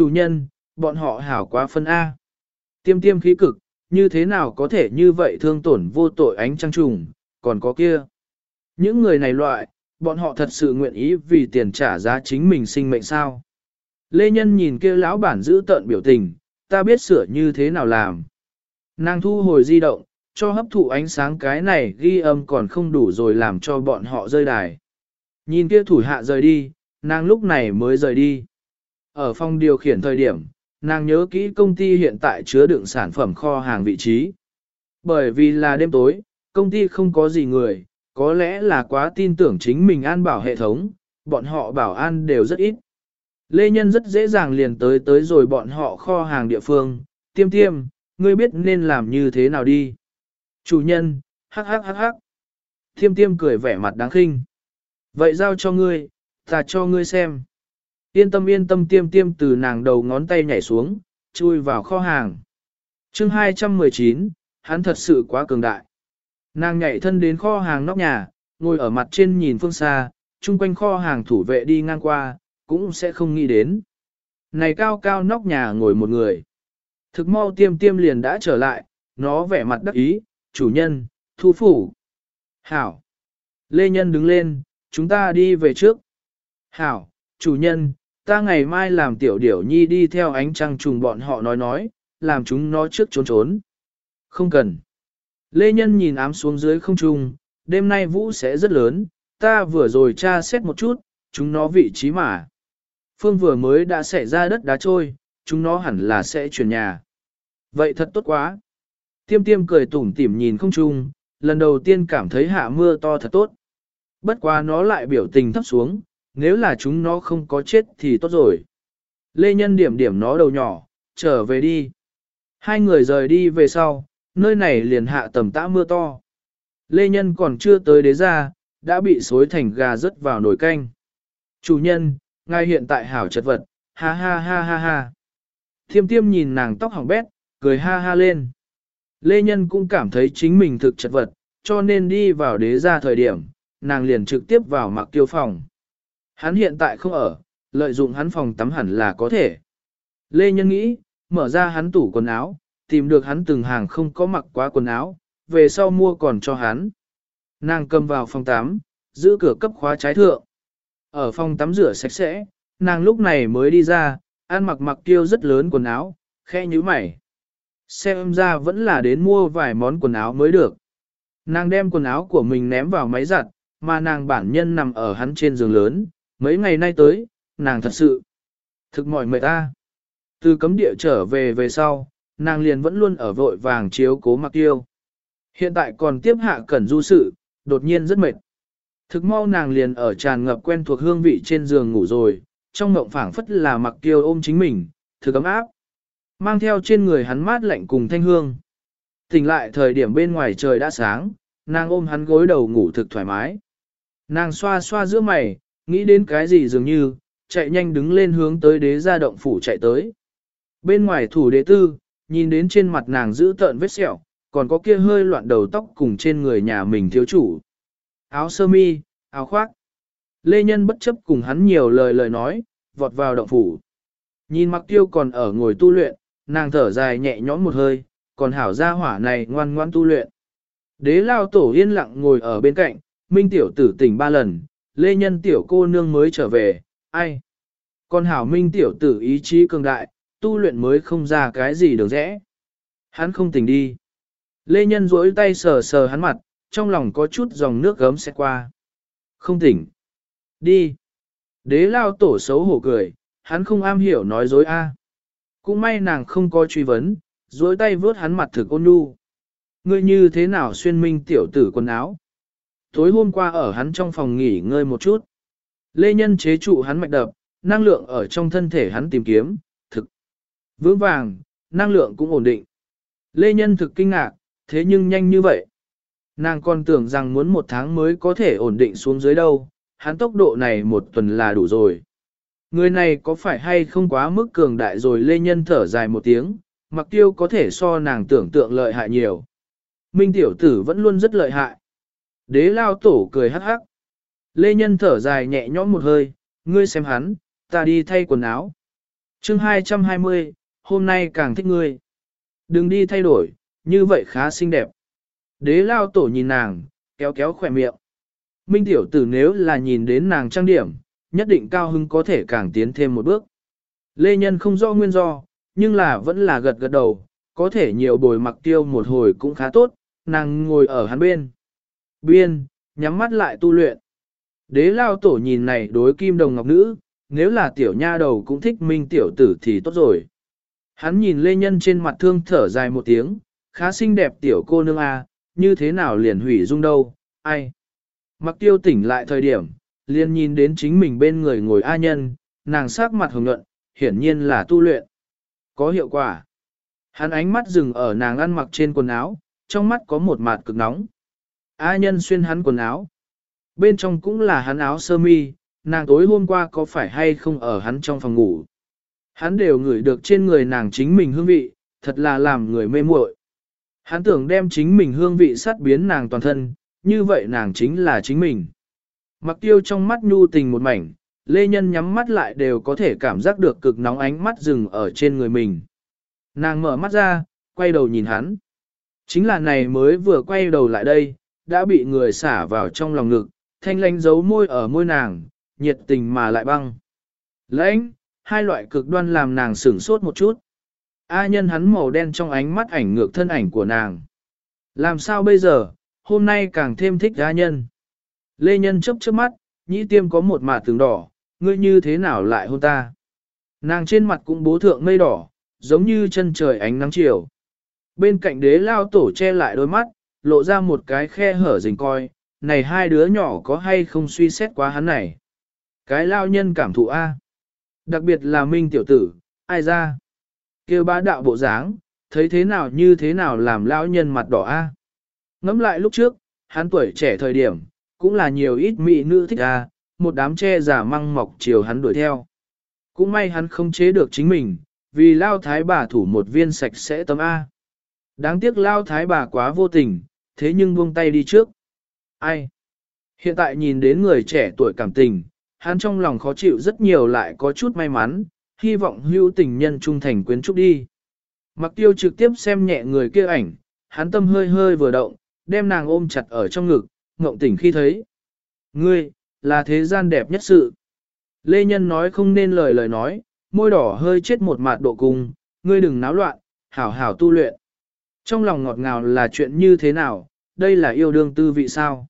Chủ nhân, bọn họ hảo quá phân A. Tiêm tiêm khí cực, như thế nào có thể như vậy thương tổn vô tội ánh trăng trùng, còn có kia. Những người này loại, bọn họ thật sự nguyện ý vì tiền trả giá chính mình sinh mệnh sao. Lê Nhân nhìn kia lão bản giữ tợn biểu tình, ta biết sửa như thế nào làm. Nàng thu hồi di động, cho hấp thụ ánh sáng cái này ghi âm còn không đủ rồi làm cho bọn họ rơi đài. Nhìn kia thủ hạ rời đi, nàng lúc này mới rời đi. Ở phòng điều khiển thời điểm, nàng nhớ kỹ công ty hiện tại chứa đựng sản phẩm kho hàng vị trí. Bởi vì là đêm tối, công ty không có gì người, có lẽ là quá tin tưởng chính mình an bảo hệ thống, bọn họ bảo an đều rất ít. Lê Nhân rất dễ dàng liền tới tới rồi bọn họ kho hàng địa phương, tiêm tiêm, ngươi biết nên làm như thế nào đi. Chủ nhân, hắc hắc hắc hắc. Tiêm tiêm cười vẻ mặt đáng khinh. Vậy giao cho ngươi, ta cho ngươi xem. Yên tâm yên tâm tiêm tiêm từ nàng đầu ngón tay nhảy xuống, chui vào kho hàng. chương 219, hắn thật sự quá cường đại. Nàng nhảy thân đến kho hàng nóc nhà, ngồi ở mặt trên nhìn phương xa, chung quanh kho hàng thủ vệ đi ngang qua, cũng sẽ không nghĩ đến. Này cao cao nóc nhà ngồi một người. Thực mau tiêm tiêm liền đã trở lại, nó vẻ mặt đắc ý, chủ nhân, thu phủ. Hảo. Lê Nhân đứng lên, chúng ta đi về trước. Hảo, chủ nhân, ta ngày mai làm tiểu điểu nhi đi theo ánh trăng trùng bọn họ nói nói, làm chúng nó trước trốn trốn. Không cần. Lê Nhân nhìn ám xuống dưới không trung, đêm nay vũ sẽ rất lớn, ta vừa rồi tra xét một chút, chúng nó vị trí mà. Phương vừa mới đã xảy ra đất đá trôi, chúng nó hẳn là sẽ chuyển nhà. Vậy thật tốt quá. Tiêm tiêm cười tủm tỉm nhìn không trung, lần đầu tiên cảm thấy hạ mưa to thật tốt. Bất quá nó lại biểu tình thấp xuống, nếu là chúng nó không có chết thì tốt rồi. Lê Nhân điểm điểm nó đầu nhỏ, trở về đi. Hai người rời đi về sau, nơi này liền hạ tầm tã mưa to. Lê Nhân còn chưa tới đế ra, đã bị xối thành gà rớt vào nồi canh. Chủ nhân, ngay hiện tại hảo chật vật, ha ha ha ha ha. Thiêm tiêm nhìn nàng tóc hỏng bét, cười ha ha lên. Lê Nhân cũng cảm thấy chính mình thực chật vật, cho nên đi vào đế ra thời điểm, nàng liền trực tiếp vào mặc tiêu phòng. Hắn hiện tại không ở, lợi dụng hắn phòng tắm hẳn là có thể. Lê Nhân nghĩ, mở ra hắn tủ quần áo, tìm được hắn từng hàng không có mặc quá quần áo, về sau mua còn cho hắn. Nàng cầm vào phòng tắm, giữ cửa cấp khóa trái thượng. Ở phòng tắm rửa sạch sẽ, nàng lúc này mới đi ra, ăn mặc mặc tiêu rất lớn quần áo, khe như mày. Xem ra vẫn là đến mua vài món quần áo mới được. Nàng đem quần áo của mình ném vào máy giặt, mà nàng bản nhân nằm ở hắn trên giường lớn, mấy ngày nay tới, nàng thật sự thực mỏi mệt ta. Từ cấm địa trở về về sau, nàng liền vẫn luôn ở vội vàng chiếu cố mặc tiêu. Hiện tại còn tiếp hạ cẩn du sự, đột nhiên rất mệt. Thực mau nàng liền ở tràn ngập quen thuộc hương vị trên giường ngủ rồi, trong mộng phảng phất là mặc tiêu ôm chính mình, thực ấm áp. Mang theo trên người hắn mát lạnh cùng thanh hương. Tỉnh lại thời điểm bên ngoài trời đã sáng, nàng ôm hắn gối đầu ngủ thực thoải mái. Nàng xoa xoa giữa mày, nghĩ đến cái gì dường như, chạy nhanh đứng lên hướng tới đế gia động phủ chạy tới. Bên ngoài thủ đế tư, nhìn đến trên mặt nàng giữ tợn vết sẹo, còn có kia hơi loạn đầu tóc cùng trên người nhà mình thiếu chủ. Áo sơ mi, áo khoác. Lê Nhân bất chấp cùng hắn nhiều lời lời nói, vọt vào động phủ. Nhìn mặc tiêu còn ở ngồi tu luyện, nàng thở dài nhẹ nhõm một hơi, còn hảo gia hỏa này ngoan ngoan tu luyện. Đế lao tổ yên lặng ngồi ở bên cạnh, minh tiểu tử tỉnh ba lần, lê nhân tiểu cô nương mới trở về, ai? Còn hảo minh tiểu tử ý chí cường đại, tu luyện mới không ra cái gì được rẽ. Hắn không tỉnh đi. Lê nhân duỗi tay sờ sờ hắn mặt, trong lòng có chút dòng nước gấm sẽ qua. Không tỉnh. Đi. Đế lao tổ xấu hổ cười, hắn không am hiểu nói dối a. Cũng may nàng không có truy vấn, duỗi tay vớt hắn mặt thực ôn nhu. Ngươi như thế nào xuyên minh tiểu tử quần áo? Tối hôm qua ở hắn trong phòng nghỉ ngơi một chút. Lê Nhân chế trụ hắn mạch đập, năng lượng ở trong thân thể hắn tìm kiếm, thực. Vững vàng, năng lượng cũng ổn định. Lê Nhân thực kinh ngạc, thế nhưng nhanh như vậy. Nàng còn tưởng rằng muốn một tháng mới có thể ổn định xuống dưới đâu, hắn tốc độ này một tuần là đủ rồi. Người này có phải hay không quá mức cường đại rồi Lê Nhân thở dài một tiếng, mặc tiêu có thể so nàng tưởng tượng lợi hại nhiều. Minh tiểu tử vẫn luôn rất lợi hại. Đế lao tổ cười hắc hắc. Lê Nhân thở dài nhẹ nhõm một hơi, ngươi xem hắn, ta đi thay quần áo. chương 220, hôm nay càng thích ngươi. Đừng đi thay đổi, như vậy khá xinh đẹp. Đế lao tổ nhìn nàng, kéo kéo khỏe miệng. Minh tiểu tử nếu là nhìn đến nàng trang điểm, nhất định cao hưng có thể càng tiến thêm một bước. Lê Nhân không rõ nguyên do, nhưng là vẫn là gật gật đầu, có thể nhiều bồi mặc tiêu một hồi cũng khá tốt, nàng ngồi ở hắn bên. Biên, nhắm mắt lại tu luyện. Đế lao tổ nhìn này đối kim đồng ngọc nữ, nếu là tiểu nha đầu cũng thích minh tiểu tử thì tốt rồi. Hắn nhìn Lê Nhân trên mặt thương thở dài một tiếng, khá xinh đẹp tiểu cô nương a, như thế nào liền hủy dung đâu, ai. Mặc tiêu tỉnh lại thời điểm, liền nhìn đến chính mình bên người ngồi A nhân, nàng sắc mặt hồng nhuận, hiển nhiên là tu luyện. Có hiệu quả. Hắn ánh mắt dừng ở nàng ăn mặc trên quần áo, trong mắt có một mạt cực nóng. A nhân xuyên hắn quần áo. Bên trong cũng là hắn áo sơ mi, nàng tối hôm qua có phải hay không ở hắn trong phòng ngủ. Hắn đều ngửi được trên người nàng chính mình hương vị, thật là làm người mê muội. Hắn tưởng đem chính mình hương vị sát biến nàng toàn thân, như vậy nàng chính là chính mình. Mặc tiêu trong mắt nhu tình một mảnh, lê nhân nhắm mắt lại đều có thể cảm giác được cực nóng ánh mắt rừng ở trên người mình. Nàng mở mắt ra, quay đầu nhìn hắn. Chính là này mới vừa quay đầu lại đây, đã bị người xả vào trong lòng ngực, thanh lánh giấu môi ở môi nàng, nhiệt tình mà lại băng. Lãnh, hai loại cực đoan làm nàng sửng sốt một chút. A nhân hắn màu đen trong ánh mắt ảnh ngược thân ảnh của nàng. Làm sao bây giờ, hôm nay càng thêm thích A nhân. Lê nhân chấp trước mắt, nhĩ tiêm có một mả tường đỏ, ngươi như thế nào lại hôn ta. Nàng trên mặt cũng bố thượng mây đỏ, giống như chân trời ánh nắng chiều. Bên cạnh đế lao tổ che lại đôi mắt, lộ ra một cái khe hở rình coi, này hai đứa nhỏ có hay không suy xét quá hắn này. Cái lao nhân cảm thụ A. Đặc biệt là Minh tiểu tử, ai ra? kêu bá đạo bộ dáng, thấy thế nào như thế nào làm lão nhân mặt đỏ A. Ngắm lại lúc trước, hắn tuổi trẻ thời điểm, cũng là nhiều ít mỹ nữ thích A, một đám che giả măng mọc chiều hắn đuổi theo. Cũng may hắn không chế được chính mình, vì lao thái bà thủ một viên sạch sẽ tấm A. Đáng tiếc lao thái bà quá vô tình, thế nhưng buông tay đi trước. Ai? Hiện tại nhìn đến người trẻ tuổi cảm tình, hắn trong lòng khó chịu rất nhiều lại có chút may mắn, hy vọng hữu tình nhân trung thành quyến trúc đi. Mặc tiêu trực tiếp xem nhẹ người kia ảnh, hắn tâm hơi hơi vừa động, đem nàng ôm chặt ở trong ngực, ngộng tỉnh khi thấy. Ngươi, là thế gian đẹp nhất sự. Lê Nhân nói không nên lời lời nói, môi đỏ hơi chết một mạt độ cùng. ngươi đừng náo loạn, hảo hảo tu luyện. Trong lòng ngọt ngào là chuyện như thế nào, đây là yêu đương tư vị sao.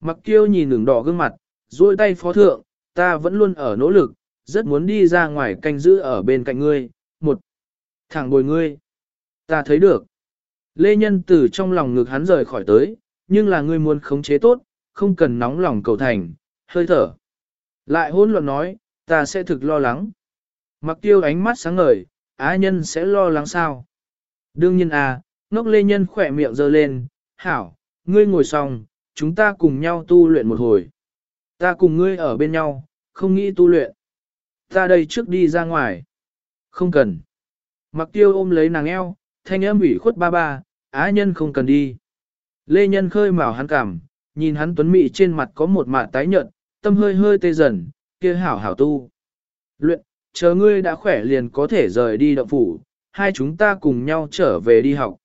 Mặc kiêu nhìn đường đỏ gương mặt, duỗi tay phó thượng, ta vẫn luôn ở nỗ lực, rất muốn đi ra ngoài canh giữ ở bên cạnh ngươi, một thẳng bồi ngươi. Ta thấy được. Lê Nhân từ trong lòng ngực hắn rời khỏi tới, nhưng là ngươi muốn khống chế tốt, không cần nóng lòng cầu thành, hơi thở. Lại hôn luận nói, ta sẽ thực lo lắng. Mặc tiêu ánh mắt sáng ngời, á nhân sẽ lo lắng sao? Đương nhiên à, ngốc lê nhân khỏe miệng giơ lên, hảo, ngươi ngồi xong, chúng ta cùng nhau tu luyện một hồi. Ta cùng ngươi ở bên nhau, không nghĩ tu luyện. Ta đây trước đi ra ngoài. Không cần. Mặc tiêu ôm lấy nàng eo, thanh âm ủy khuất ba ba, á nhân không cần đi. Lê nhân khơi mào hắn cảm, nhìn hắn tuấn mị trên mặt có một mạ tái nhợt, tâm hơi hơi tê dần, kia hảo hảo tu. Luyện, chờ ngươi đã khỏe liền có thể rời đi động phủ, hai chúng ta cùng nhau trở về đi học.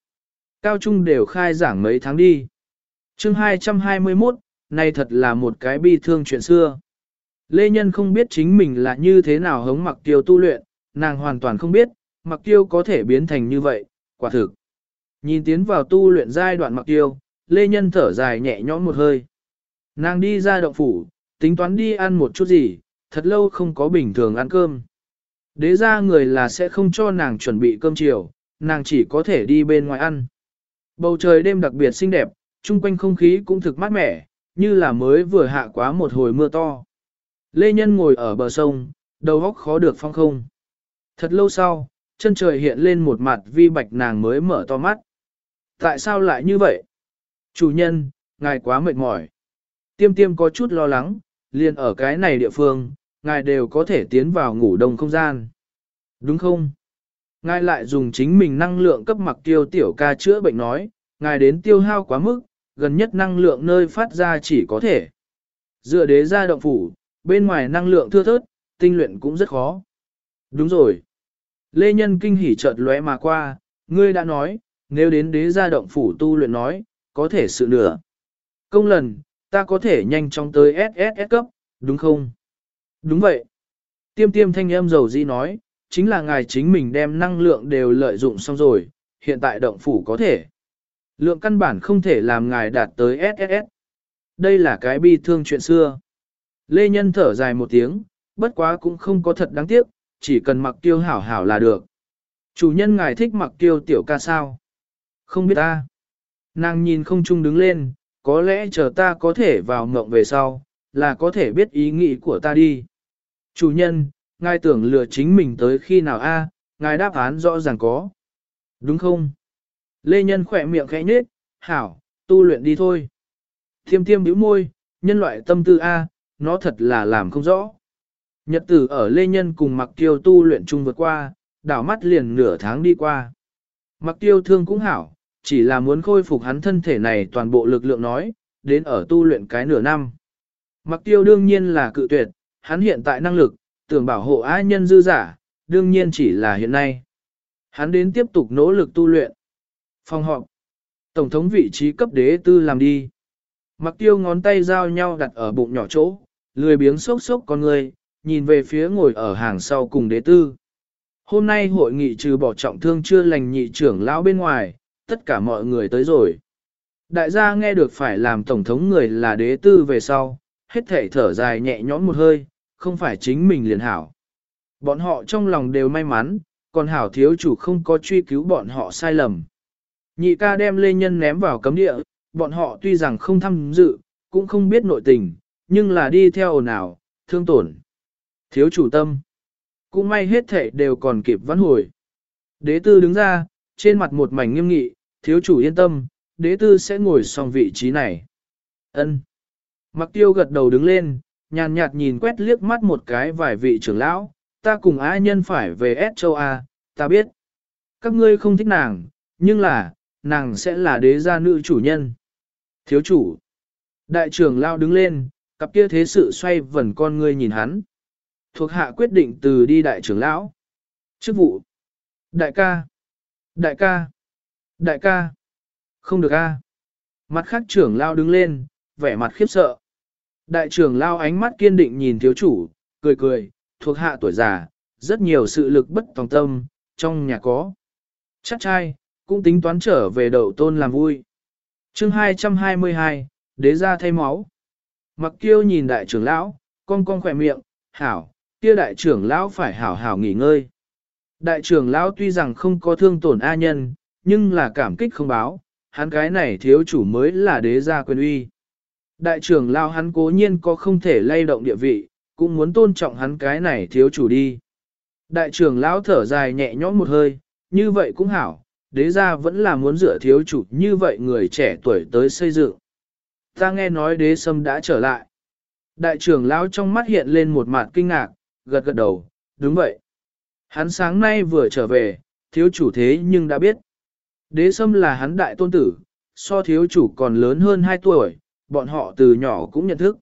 Cao trung đều khai giảng mấy tháng đi. chương 221, này thật là một cái bi thương chuyện xưa. Lê Nhân không biết chính mình là như thế nào hống mặc tiêu tu luyện, nàng hoàn toàn không biết, mặc tiêu có thể biến thành như vậy, quả thực. Nhìn tiến vào tu luyện giai đoạn mặc tiêu, Lê Nhân thở dài nhẹ nhõm một hơi. Nàng đi ra động phủ, tính toán đi ăn một chút gì, thật lâu không có bình thường ăn cơm. Đế ra người là sẽ không cho nàng chuẩn bị cơm chiều, nàng chỉ có thể đi bên ngoài ăn. Bầu trời đêm đặc biệt xinh đẹp, chung quanh không khí cũng thực mát mẻ, như là mới vừa hạ quá một hồi mưa to. Lê Nhân ngồi ở bờ sông, đầu óc khó được phong không. Thật lâu sau, chân trời hiện lên một mặt vi bạch nàng mới mở to mắt. Tại sao lại như vậy? Chủ nhân, ngài quá mệt mỏi. Tiêm tiêm có chút lo lắng, liền ở cái này địa phương, ngài đều có thể tiến vào ngủ đông không gian. Đúng không? Ngài lại dùng chính mình năng lượng cấp mặc tiêu tiểu ca chữa bệnh nói, ngài đến tiêu hao quá mức, gần nhất năng lượng nơi phát ra chỉ có thể. Dựa đế ra động phủ, bên ngoài năng lượng thưa thớt, tinh luyện cũng rất khó. Đúng rồi. Lê Nhân kinh hỉ chợt lóe mà qua, ngươi đã nói, nếu đến đế gia động phủ tu luyện nói, có thể sự nửa. Công lần, ta có thể nhanh chóng tới SSS cấp, đúng không? Đúng vậy. Tiêm tiêm thanh âm dầu di nói, chính là ngài chính mình đem năng lượng đều lợi dụng xong rồi, hiện tại động phủ có thể. Lượng căn bản không thể làm ngài đạt tới SSS. Đây là cái bi thương chuyện xưa. Lê Nhân thở dài một tiếng, bất quá cũng không có thật đáng tiếc, chỉ cần mặc tiêu hảo hảo là được. Chủ nhân ngài thích mặc tiêu tiểu ca sao? Không biết ta. Nàng nhìn không chung đứng lên, có lẽ chờ ta có thể vào mộng về sau, là có thể biết ý nghĩ của ta đi. Chủ nhân, ngài tưởng lừa chính mình tới khi nào a? ngài đáp án rõ ràng có. Đúng không? Lê Nhân khỏe miệng khẽ nhếch, hảo, tu luyện đi thôi. Thiêm thiêm bĩu môi, nhân loại tâm tư A, nó thật là làm không rõ. Nhật tử ở Lê Nhân cùng Mặc Tiêu tu luyện chung vượt qua, đảo mắt liền nửa tháng đi qua. Mặc Tiêu thương cũng hảo, chỉ là muốn khôi phục hắn thân thể này toàn bộ lực lượng nói, đến ở tu luyện cái nửa năm. Mặc Tiêu đương nhiên là cự tuyệt, hắn hiện tại năng lực, tưởng bảo hộ ai nhân dư giả, đương nhiên chỉ là hiện nay. Hắn đến tiếp tục nỗ lực tu luyện. Phòng họp. Tổng thống vị trí cấp đế tư làm đi. Mặc tiêu ngón tay giao nhau đặt ở bụng nhỏ chỗ, lười biếng sốc sốc con người, nhìn về phía ngồi ở hàng sau cùng đế tư. Hôm nay hội nghị trừ bỏ trọng thương chưa lành nhị trưởng lão bên ngoài, tất cả mọi người tới rồi. Đại gia nghe được phải làm tổng thống người là đế tư về sau, hết thể thở dài nhẹ nhõm một hơi, không phải chính mình liền hảo. Bọn họ trong lòng đều may mắn, còn hảo thiếu chủ không có truy cứu bọn họ sai lầm. Nhị ca đem lê nhân ném vào cấm địa, bọn họ tuy rằng không tham dự, cũng không biết nội tình, nhưng là đi theo ồn ào, thương tổn. Thiếu chủ tâm. Cũng may hết thể đều còn kịp vãn hồi. Đế tư đứng ra, trên mặt một mảnh nghiêm nghị, thiếu chủ yên tâm, đế tư sẽ ngồi xong vị trí này. Ân. Mặc tiêu gật đầu đứng lên, nhàn nhạt nhìn quét liếc mắt một cái vài vị trưởng lão, ta cùng ai nhân phải về S châu A, ta biết. Các ngươi không thích nàng, nhưng là, nàng sẽ là đế gia nữ chủ nhân. Thiếu chủ. Đại trưởng lao đứng lên, cặp kia thế sự xoay vần con ngươi nhìn hắn. Thuộc hạ quyết định từ đi đại trưởng lão. Chức vụ. Đại ca. Đại ca. Đại ca. Không được a. Mặt khác trưởng lao đứng lên, vẻ mặt khiếp sợ. Đại trưởng lao ánh mắt kiên định nhìn thiếu chủ, cười cười, thuộc hạ tuổi già, rất nhiều sự lực bất tòng tâm, trong nhà có. Chắc trai, cũng tính toán trở về đậu tôn làm vui. chương 222, đế ra thay máu. Mặc kiêu nhìn đại trưởng lão, con con khỏe miệng, hảo, kia đại trưởng lão phải hảo hảo nghỉ ngơi. Đại trưởng lão tuy rằng không có thương tổn A nhân, nhưng là cảm kích không báo, hắn cái này thiếu chủ mới là đế gia quyền uy. Đại trưởng lão hắn cố nhiên có không thể lay động địa vị, cũng muốn tôn trọng hắn cái này thiếu chủ đi. Đại trưởng lão thở dài nhẹ nhõm một hơi, như vậy cũng hảo, đế gia vẫn là muốn dựa thiếu chủ như vậy người trẻ tuổi tới xây dựng. Ta nghe nói đế sâm đã trở lại. Đại trưởng lão trong mắt hiện lên một mặt kinh ngạc, gật gật đầu, đúng vậy. Hắn sáng nay vừa trở về, thiếu chủ thế nhưng đã biết. Đế sâm là hắn đại tôn tử, so thiếu chủ còn lớn hơn 2 tuổi, bọn họ từ nhỏ cũng nhận thức.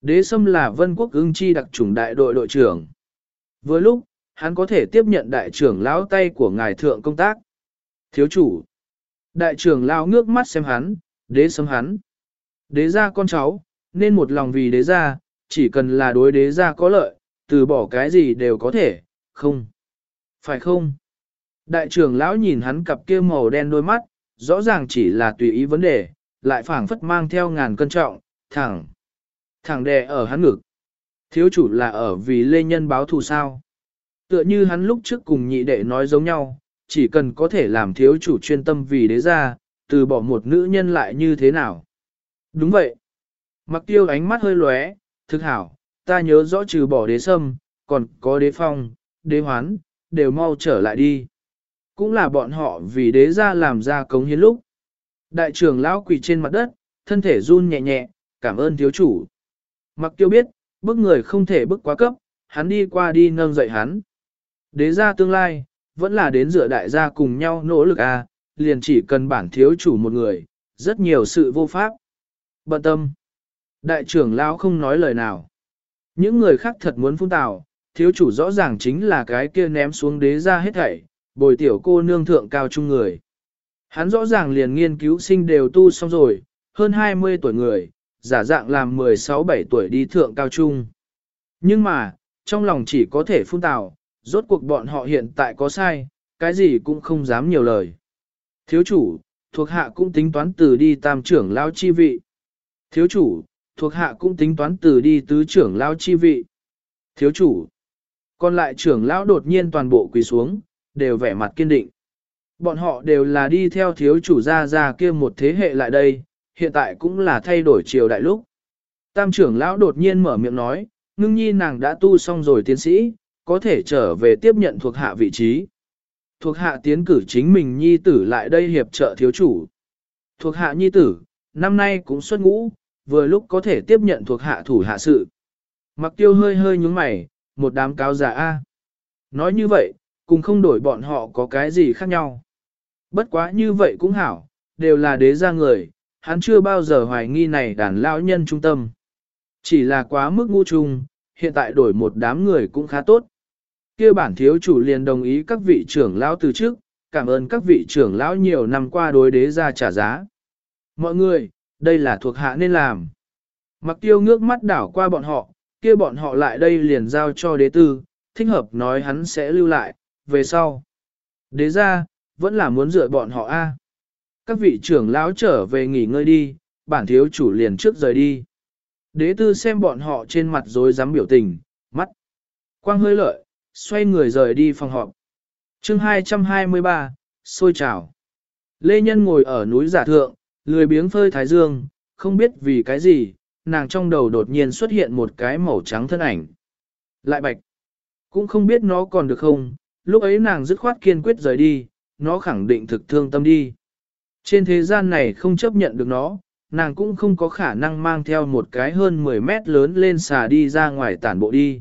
Đế sâm là vân quốc ưng chi đặc chủng đại đội đội trưởng. Với lúc, hắn có thể tiếp nhận đại trưởng lão tay của ngài thượng công tác. Thiếu chủ. Đại trưởng lão ngước mắt xem hắn, đế Sâm hắn. Đế gia con cháu, nên một lòng vì đế gia, chỉ cần là đối đế gia có lợi, từ bỏ cái gì đều có thể, không. Phải không? Đại trưởng lão nhìn hắn cặp kia màu đen đôi mắt, rõ ràng chỉ là tùy ý vấn đề, lại phảng phất mang theo ngàn cân trọng, thẳng. Thẳng đè ở hắn ngực. Thiếu chủ là ở vì lê nhân báo thù sao. Tựa như hắn lúc trước cùng nhị đệ nói giống nhau, chỉ cần có thể làm thiếu chủ chuyên tâm vì đế gia, từ bỏ một nữ nhân lại như thế nào. Đúng vậy. Mặc tiêu ánh mắt hơi lóe, thực hảo, ta nhớ rõ trừ bỏ đế sâm, còn có đế phong, đế hoán, đều mau trở lại đi. Cũng là bọn họ vì đế gia làm ra cống hiến lúc. Đại trưởng lão quỳ trên mặt đất, thân thể run nhẹ nhẹ, cảm ơn thiếu chủ. Mặc tiêu biết, bước người không thể bước quá cấp, hắn đi qua đi nâng dậy hắn. Đế gia tương lai, vẫn là đến dựa đại gia cùng nhau nỗ lực a, à, liền chỉ cần bản thiếu chủ một người, rất nhiều sự vô pháp. Bận tâm. Đại trưởng lão không nói lời nào. Những người khác thật muốn phun tào, thiếu chủ rõ ràng chính là cái kia ném xuống đế ra hết thảy, bồi tiểu cô nương thượng cao trung người. Hắn rõ ràng liền nghiên cứu sinh đều tu xong rồi, hơn 20 tuổi người, giả dạng làm 16-17 tuổi đi thượng cao trung. Nhưng mà, trong lòng chỉ có thể phun tào, rốt cuộc bọn họ hiện tại có sai, cái gì cũng không dám nhiều lời. Thiếu chủ, thuộc hạ cũng tính toán từ đi tam trưởng lao chi vị. Thiếu chủ, thuộc hạ cũng tính toán từ đi tứ trưởng lao chi vị. Thiếu chủ, còn lại trưởng lão đột nhiên toàn bộ quỳ xuống, đều vẻ mặt kiên định. Bọn họ đều là đi theo thiếu chủ gia gia kia một thế hệ lại đây, hiện tại cũng là thay đổi triều đại lúc. Tam trưởng lão đột nhiên mở miệng nói, ngưng nhi nàng đã tu xong rồi tiến sĩ, có thể trở về tiếp nhận thuộc hạ vị trí. Thuộc hạ tiến cử chính mình nhi tử lại đây hiệp trợ thiếu chủ. Thuộc hạ nhi tử, năm nay cũng xuất ngũ, vừa lúc có thể tiếp nhận thuộc hạ thủ hạ sự. Mặc tiêu hơi hơi nhúng mày, một đám cáo giả A. Nói như vậy, cùng không đổi bọn họ có cái gì khác nhau. Bất quá như vậy cũng hảo, đều là đế gia người, hắn chưa bao giờ hoài nghi này đàn lão nhân trung tâm. Chỉ là quá mức ngu trùng, hiện tại đổi một đám người cũng khá tốt. kia bản thiếu chủ liền đồng ý các vị trưởng lão từ trước, cảm ơn các vị trưởng lão nhiều năm qua đối đế gia trả giá. Mọi người, đây là thuộc hạ nên làm. Mặc tiêu ngước mắt đảo qua bọn họ, kia bọn họ lại đây liền giao cho đế tư, thích hợp nói hắn sẽ lưu lại, về sau. Đế ra, vẫn là muốn dựa bọn họ a. Các vị trưởng lão trở về nghỉ ngơi đi, bản thiếu chủ liền trước rời đi. Đế tư xem bọn họ trên mặt rồi dám biểu tình, mắt. Quang hơi lợi, xoay người rời đi phòng họp. chương 223, sôi trào. Lê Nhân ngồi ở núi giả thượng, lười biếng phơi thái dương, không biết vì cái gì, nàng trong đầu đột nhiên xuất hiện một cái màu trắng thân ảnh. Lại bạch. Cũng không biết nó còn được không, lúc ấy nàng dứt khoát kiên quyết rời đi, nó khẳng định thực thương tâm đi. Trên thế gian này không chấp nhận được nó, nàng cũng không có khả năng mang theo một cái hơn 10 mét lớn lên xà đi ra ngoài tản bộ đi.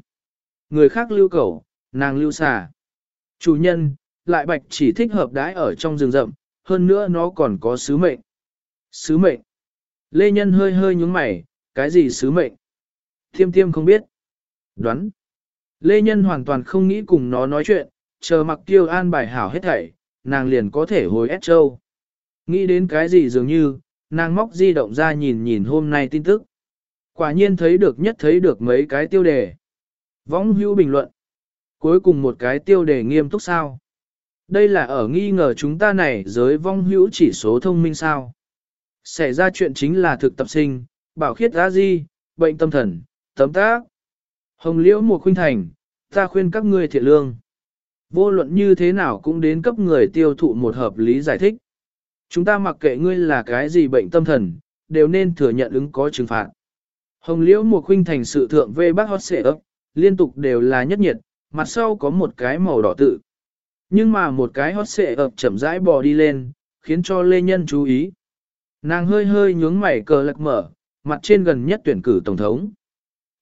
Người khác lưu cầu, nàng lưu xà. Chủ nhân, lại bạch chỉ thích hợp đái ở trong rừng rậm, hơn nữa nó còn có sứ mệnh. Sứ mệnh. Lê Nhân hơi hơi nhúng mày, cái gì sứ mệnh? Thiêm tiêm không biết. Đoán. Lê Nhân hoàn toàn không nghĩ cùng nó nói chuyện, chờ mặc tiêu an bài hảo hết thảy, nàng liền có thể hồi ép châu. Nghĩ đến cái gì dường như, nàng móc di động ra nhìn nhìn hôm nay tin tức. Quả nhiên thấy được nhất thấy được mấy cái tiêu đề. Võng hữu bình luận. Cuối cùng một cái tiêu đề nghiêm túc sao. Đây là ở nghi ngờ chúng ta này giới vong hữu chỉ số thông minh sao. Xảy ra chuyện chính là thực tập sinh, bảo khiết giá di, bệnh tâm thần, tấm tác. Hồng liễu mùa khuynh thành, ta khuyên các ngươi thiện lương. Vô luận như thế nào cũng đến cấp người tiêu thụ một hợp lý giải thích. Chúng ta mặc kệ ngươi là cái gì bệnh tâm thần, đều nên thừa nhận ứng có trừng phạt. Hồng liễu một khuynh thành sự thượng về bác hót xệ ấp, liên tục đều là nhất nhiệt, mặt sau có một cái màu đỏ tự. Nhưng mà một cái hót xệ ập chậm rãi bò đi lên, khiến cho Lê Nhân chú ý. Nàng hơi hơi nhướng mày cờ lạc mở, mặt trên gần nhất tuyển cử tổng thống.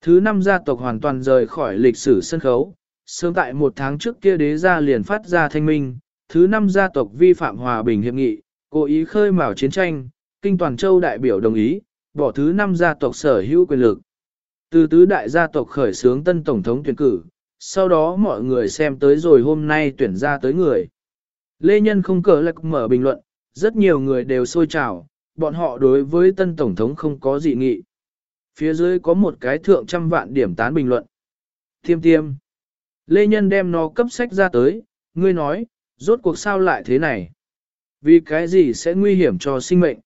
Thứ năm gia tộc hoàn toàn rời khỏi lịch sử sân khấu, sớm tại một tháng trước kia đế gia liền phát ra thanh minh, thứ năm gia tộc vi phạm hòa bình hiệp nghị, cố ý khơi mào chiến tranh, kinh toàn châu đại biểu đồng ý, bỏ thứ năm gia tộc sở hữu quyền lực. Từ tứ đại gia tộc khởi xướng tân tổng thống tuyển cử, sau đó mọi người xem tới rồi hôm nay tuyển ra tới người. Lê Nhân không cờ lạc mở bình luận, rất nhiều người đều sôi trào, bọn họ đối với tân tổng thống không có dị nghị. Phía dưới có một cái thượng trăm vạn điểm tán bình luận. Tiêm tiêm. Lê Nhân đem nó cấp sách ra tới, ngươi nói, rốt cuộc sao lại thế này? Vì cái gì sẽ nguy hiểm cho sinh mệnh?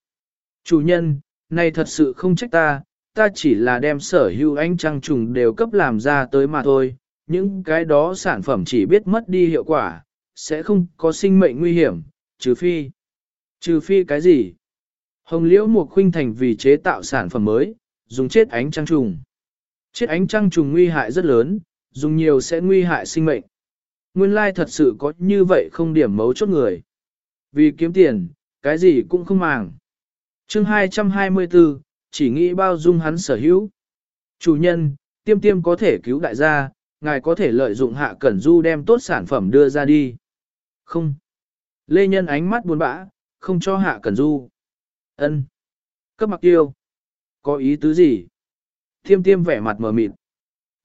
Chủ nhân, này thật sự không trách ta, ta chỉ là đem sở hữu ánh trăng trùng đều cấp làm ra tới mà thôi. Những cái đó sản phẩm chỉ biết mất đi hiệu quả, sẽ không có sinh mệnh nguy hiểm, trừ phi. Trừ phi cái gì? Hồng liễu mục khuynh thành vì chế tạo sản phẩm mới, dùng chết ánh trăng trùng. Chết ánh trăng trùng nguy hại rất lớn, dùng nhiều sẽ nguy hại sinh mệnh. Nguyên lai thật sự có như vậy không điểm mấu chốt người. Vì kiếm tiền, cái gì cũng không màng. chương 224, chỉ nghĩ bao dung hắn sở hữu. Chủ nhân, tiêm tiêm có thể cứu đại gia, ngài có thể lợi dụng hạ cẩn du đem tốt sản phẩm đưa ra đi. Không. Lê Nhân ánh mắt buồn bã, không cho hạ cẩn du. ân Cấp mặc tiêu. Có ý tứ gì? Tiêm tiêm vẻ mặt mờ mịt.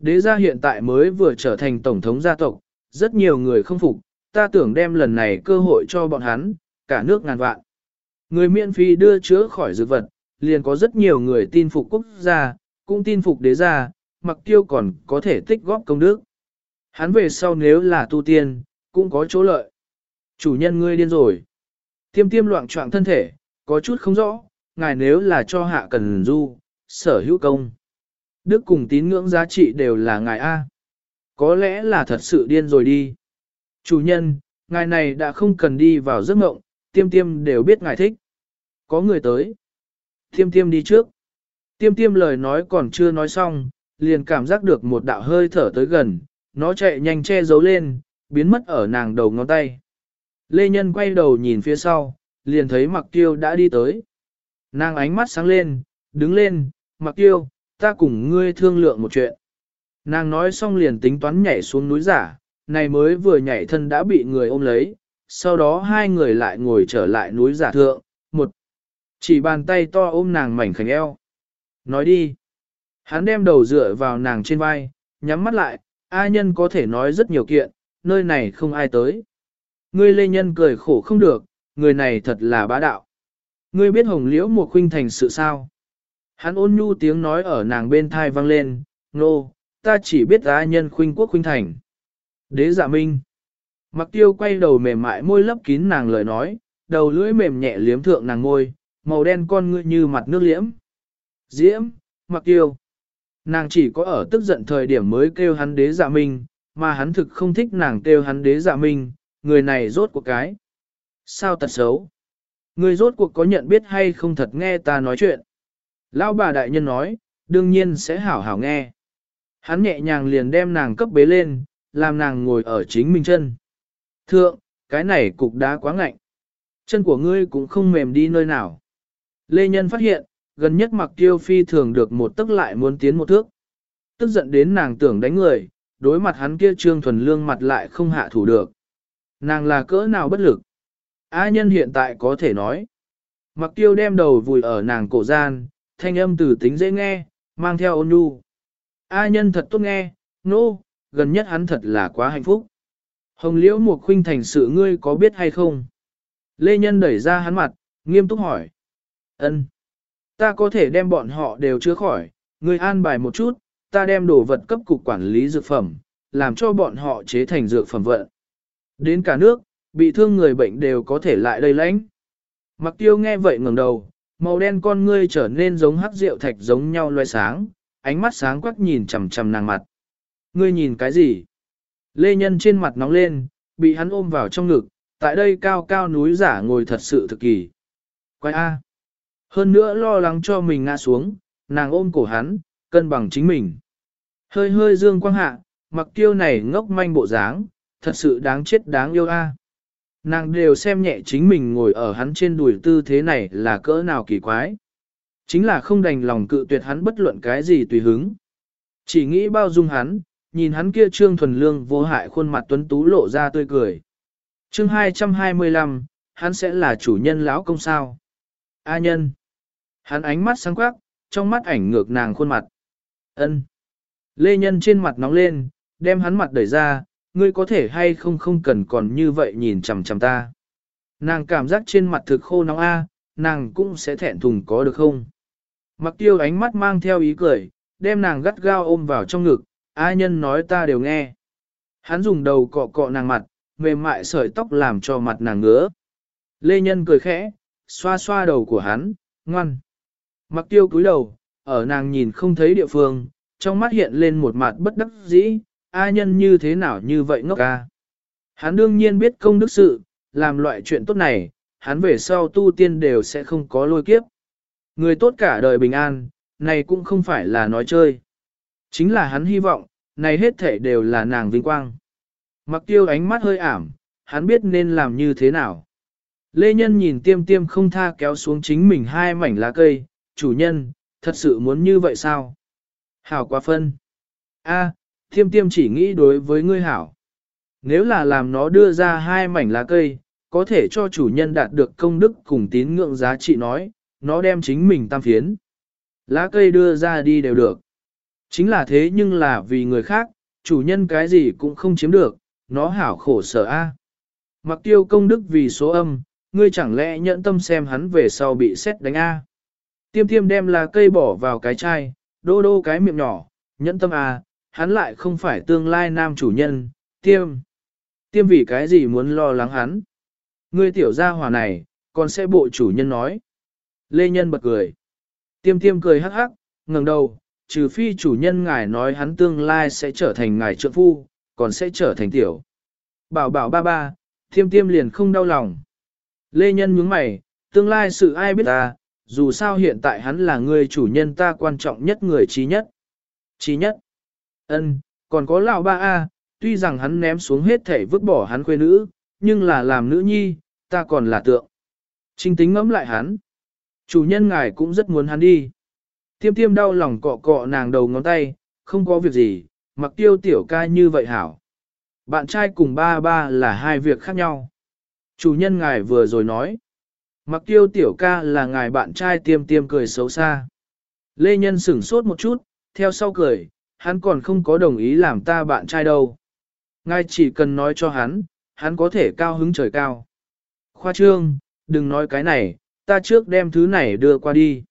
Đế gia hiện tại mới vừa trở thành tổng thống gia tộc, rất nhiều người không phục, ta tưởng đem lần này cơ hội cho bọn hắn, cả nước ngàn vạn. Người miễn phí đưa chữa khỏi dược vật, liền có rất nhiều người tin phục quốc gia, cũng tin phục đế gia, mặc tiêu còn có thể tích góp công đức. Hắn về sau nếu là tu tiên, cũng có chỗ lợi. Chủ nhân ngươi điên rồi. Tiêm tiêm loạn trọng thân thể, có chút không rõ, ngài nếu là cho hạ cần du, sở hữu công. Đức cùng tín ngưỡng giá trị đều là ngài A. Có lẽ là thật sự điên rồi đi. Chủ nhân, ngài này đã không cần đi vào giấc mộng, tiêm tiêm đều biết ngài thích. Có người tới. Tiêm tiêm đi trước. Tiêm tiêm lời nói còn chưa nói xong, liền cảm giác được một đạo hơi thở tới gần, nó chạy nhanh che giấu lên, biến mất ở nàng đầu ngón tay. Lê Nhân quay đầu nhìn phía sau, liền thấy Mặc Tiêu đã đi tới. Nàng ánh mắt sáng lên, đứng lên, Mặc Tiêu, ta cùng ngươi thương lượng một chuyện. Nàng nói xong liền tính toán nhảy xuống núi giả, này mới vừa nhảy thân đã bị người ôm lấy, sau đó hai người lại ngồi trở lại núi giả thượng, một chỉ bàn tay to ôm nàng mảnh khảnh eo. Nói đi. Hắn đem đầu dựa vào nàng trên vai, nhắm mắt lại, ai nhân có thể nói rất nhiều kiện, nơi này không ai tới. Ngươi lê nhân cười khổ không được, người này thật là bá đạo. Ngươi biết hồng liễu một khuynh thành sự sao? Hắn ôn nhu tiếng nói ở nàng bên thai vang lên, nô, no, ta chỉ biết ai nhân khuynh quốc khuynh thành. Đế dạ minh. Mặc tiêu quay đầu mềm mại môi lấp kín nàng lời nói, đầu lưỡi mềm nhẹ liếm thượng nàng môi, màu đen con ngươi như mặt nước liễm. Diễm, mặc tiêu. Nàng chỉ có ở tức giận thời điểm mới kêu hắn đế dạ minh, mà hắn thực không thích nàng kêu hắn đế dạ minh, người này rốt cuộc cái. Sao tật xấu? Người rốt cuộc có nhận biết hay không thật nghe ta nói chuyện? Lão bà đại nhân nói, đương nhiên sẽ hảo hảo nghe. Hắn nhẹ nhàng liền đem nàng cấp bế lên, làm nàng ngồi ở chính mình chân. Thượng, cái này cục đá quá ngạnh. Chân của ngươi cũng không mềm đi nơi nào. Lê Nhân phát hiện, gần nhất mặc tiêu phi thường được một tức lại muốn tiến một thước. Tức giận đến nàng tưởng đánh người, đối mặt hắn kia trương thuần lương mặt lại không hạ thủ được. Nàng là cỡ nào bất lực. A nhân hiện tại có thể nói. Mặc tiêu đem đầu vùi ở nàng cổ gian, thanh âm từ tính dễ nghe, mang theo ôn nhu. A nhân thật tốt nghe, nô, no, gần nhất hắn thật là quá hạnh phúc. Hồng liễu một khuynh thành sự ngươi có biết hay không? Lê Nhân đẩy ra hắn mặt, nghiêm túc hỏi. ân Ta có thể đem bọn họ đều chữa khỏi, ngươi an bài một chút, ta đem đồ vật cấp cục quản lý dược phẩm, làm cho bọn họ chế thành dược phẩm vận. Đến cả nước, bị thương người bệnh đều có thể lại đây lãnh. Mặc tiêu nghe vậy ngẩng đầu, màu đen con ngươi trở nên giống hắc rượu thạch giống nhau loe sáng, ánh mắt sáng quắc nhìn chằm chằm nàng mặt. Ngươi nhìn cái gì? Lê Nhân trên mặt nóng lên, bị hắn ôm vào trong ngực, tại đây cao cao núi giả ngồi thật sự thực kỳ. Quay A. Hơn nữa lo lắng cho mình ngã xuống, nàng ôm cổ hắn, cân bằng chính mình. Hơi hơi dương quang hạ, mặc tiêu này ngốc manh bộ dáng, thật sự đáng chết đáng yêu a. Nàng đều xem nhẹ chính mình ngồi ở hắn trên đùi tư thế này là cỡ nào kỳ quái. Chính là không đành lòng cự tuyệt hắn bất luận cái gì tùy hứng. Chỉ nghĩ bao dung hắn, nhìn hắn kia trương thuần lương vô hại khuôn mặt tuấn tú lộ ra tươi cười. Chương 225, hắn sẽ là chủ nhân lão công sao? A nhân. Hắn ánh mắt sáng quắc, trong mắt ảnh ngược nàng khuôn mặt. Ân. Lê Nhân trên mặt nóng lên, đem hắn mặt đẩy ra, ngươi có thể hay không không cần còn như vậy nhìn chằm chằm ta. Nàng cảm giác trên mặt thực khô nóng a, nàng cũng sẽ thẹn thùng có được không? Mặc tiêu ánh mắt mang theo ý cười, đem nàng gắt gao ôm vào trong ngực, A nhân nói ta đều nghe. Hắn dùng đầu cọ cọ nàng mặt, mềm mại sợi tóc làm cho mặt nàng ngứa. Lê Nhân cười khẽ, xoa xoa đầu của hắn, ngoan. Mặc tiêu cúi đầu, ở nàng nhìn không thấy địa phương, trong mắt hiện lên một mặt bất đắc dĩ, A nhân như thế nào như vậy ngốc ca. Hắn đương nhiên biết công đức sự, làm loại chuyện tốt này, hắn về sau tu tiên đều sẽ không có lôi kiếp. Người tốt cả đời bình an, này cũng không phải là nói chơi. Chính là hắn hy vọng, này hết thể đều là nàng vinh quang. Mặc tiêu ánh mắt hơi ảm, hắn biết nên làm như thế nào. Lê Nhân nhìn tiêm tiêm không tha kéo xuống chính mình hai mảnh lá cây, chủ nhân, thật sự muốn như vậy sao? Hảo quá phân. A, Thiêm tiêm chỉ nghĩ đối với ngươi hảo. Nếu là làm nó đưa ra hai mảnh lá cây, có thể cho chủ nhân đạt được công đức cùng tín ngưỡng giá trị nói, nó đem chính mình tam phiến. Lá cây đưa ra đi đều được. Chính là thế nhưng là vì người khác, chủ nhân cái gì cũng không chiếm được, nó hảo khổ sở a. Mặc tiêu công đức vì số âm, ngươi chẳng lẽ nhẫn tâm xem hắn về sau bị xét đánh a? Tiêm tiêm đem lá cây bỏ vào cái chai, đô đô cái miệng nhỏ, nhẫn tâm a, hắn lại không phải tương lai nam chủ nhân, tiêm. Tiêm vì cái gì muốn lo lắng hắn? Ngươi tiểu gia hỏa này, còn sẽ bộ chủ nhân nói. Lê Nhân bật cười. Tiêm tiêm cười hắc hắc, ngẩng đầu, trừ phi chủ nhân ngài nói hắn tương lai sẽ trở thành ngài trợ phu, còn sẽ trở thành tiểu. Bảo bảo ba ba, tiêm tiêm liền không đau lòng. Lê Nhân nhướng mày, tương lai sự ai biết ta, dù sao hiện tại hắn là người chủ nhân ta quan trọng nhất người trí nhất. Trí nhất ân còn có lão ba A, tuy rằng hắn ném xuống hết thể vứt bỏ hắn quê nữ, nhưng là làm nữ nhi, ta còn là tượng. Trinh tính ngẫm lại hắn. Chủ nhân ngài cũng rất muốn hắn đi. Tiêm tiêm đau lòng cọ cọ nàng đầu ngón tay, không có việc gì, mặc tiêu tiểu ca như vậy hảo. Bạn trai cùng ba ba là hai việc khác nhau. Chủ nhân ngài vừa rồi nói. Mặc tiêu tiểu ca là ngài bạn trai tiêm tiêm cười xấu xa. Lê Nhân sửng sốt một chút, theo sau cười, hắn còn không có đồng ý làm ta bạn trai đâu. Ngài chỉ cần nói cho hắn, hắn có thể cao hứng trời cao. Khoa trương, đừng nói cái này, ta trước đem thứ này đưa qua đi.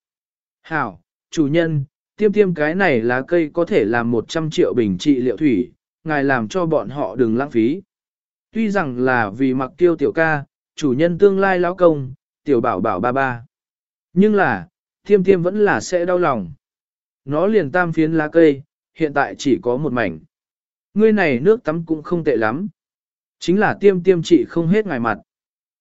Hảo, chủ nhân, tiêm tiêm cái này lá cây có thể làm 100 triệu bình trị liệu thủy, ngài làm cho bọn họ đừng lãng phí. Tuy rằng là vì mặc tiêu tiểu ca, chủ nhân tương lai lão công, tiểu bảo bảo ba ba. Nhưng là, tiêm tiêm vẫn là sẽ đau lòng. Nó liền tam phiến lá cây, hiện tại chỉ có một mảnh. Ngươi này nước tắm cũng không tệ lắm. Chính là tiêm tiêm trị không hết ngài mặt.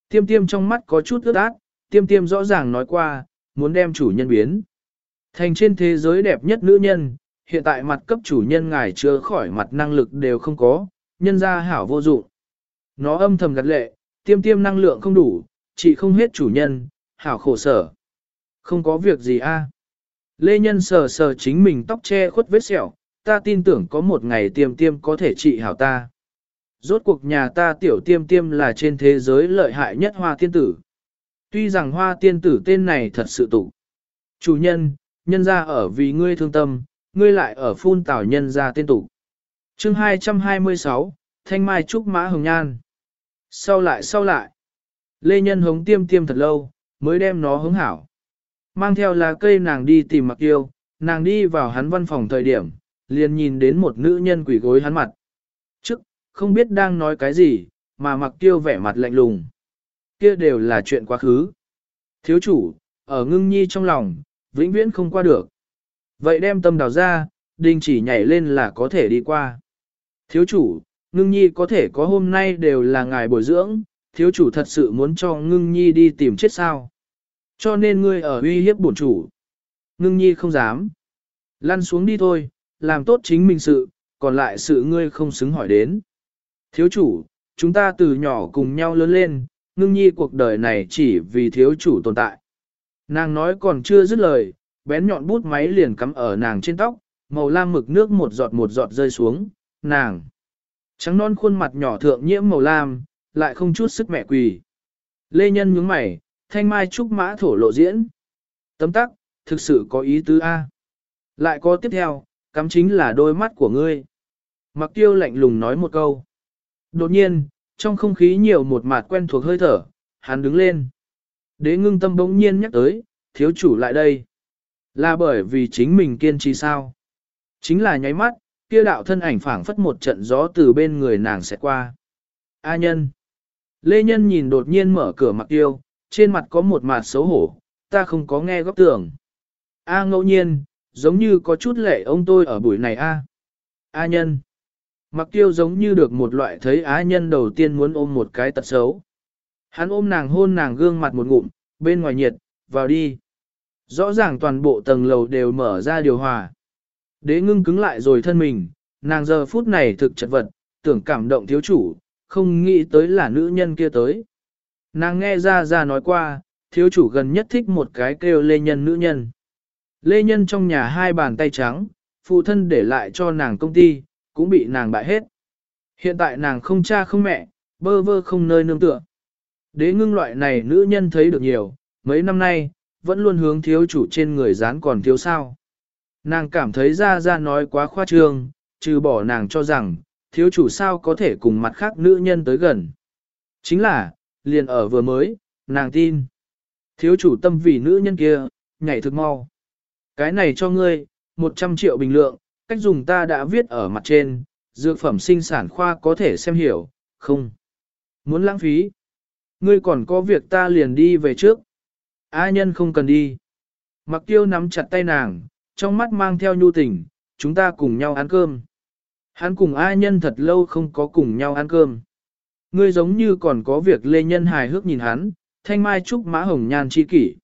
Tiêm tiêm trong mắt có chút ướt át, tiêm tiêm rõ ràng nói qua, muốn đem chủ nhân biến. Thành trên thế giới đẹp nhất nữ nhân, hiện tại mặt cấp chủ nhân ngài chưa khỏi mặt năng lực đều không có, nhân ra hảo vô dụng. Nó âm thầm gật lệ, tiêm tiêm năng lượng không đủ, chỉ không hết chủ nhân, hảo khổ sở. Không có việc gì a. Lê Nhân sờ sờ chính mình tóc che khuất vết sẹo, ta tin tưởng có một ngày tiêm tiêm có thể trị hảo ta. Rốt cuộc nhà ta tiểu tiêm tiêm là trên thế giới lợi hại nhất hoa tiên tử. Tuy rằng hoa tiên tử tên này thật sự tụ. Chủ nhân, nhân ra ở vì ngươi thương tâm, ngươi lại ở phun tảo nhân ra tên tụ. chương 226, Thanh Mai Trúc Mã Hồng Nhan. Sau lại sau lại, Lê Nhân hống tiêm tiêm thật lâu, mới đem nó hứng hảo. Mang theo lá cây nàng đi tìm mặc yêu, nàng đi vào hắn văn phòng thời điểm, liền nhìn đến một nữ nhân quỷ gối hắn mặt. Trước, không biết đang nói cái gì, mà mặc tiêu vẻ mặt lạnh lùng. Kia đều là chuyện quá khứ. Thiếu chủ, ở ngưng nhi trong lòng, vĩnh viễn không qua được. Vậy đem tâm đào ra, đình chỉ nhảy lên là có thể đi qua. Thiếu chủ, ngưng nhi có thể có hôm nay đều là ngài bồi dưỡng, thiếu chủ thật sự muốn cho ngưng nhi đi tìm chết sao. Cho nên ngươi ở uy hiếp bổn chủ. Ngưng nhi không dám. Lăn xuống đi thôi, làm tốt chính mình sự, còn lại sự ngươi không xứng hỏi đến. Thiếu chủ, chúng ta từ nhỏ cùng nhau lớn lên, ngưng nhi cuộc đời này chỉ vì thiếu chủ tồn tại. Nàng nói còn chưa dứt lời, bén nhọn bút máy liền cắm ở nàng trên tóc, màu lam mực nước một giọt một giọt rơi xuống, nàng. Trắng non khuôn mặt nhỏ thượng nhiễm màu lam, lại không chút sức mẹ quỳ. Lê Nhân nhướng mày, thanh mai trúc mã thổ lộ diễn. Tấm tắc, thực sự có ý tứ A. Lại có tiếp theo, cắm chính là đôi mắt của ngươi. Mặc tiêu lạnh lùng nói một câu. Đột nhiên, trong không khí nhiều một mạt quen thuộc hơi thở, hắn đứng lên. Đế ngưng tâm bỗng nhiên nhắc tới, thiếu chủ lại đây. Là bởi vì chính mình kiên trì sao? Chính là nháy mắt, kia đạo thân ảnh phảng phất một trận gió từ bên người nàng sẽ qua. A nhân. Lê Nhân nhìn đột nhiên mở cửa mặc tiêu, trên mặt có một mạt xấu hổ, ta không có nghe góc tưởng. A ngẫu nhiên, giống như có chút lệ ông tôi ở buổi này a. À? A nhân. Mặc tiêu giống như được một loại thấy á nhân đầu tiên muốn ôm một cái tật xấu. Hắn ôm nàng hôn nàng gương mặt một ngụm, bên ngoài nhiệt, vào đi. Rõ ràng toàn bộ tầng lầu đều mở ra điều hòa. Đế ngưng cứng lại rồi thân mình, nàng giờ phút này thực chật vật, tưởng cảm động thiếu chủ, không nghĩ tới là nữ nhân kia tới. Nàng nghe ra ra nói qua, thiếu chủ gần nhất thích một cái kêu lê nhân nữ nhân. Lê nhân trong nhà hai bàn tay trắng, phụ thân để lại cho nàng công ty, cũng bị nàng bại hết. Hiện tại nàng không cha không mẹ, bơ vơ không nơi nương tựa. Đế ngưng loại này nữ nhân thấy được nhiều, mấy năm nay, vẫn luôn hướng thiếu chủ trên người dán còn thiếu sao. Nàng cảm thấy ra ra nói quá khoa trương, trừ bỏ nàng cho rằng, thiếu chủ sao có thể cùng mặt khác nữ nhân tới gần. Chính là, liền ở vừa mới, nàng tin. Thiếu chủ tâm vì nữ nhân kia, nhảy thực mau. Cái này cho ngươi, 100 triệu bình lượng, cách dùng ta đã viết ở mặt trên, dược phẩm sinh sản khoa có thể xem hiểu, không. Muốn lãng phí. Ngươi còn có việc ta liền đi về trước. A nhân không cần đi. Mặc tiêu nắm chặt tay nàng, trong mắt mang theo nhu tình, chúng ta cùng nhau ăn cơm. Hắn cùng A nhân thật lâu không có cùng nhau ăn cơm. Ngươi giống như còn có việc lê nhân hài hước nhìn hắn, thanh mai trúc mã hồng nhan chi kỷ.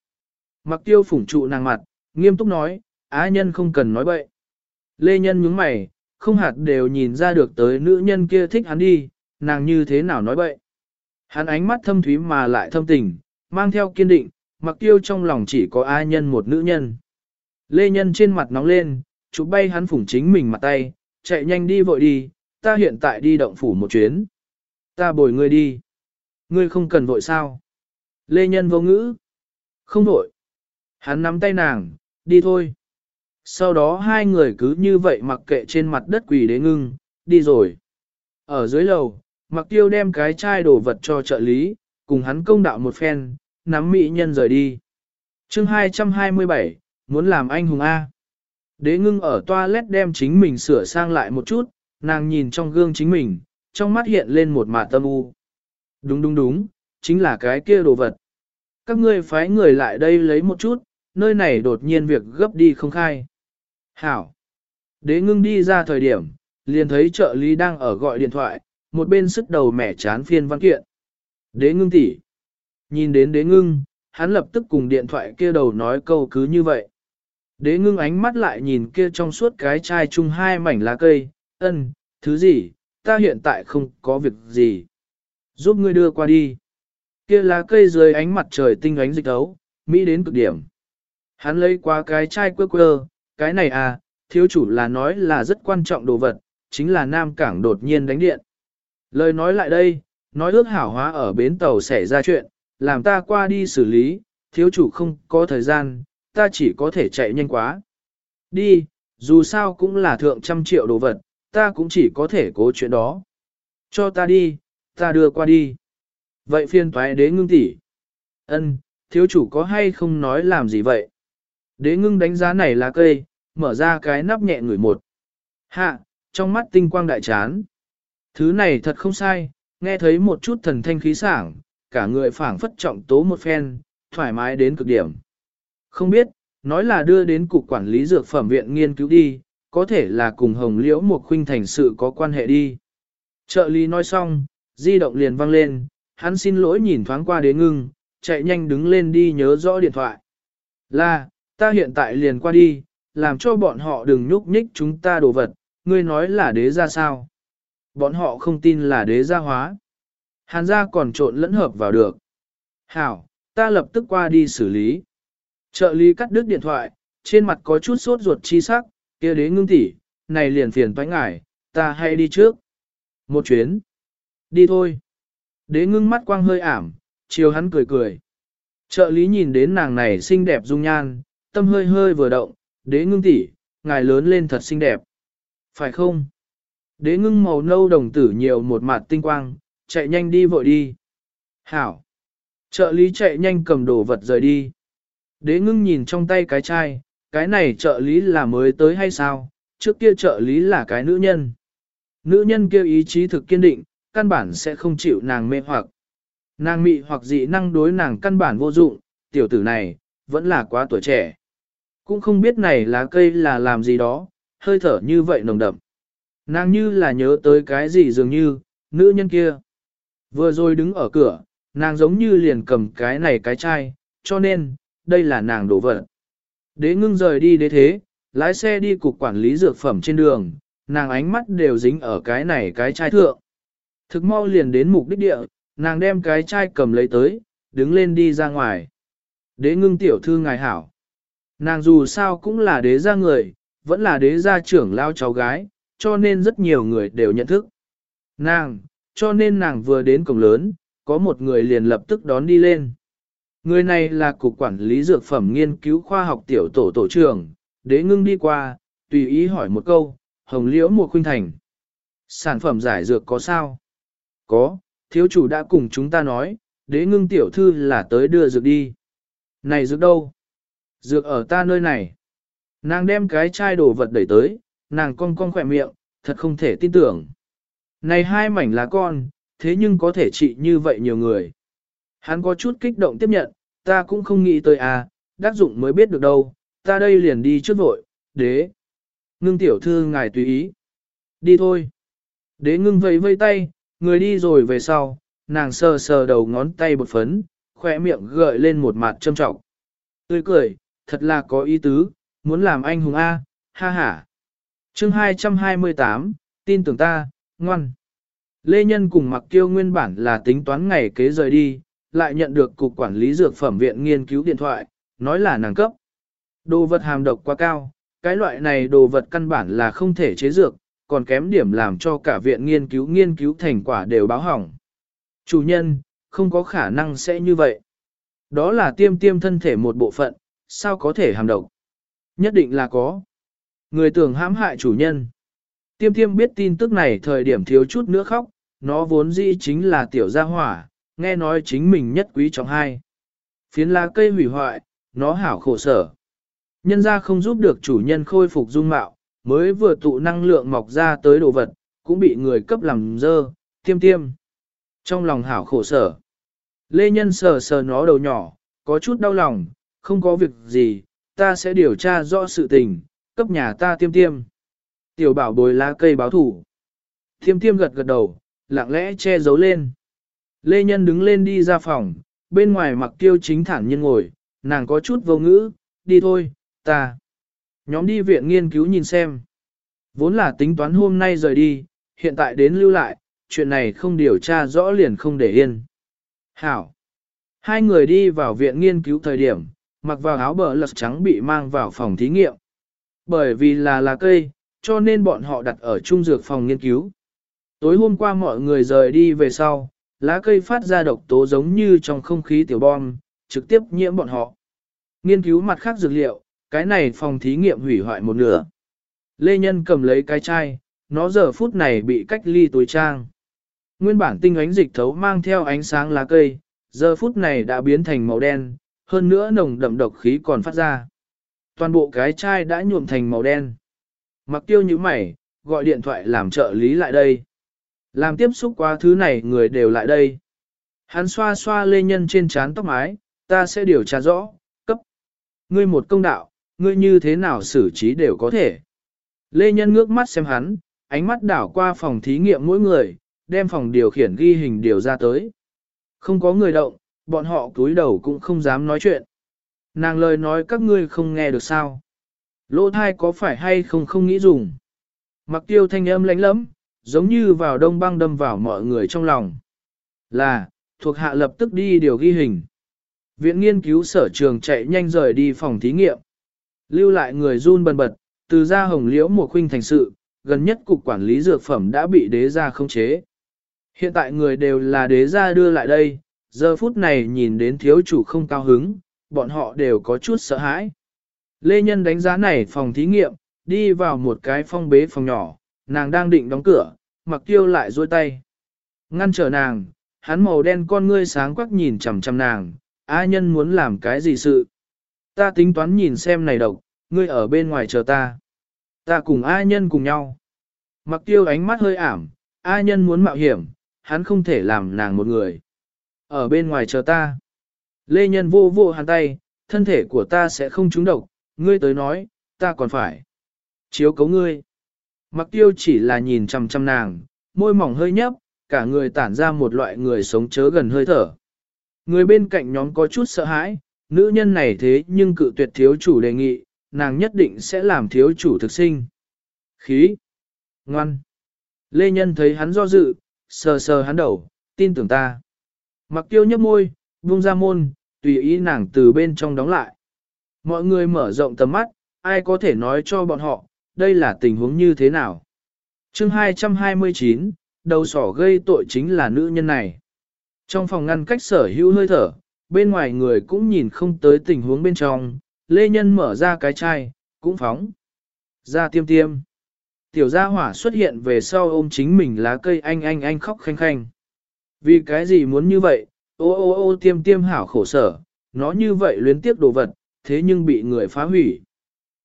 Mặc tiêu phủng trụ nàng mặt, nghiêm túc nói, á nhân không cần nói bậy. Lê nhân nhướng mày, không hạt đều nhìn ra được tới nữ nhân kia thích hắn đi, nàng như thế nào nói bậy. Hắn ánh mắt thâm thúy mà lại thâm tình, mang theo kiên định, mặc tiêu trong lòng chỉ có á nhân một nữ nhân. Lê nhân trên mặt nóng lên, chụp bay hắn phủng chính mình mặt tay, chạy nhanh đi vội đi, ta hiện tại đi động phủ một chuyến. Ta bồi ngươi đi. Ngươi không cần vội sao? Lê Nhân vô ngữ. Không vội. Hắn nắm tay nàng, đi thôi. Sau đó hai người cứ như vậy mặc kệ trên mặt đất quỳ đế ngưng, đi rồi. Ở dưới lầu, mặc tiêu đem cái chai đồ vật cho trợ lý, cùng hắn công đạo một phen, nắm mỹ nhân rời đi. chương 227, muốn làm anh hùng A. Đế ngưng ở toilet đem chính mình sửa sang lại một chút, nàng nhìn trong gương chính mình, trong mắt hiện lên một mạt tâm u. Đúng đúng đúng, chính là cái kia đồ vật. Các ngươi phái người lại đây lấy một chút, nơi này đột nhiên việc gấp đi không khai. Hảo. Đế ngưng đi ra thời điểm, liền thấy trợ lý đang ở gọi điện thoại, một bên sức đầu mẻ chán phiên văn kiện. Đế ngưng tỷ. Nhìn đến đế ngưng, hắn lập tức cùng điện thoại kia đầu nói câu cứ như vậy. Đế ngưng ánh mắt lại nhìn kia trong suốt cái chai chung hai mảnh lá cây, ân, thứ gì, ta hiện tại không có việc gì. Giúp ngươi đưa qua đi. Kia lá cây dưới ánh mặt trời tinh ánh dịch thấu, Mỹ đến cực điểm. Hắn lấy qua cái chai quơ quơ, cái này à, thiếu chủ là nói là rất quan trọng đồ vật, chính là Nam Cảng đột nhiên đánh điện. Lời nói lại đây, nói ước hảo hóa ở bến tàu xảy ra chuyện, làm ta qua đi xử lý, thiếu chủ không có thời gian, ta chỉ có thể chạy nhanh quá. Đi, dù sao cũng là thượng trăm triệu đồ vật, ta cũng chỉ có thể cố chuyện đó. Cho ta đi, ta đưa qua đi. Vậy phiên toái đế ngưng tỷ, ân, thiếu chủ có hay không nói làm gì vậy? Đế ngưng đánh giá này là cây, mở ra cái nắp nhẹ người một. Hạ, trong mắt tinh quang đại chán. Thứ này thật không sai, nghe thấy một chút thần thanh khí sảng, cả người phảng phất trọng tố một phen, thoải mái đến cực điểm. Không biết, nói là đưa đến cục quản lý dược phẩm viện nghiên cứu đi, có thể là cùng hồng liễu một khuynh thành sự có quan hệ đi. Trợ lý nói xong, di động liền vang lên, hắn xin lỗi nhìn thoáng qua đế ngưng, chạy nhanh đứng lên đi nhớ rõ điện thoại. Là, ta hiện tại liền qua đi, làm cho bọn họ đừng nhúc nhích chúng ta đồ vật, ngươi nói là đế ra sao. Bọn họ không tin là đế gia hóa. Hàn gia còn trộn lẫn hợp vào được. Hảo, ta lập tức qua đi xử lý. Trợ lý cắt đứt điện thoại, trên mặt có chút sốt ruột chi sắc, kia đế ngưng tỷ, này liền phiền toái ngải, ta hay đi trước. Một chuyến. Đi thôi. Đế ngưng mắt quang hơi ảm, chiều hắn cười cười. Trợ lý nhìn đến nàng này xinh đẹp dung nhan, tâm hơi hơi vừa động, đế ngưng tỷ, ngài lớn lên thật xinh đẹp. Phải không? Đế ngưng màu nâu đồng tử nhiều một mặt tinh quang, chạy nhanh đi vội đi. Hảo! Trợ lý chạy nhanh cầm đồ vật rời đi. Đế ngưng nhìn trong tay cái chai, cái này trợ lý là mới tới hay sao, trước kia trợ lý là cái nữ nhân. Nữ nhân kia ý chí thực kiên định, căn bản sẽ không chịu nàng mê hoặc. Nàng mị hoặc dị năng đối nàng căn bản vô dụng, tiểu tử này, vẫn là quá tuổi trẻ. Cũng không biết này lá cây là làm gì đó, hơi thở như vậy nồng đậm. Nàng như là nhớ tới cái gì dường như, nữ nhân kia. Vừa rồi đứng ở cửa, nàng giống như liền cầm cái này cái chai, cho nên, đây là nàng đổ vật. Đế ngưng rời đi đế thế, lái xe đi cục quản lý dược phẩm trên đường, nàng ánh mắt đều dính ở cái này cái chai thượng. Thực mau liền đến mục đích địa, nàng đem cái chai cầm lấy tới, đứng lên đi ra ngoài. Đế ngưng tiểu thư ngài hảo. Nàng dù sao cũng là đế gia người, vẫn là đế gia trưởng lao cháu gái, cho nên rất nhiều người đều nhận thức. Nàng, cho nên nàng vừa đến cổng lớn, có một người liền lập tức đón đi lên. Người này là cục quản lý dược phẩm nghiên cứu khoa học tiểu tổ tổ trưởng, đế ngưng đi qua, tùy ý hỏi một câu, hồng liễu mùa khuynh thành. Sản phẩm giải dược có sao? Có, thiếu chủ đã cùng chúng ta nói, đế ngưng tiểu thư là tới đưa dược đi. Này dược đâu? Dược ở ta nơi này. Nàng đem cái chai đồ vật đẩy tới, nàng cong cong khỏe miệng, thật không thể tin tưởng. Này hai mảnh lá con, thế nhưng có thể trị như vậy nhiều người. Hắn có chút kích động tiếp nhận, ta cũng không nghĩ tới à, đắc dụng mới biết được đâu, ta đây liền đi trước vội, đế. Ngưng tiểu thư ngài tùy ý. Đi thôi. Đế ngưng vẫy vây tay, người đi rồi về sau, nàng sờ sờ đầu ngón tay bột phấn, khỏe miệng gợi lên một mặt châm trọng. Tươi cười, thật là có ý tứ, muốn làm anh hùng A, ha ha. chương 228, tin tưởng ta, ngoan. Lê Nhân cùng Mặc Kiêu nguyên bản là tính toán ngày kế rời đi, lại nhận được Cục Quản lý Dược Phẩm Viện nghiên cứu điện thoại, nói là nàng cấp. Đồ vật hàm độc quá cao, cái loại này đồ vật căn bản là không thể chế dược, còn kém điểm làm cho cả viện nghiên cứu nghiên cứu thành quả đều báo hỏng. Chủ nhân, không có khả năng sẽ như vậy. Đó là tiêm tiêm thân thể một bộ phận, sao có thể hàm độc? Nhất định là có. Người tưởng hãm hại chủ nhân. Tiêm tiêm biết tin tức này thời điểm thiếu chút nữa khóc, nó vốn dĩ chính là tiểu gia hỏa, nghe nói chính mình nhất quý trọng hai. Phiến lá cây hủy hoại, nó hảo khổ sở. Nhân ra không giúp được chủ nhân khôi phục dung mạo, mới vừa tụ năng lượng mọc ra tới đồ vật, cũng bị người cấp làm dơ, tiêm tiêm. Trong lòng hảo khổ sở. Lê Nhân sờ sờ nó đầu nhỏ, có chút đau lòng, không có việc gì, ta sẽ điều tra rõ sự tình, cấp nhà ta tiêm tiêm. Tiểu bảo bồi lá cây báo thủ. Tiêm tiêm gật gật đầu, lặng lẽ che giấu lên. Lê Nhân đứng lên đi ra phòng, bên ngoài mặc tiêu chính thản nhiên ngồi, nàng có chút vô ngữ, đi thôi, ta. Nhóm đi viện nghiên cứu nhìn xem. Vốn là tính toán hôm nay rời đi, hiện tại đến lưu lại, chuyện này không điều tra rõ liền không để yên. Hảo. Hai người đi vào viện nghiên cứu thời điểm, mặc vào áo bờ lật trắng bị mang vào phòng thí nghiệm. Bởi vì là lá cây, cho nên bọn họ đặt ở trung dược phòng nghiên cứu. Tối hôm qua mọi người rời đi về sau, lá cây phát ra độc tố giống như trong không khí tiểu bom, trực tiếp nhiễm bọn họ. Nghiên cứu mặt khác dược liệu, cái này phòng thí nghiệm hủy hoại một nửa. Lê Nhân cầm lấy cái chai, nó giờ phút này bị cách ly túi trang. Nguyên bản tinh ánh dịch thấu mang theo ánh sáng lá cây, giờ phút này đã biến thành màu đen, hơn nữa nồng đậm độc khí còn phát ra. Toàn bộ cái chai đã nhuộm thành màu đen. Mặc tiêu như mày, gọi điện thoại làm trợ lý lại đây. Làm tiếp xúc qua thứ này người đều lại đây. Hắn xoa xoa lê nhân trên trán tóc mái, ta sẽ điều tra rõ, cấp. Ngươi một công đạo, ngươi như thế nào xử trí đều có thể. Lê nhân ngước mắt xem hắn, ánh mắt đảo qua phòng thí nghiệm mỗi người, đem phòng điều khiển ghi hình điều ra tới. Không có người động, bọn họ cúi đầu cũng không dám nói chuyện. Nàng lời nói các ngươi không nghe được sao. Lỗ thai có phải hay không không nghĩ dùng. Mặc tiêu thanh âm lãnh lắm, giống như vào đông băng đâm vào mọi người trong lòng. Là, thuộc hạ lập tức đi điều ghi hình. Viện nghiên cứu sở trường chạy nhanh rời đi phòng thí nghiệm. Lưu lại người run bần bật, từ ra hồng liễu mùa khuynh thành sự, gần nhất cục quản lý dược phẩm đã bị đế gia không chế. Hiện tại người đều là đế gia đưa lại đây, giờ phút này nhìn đến thiếu chủ không cao hứng, bọn họ đều có chút sợ hãi. Lê Nhân đánh giá này phòng thí nghiệm, đi vào một cái phong bế phòng nhỏ, nàng đang định đóng cửa, mặc tiêu lại duỗi tay. Ngăn trở nàng, hắn màu đen con ngươi sáng quắc nhìn chằm chằm nàng, A nhân muốn làm cái gì sự. Ta tính toán nhìn xem này độc, ngươi ở bên ngoài chờ ta. Ta cùng A nhân cùng nhau. Mặc tiêu ánh mắt hơi ảm, A nhân muốn mạo hiểm, hắn không thể làm nàng một người. Ở bên ngoài chờ ta. Lê nhân vô vô hàn tay, thân thể của ta sẽ không trúng độc, ngươi tới nói, ta còn phải. Chiếu cấu ngươi. Mặc tiêu chỉ là nhìn chăm chăm nàng, môi mỏng hơi nhấp, cả người tản ra một loại người sống chớ gần hơi thở. Người bên cạnh nhóm có chút sợ hãi, nữ nhân này thế nhưng cự tuyệt thiếu chủ đề nghị, nàng nhất định sẽ làm thiếu chủ thực sinh. Khí. Ngoan. Lê Nhân thấy hắn do dự, sờ sờ hắn đầu, tin tưởng ta. Mặc tiêu nhấp môi, vung ra môn, tùy ý nàng từ bên trong đóng lại. Mọi người mở rộng tầm mắt, ai có thể nói cho bọn họ, đây là tình huống như thế nào. chương 229, đầu sỏ gây tội chính là nữ nhân này. Trong phòng ngăn cách sở hữu hơi thở, bên ngoài người cũng nhìn không tới tình huống bên trong, Lê Nhân mở ra cái chai, cũng phóng. Ra tiêm tiêm. Tiểu gia hỏa xuất hiện về sau ôm chính mình lá cây anh anh anh khóc khanh khanh. Vì cái gì muốn như vậy, ô ô ô tiêm tiêm hảo khổ sở, nó như vậy luyến tiếp đồ vật, thế nhưng bị người phá hủy.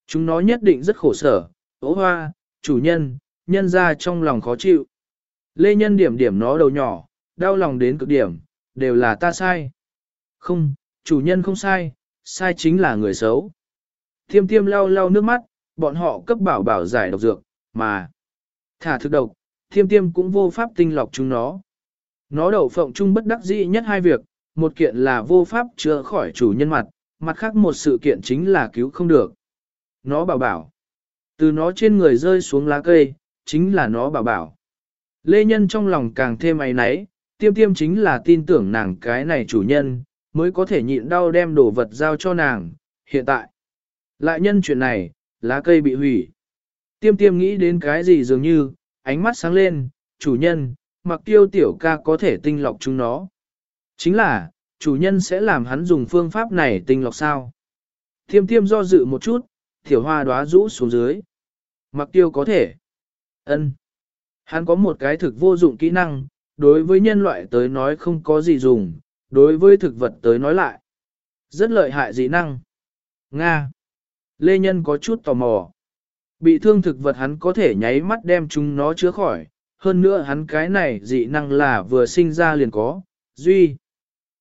Chúng nó nhất định rất khổ sở, ố hoa, chủ nhân, nhân ra trong lòng khó chịu. Lê nhân điểm điểm nó đầu nhỏ, đau lòng đến cực điểm, đều là ta sai. Không, chủ nhân không sai, sai chính là người xấu. Tiêm tiêm lau lau nước mắt, bọn họ cấp bảo bảo giải độc dược, mà thả thực độc, tiêm tiêm cũng vô pháp tinh lọc chúng nó. Nó đậu phộng chung bất đắc dĩ nhất hai việc, một kiện là vô pháp chữa khỏi chủ nhân mặt, mặt khác một sự kiện chính là cứu không được. Nó bảo bảo. Từ nó trên người rơi xuống lá cây, chính là nó bảo bảo. Lê Nhân trong lòng càng thêm ấy náy, tiêm tiêm chính là tin tưởng nàng cái này chủ nhân, mới có thể nhịn đau đem đồ vật giao cho nàng. Hiện tại, lại nhân chuyện này, lá cây bị hủy. Tiêm tiêm nghĩ đến cái gì dường như, ánh mắt sáng lên, chủ nhân, mặc tiêu tiểu ca có thể tinh lọc chúng nó. Chính là, chủ nhân sẽ làm hắn dùng phương pháp này tinh lọc sao. Thiêm Thiêm do dự một chút, tiểu hoa đóa rũ xuống dưới. Mặc tiêu có thể. ân Hắn có một cái thực vô dụng kỹ năng, đối với nhân loại tới nói không có gì dùng, đối với thực vật tới nói lại. Rất lợi hại dị năng. Nga. Lê Nhân có chút tò mò. Bị thương thực vật hắn có thể nháy mắt đem chúng nó chữa khỏi, hơn nữa hắn cái này dị năng là vừa sinh ra liền có, duy.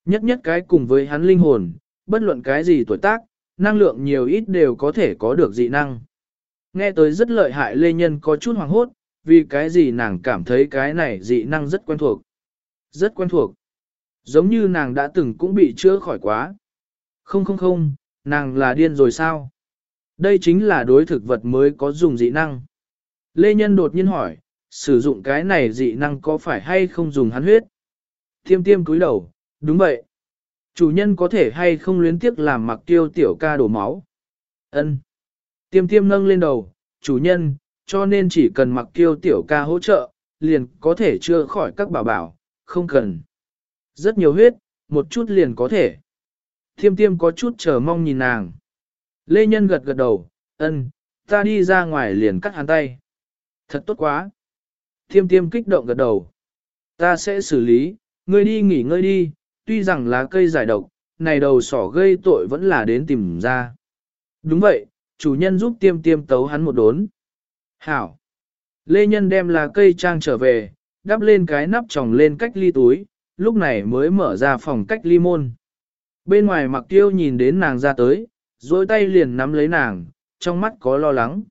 Nhất nhất cái cùng với hắn linh hồn, bất luận cái gì tuổi tác, năng lượng nhiều ít đều có thể có được dị năng. Nghe tới rất lợi hại Lê Nhân có chút hoàng hốt, vì cái gì nàng cảm thấy cái này dị năng rất quen thuộc. Rất quen thuộc. Giống như nàng đã từng cũng bị chữa khỏi quá. Không không không, nàng là điên rồi sao? Đây chính là đối thực vật mới có dùng dị năng. Lê Nhân đột nhiên hỏi, sử dụng cái này dị năng có phải hay không dùng hắn huyết? Tiêm tiêm cúi đầu, đúng vậy. Chủ nhân có thể hay không luyến tiếc làm mặc tiêu tiểu ca đổ máu? Ân. Tiêm tiêm nâng lên đầu, chủ nhân, cho nên chỉ cần mặc tiêu tiểu ca hỗ trợ, liền có thể chữa khỏi các bảo bảo, không cần. Rất nhiều huyết, một chút liền có thể. Tiêm tiêm có chút chờ mong nhìn nàng. Lê Nhân gật gật đầu, ân, ta đi ra ngoài liền cắt hắn tay. Thật tốt quá. Tiêm tiêm kích động gật đầu. Ta sẽ xử lý, ngươi đi nghỉ ngơi đi, tuy rằng lá cây giải độc, này đầu sỏ gây tội vẫn là đến tìm ra. Đúng vậy, chủ nhân giúp tiêm tiêm tấu hắn một đốn. Hảo. Lê Nhân đem lá cây trang trở về, đắp lên cái nắp tròng lên cách ly túi, lúc này mới mở ra phòng cách ly môn. Bên ngoài mặc tiêu nhìn đến nàng ra tới, dối tay liền nắm lấy nàng, trong mắt có lo lắng.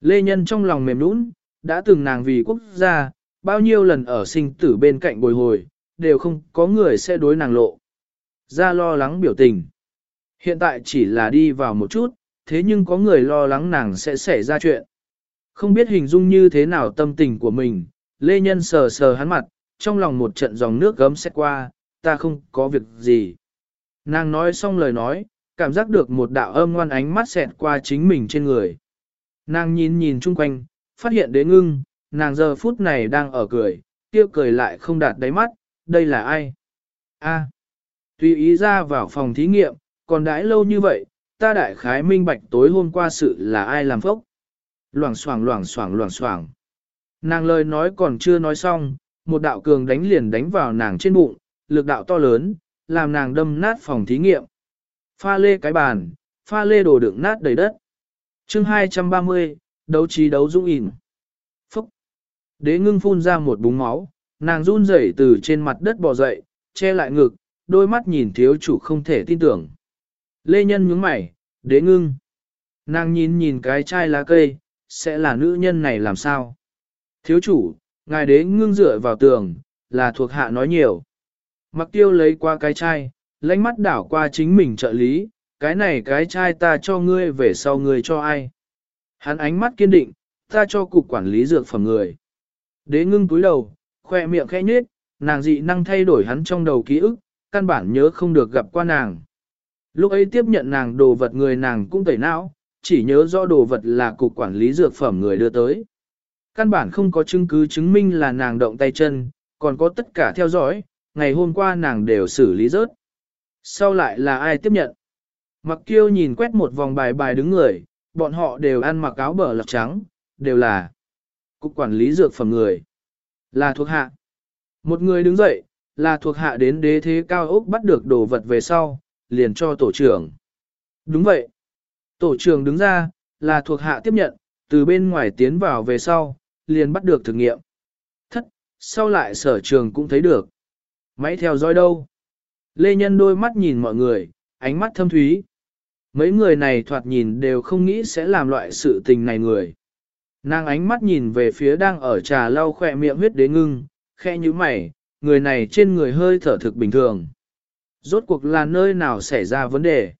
Lê Nhân trong lòng mềm nũng, đã từng nàng vì quốc gia, bao nhiêu lần ở sinh tử bên cạnh bồi hồi, đều không có người sẽ đối nàng lộ. Ra lo lắng biểu tình. Hiện tại chỉ là đi vào một chút, thế nhưng có người lo lắng nàng sẽ xảy ra chuyện. Không biết hình dung như thế nào tâm tình của mình, Lê Nhân sờ sờ hắn mặt, trong lòng một trận dòng nước gấm xét qua, ta không có việc gì. Nàng nói xong lời nói, cảm giác được một đạo âm ngoan ánh mắt xẹt qua chính mình trên người. Nàng nhìn nhìn chung quanh, phát hiện đế ngưng, nàng giờ phút này đang ở cười, kia cười lại không đạt đáy mắt, đây là ai? A. À, tùy ý ra vào phòng thí nghiệm, còn đãi lâu như vậy, ta đại khái minh bạch tối hôm qua sự là ai làm phốc. Loảng xoảng loảng xoảng loảng xoảng. Nàng lời nói còn chưa nói xong, một đạo cường đánh liền đánh vào nàng trên bụng, lực đạo to lớn, làm nàng đâm nát phòng thí nghiệm. Pha lê cái bàn, pha lê đồ đựng nát đầy đất. chương 230, đấu trí đấu dũng ỉn. Phúc! Đế ngưng phun ra một búng máu, nàng run rẩy từ trên mặt đất bò dậy, che lại ngực, đôi mắt nhìn thiếu chủ không thể tin tưởng. Lê Nhân nhướng mày, đế ngưng. Nàng nhìn nhìn cái chai lá cây, sẽ là nữ nhân này làm sao? Thiếu chủ, ngài đế ngưng dựa vào tường, là thuộc hạ nói nhiều. Mặc tiêu lấy qua cái chai, lánh mắt đảo qua chính mình trợ lý, cái này cái chai ta cho ngươi về sau ngươi cho ai. Hắn ánh mắt kiên định, ta cho cục quản lý dược phẩm người. Đế ngưng túi đầu, khoe miệng khẽ nhếch, nàng dị năng thay đổi hắn trong đầu ký ức, căn bản nhớ không được gặp qua nàng. Lúc ấy tiếp nhận nàng đồ vật người nàng cũng tẩy não, chỉ nhớ rõ đồ vật là cục quản lý dược phẩm người đưa tới. Căn bản không có chứng cứ chứng minh là nàng động tay chân, còn có tất cả theo dõi, ngày hôm qua nàng đều xử lý rớt. Sau lại là ai tiếp nhận? Mặc kiêu nhìn quét một vòng bài bài đứng người, bọn họ đều ăn mặc áo bờ lọc trắng, đều là cục quản lý dược phẩm người. Là thuộc hạ. Một người đứng dậy, là thuộc hạ đến đế thế cao ốc bắt được đồ vật về sau, liền cho tổ trưởng. Đúng vậy. Tổ trưởng đứng ra, là thuộc hạ tiếp nhận, từ bên ngoài tiến vào về sau, liền bắt được thực nghiệm. Thất, sau lại sở trường cũng thấy được. Máy theo dõi đâu? Lê Nhân đôi mắt nhìn mọi người, ánh mắt thâm thúy. Mấy người này thoạt nhìn đều không nghĩ sẽ làm loại sự tình này người. Nàng ánh mắt nhìn về phía đang ở trà lau khỏe miệng huyết đế ngưng, khe như mày, người này trên người hơi thở thực bình thường. Rốt cuộc là nơi nào xảy ra vấn đề?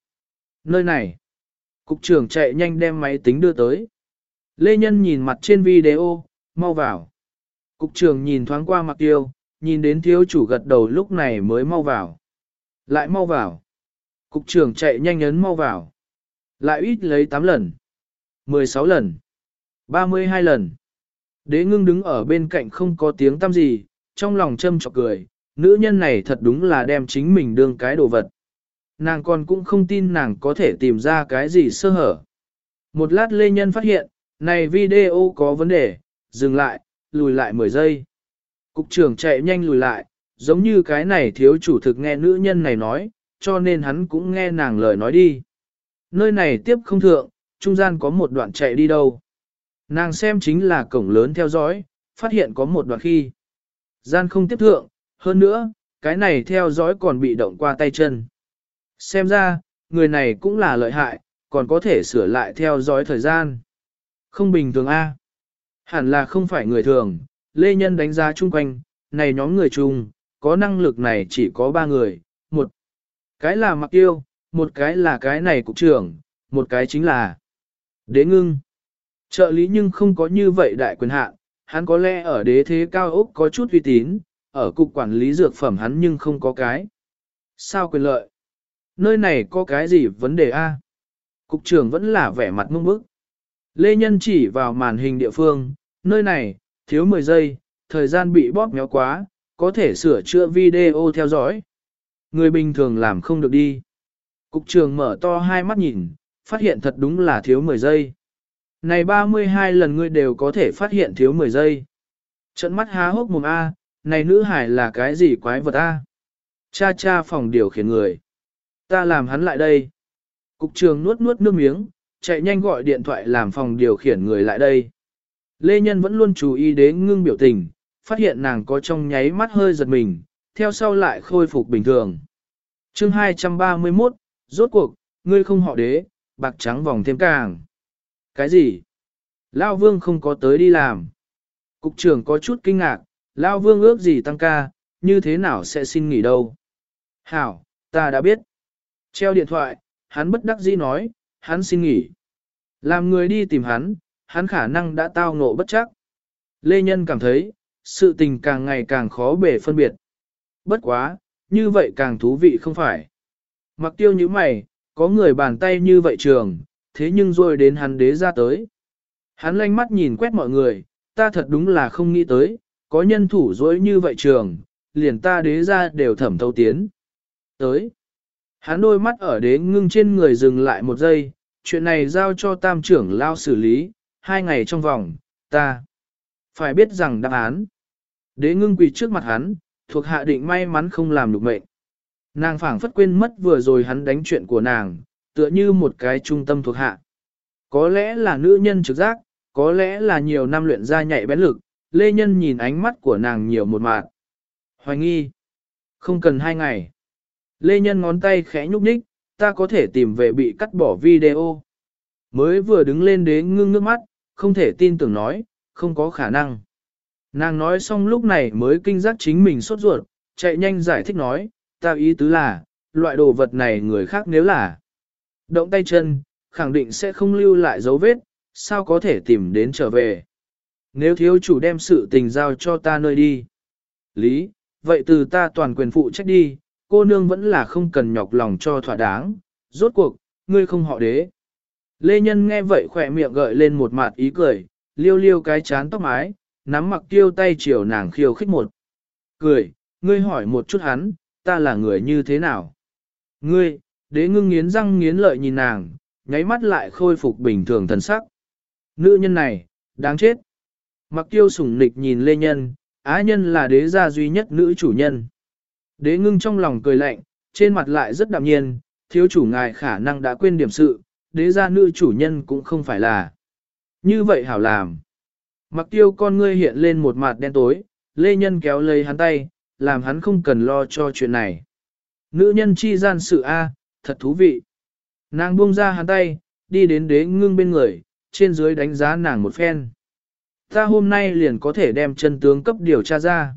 Nơi này. Cục trưởng chạy nhanh đem máy tính đưa tới. Lê Nhân nhìn mặt trên video, mau vào. Cục trưởng nhìn thoáng qua mặt tiêu, nhìn đến thiếu chủ gật đầu lúc này mới mau vào. Lại mau vào. Cục trưởng chạy nhanh nhấn mau vào. Lại ít lấy 8 lần. 16 lần. 32 lần. Đế ngưng đứng ở bên cạnh không có tiếng tăm gì, trong lòng châm chọc cười, nữ nhân này thật đúng là đem chính mình đương cái đồ vật. Nàng còn cũng không tin nàng có thể tìm ra cái gì sơ hở. Một lát lê nhân phát hiện, này video có vấn đề, dừng lại, lùi lại 10 giây. Cục trưởng chạy nhanh lùi lại, giống như cái này thiếu chủ thực nghe nữ nhân này nói, cho nên hắn cũng nghe nàng lời nói đi. Nơi này tiếp không thượng, trung gian có một đoạn chạy đi đâu. Nàng xem chính là cổng lớn theo dõi, phát hiện có một đoạn khi. Gian không tiếp thượng, hơn nữa, cái này theo dõi còn bị động qua tay chân. Xem ra, người này cũng là lợi hại, còn có thể sửa lại theo dõi thời gian. Không bình thường A. Hẳn là không phải người thường, Lê Nhân đánh giá chung quanh, này nhóm người chung, có năng lực này chỉ có ba người, cái là mặc yêu, một cái là cái này cục trưởng, một cái chính là đế ngưng. Trợ lý nhưng không có như vậy đại quyền hạn, hắn có lẽ ở đế thế cao ốc có chút uy tín, ở cục quản lý dược phẩm hắn nhưng không có cái. Sao quyền lợi? Nơi này có cái gì vấn đề a? Cục trưởng vẫn là vẻ mặt mông bức. Lê Nhân chỉ vào màn hình địa phương, nơi này, thiếu 10 giây, thời gian bị bóp méo quá, có thể sửa chữa video theo dõi. Người bình thường làm không được đi. Cục trưởng mở to hai mắt nhìn, phát hiện thật đúng là thiếu 10 giây. Này 32 lần ngươi đều có thể phát hiện thiếu 10 giây. Trận mắt há hốc mồm A, này nữ hải là cái gì quái vật A? Cha cha phòng điều khiển người. Ta làm hắn lại đây. Cục trường nuốt nuốt nước miếng, chạy nhanh gọi điện thoại làm phòng điều khiển người lại đây. Lê Nhân vẫn luôn chú ý đến ngưng biểu tình, phát hiện nàng có trong nháy mắt hơi giật mình, theo sau lại khôi phục bình thường. chương 231, rốt cuộc, ngươi không họ đế, bạc trắng vòng thêm càng. Cái gì? Lao Vương không có tới đi làm. Cục trưởng có chút kinh ngạc, Lao Vương ước gì tăng ca, như thế nào sẽ xin nghỉ đâu? Hảo, ta đã biết. Treo điện thoại, hắn bất đắc dĩ nói, hắn xin nghỉ. Làm người đi tìm hắn, hắn khả năng đã tao ngộ bất chắc. Lê Nhân cảm thấy, sự tình càng ngày càng khó bể phân biệt. Bất quá, như vậy càng thú vị không phải. Mặc tiêu như mày, có người bàn tay như vậy trường, thế nhưng rồi đến hắn đế ra tới. Hắn lanh mắt nhìn quét mọi người, ta thật đúng là không nghĩ tới, có nhân thủ dối như vậy trường, liền ta đế ra đều thẩm thâu tiến. Tới. Hắn đôi mắt ở đế ngưng trên người dừng lại một giây, chuyện này giao cho tam trưởng lao xử lý, hai ngày trong vòng, ta. Phải biết rằng đáp án. Đế ngưng quỳ trước mặt hắn, thuộc hạ định may mắn không làm được mệnh. Nàng phảng phất quên mất vừa rồi hắn đánh chuyện của nàng, tựa như một cái trung tâm thuộc hạ. Có lẽ là nữ nhân trực giác, có lẽ là nhiều năm luyện ra nhạy bén lực, Lê Nhân nhìn ánh mắt của nàng nhiều một mạt. Hoài nghi. Không cần hai ngày. Lê Nhân ngón tay khẽ nhúc nhích, ta có thể tìm về bị cắt bỏ video. Mới vừa đứng lên đế ngưng nước mắt, không thể tin tưởng nói, không có khả năng. Nàng nói xong lúc này mới kinh giác chính mình sốt ruột, chạy nhanh giải thích nói, ta ý tứ là, loại đồ vật này người khác nếu là động tay chân, khẳng định sẽ không lưu lại dấu vết, sao có thể tìm đến trở về. Nếu thiếu chủ đem sự tình giao cho ta nơi đi. Lý, vậy từ ta toàn quyền phụ trách đi, cô nương vẫn là không cần nhọc lòng cho thỏa đáng, rốt cuộc, ngươi không họ đế. Lê Nhân nghe vậy khỏe miệng gợi lên một mặt ý cười, liêu liêu cái chán tóc mái, nắm mặc tiêu tay chiều nàng khiêu khích một. Cười, ngươi hỏi một chút hắn, ta là người như thế nào? Ngươi, đế ngưng nghiến răng nghiến lợi nhìn nàng, nháy mắt lại khôi phục bình thường thần sắc. Nữ nhân này, đáng chết. Mặc tiêu sủng nịch nhìn lê nhân, á nhân là đế gia duy nhất nữ chủ nhân. Đế ngưng trong lòng cười lạnh, trên mặt lại rất đạm nhiên, thiếu chủ ngài khả năng đã quên điểm sự, đế gia nữ chủ nhân cũng không phải là. Như vậy hảo làm. Mặc tiêu con ngươi hiện lên một mặt đen tối, lê nhân kéo lấy hắn tay, làm hắn không cần lo cho chuyện này. Nữ nhân chi gian sự A, thật thú vị. Nàng buông ra hắn tay, đi đến đế ngưng bên người, trên dưới đánh giá nàng một phen. Ta hôm nay liền có thể đem chân tướng cấp điều tra ra.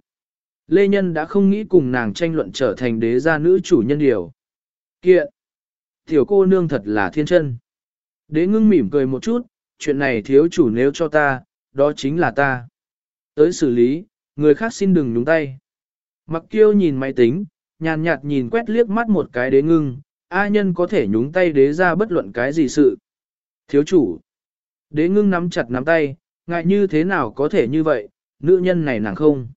Lê Nhân đã không nghĩ cùng nàng tranh luận trở thành đế gia nữ chủ nhân điều. Kiện! Tiểu cô nương thật là thiên chân. Đế ngưng mỉm cười một chút, chuyện này thiếu chủ nếu cho ta, đó chính là ta. Tới xử lý, người khác xin đừng nhúng tay. Mặc kiêu nhìn máy tính, nhàn nhạt nhìn quét liếc mắt một cái đế ngưng, A nhân có thể nhúng tay đế ra bất luận cái gì sự. Thiếu chủ. Đế ngưng nắm chặt nắm tay, ngại như thế nào có thể như vậy, nữ nhân này nàng không.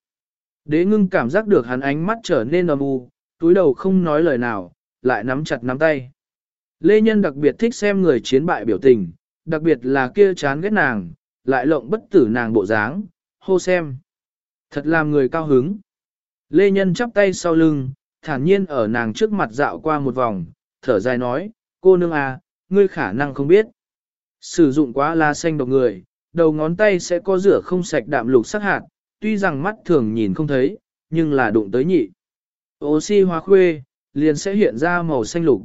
Đế ngưng cảm giác được hắn ánh mắt trở nên âm u, túi đầu không nói lời nào, lại nắm chặt nắm tay. Lê Nhân đặc biệt thích xem người chiến bại biểu tình, đặc biệt là kia chán ghét nàng, lại lộng bất tử nàng bộ dáng, hô xem. Thật làm người cao hứng. Lê Nhân chắp tay sau lưng, thản nhiên ở nàng trước mặt dạo qua một vòng, thở dài nói, cô nương à, ngươi khả năng không biết. Sử dụng quá lá xanh độc người, đầu ngón tay sẽ có rửa không sạch đạm lục sắc hạt, tuy rằng mắt thường nhìn không thấy, nhưng là đụng tới nhị. Oxy hóa khuê, liền sẽ hiện ra màu xanh lục.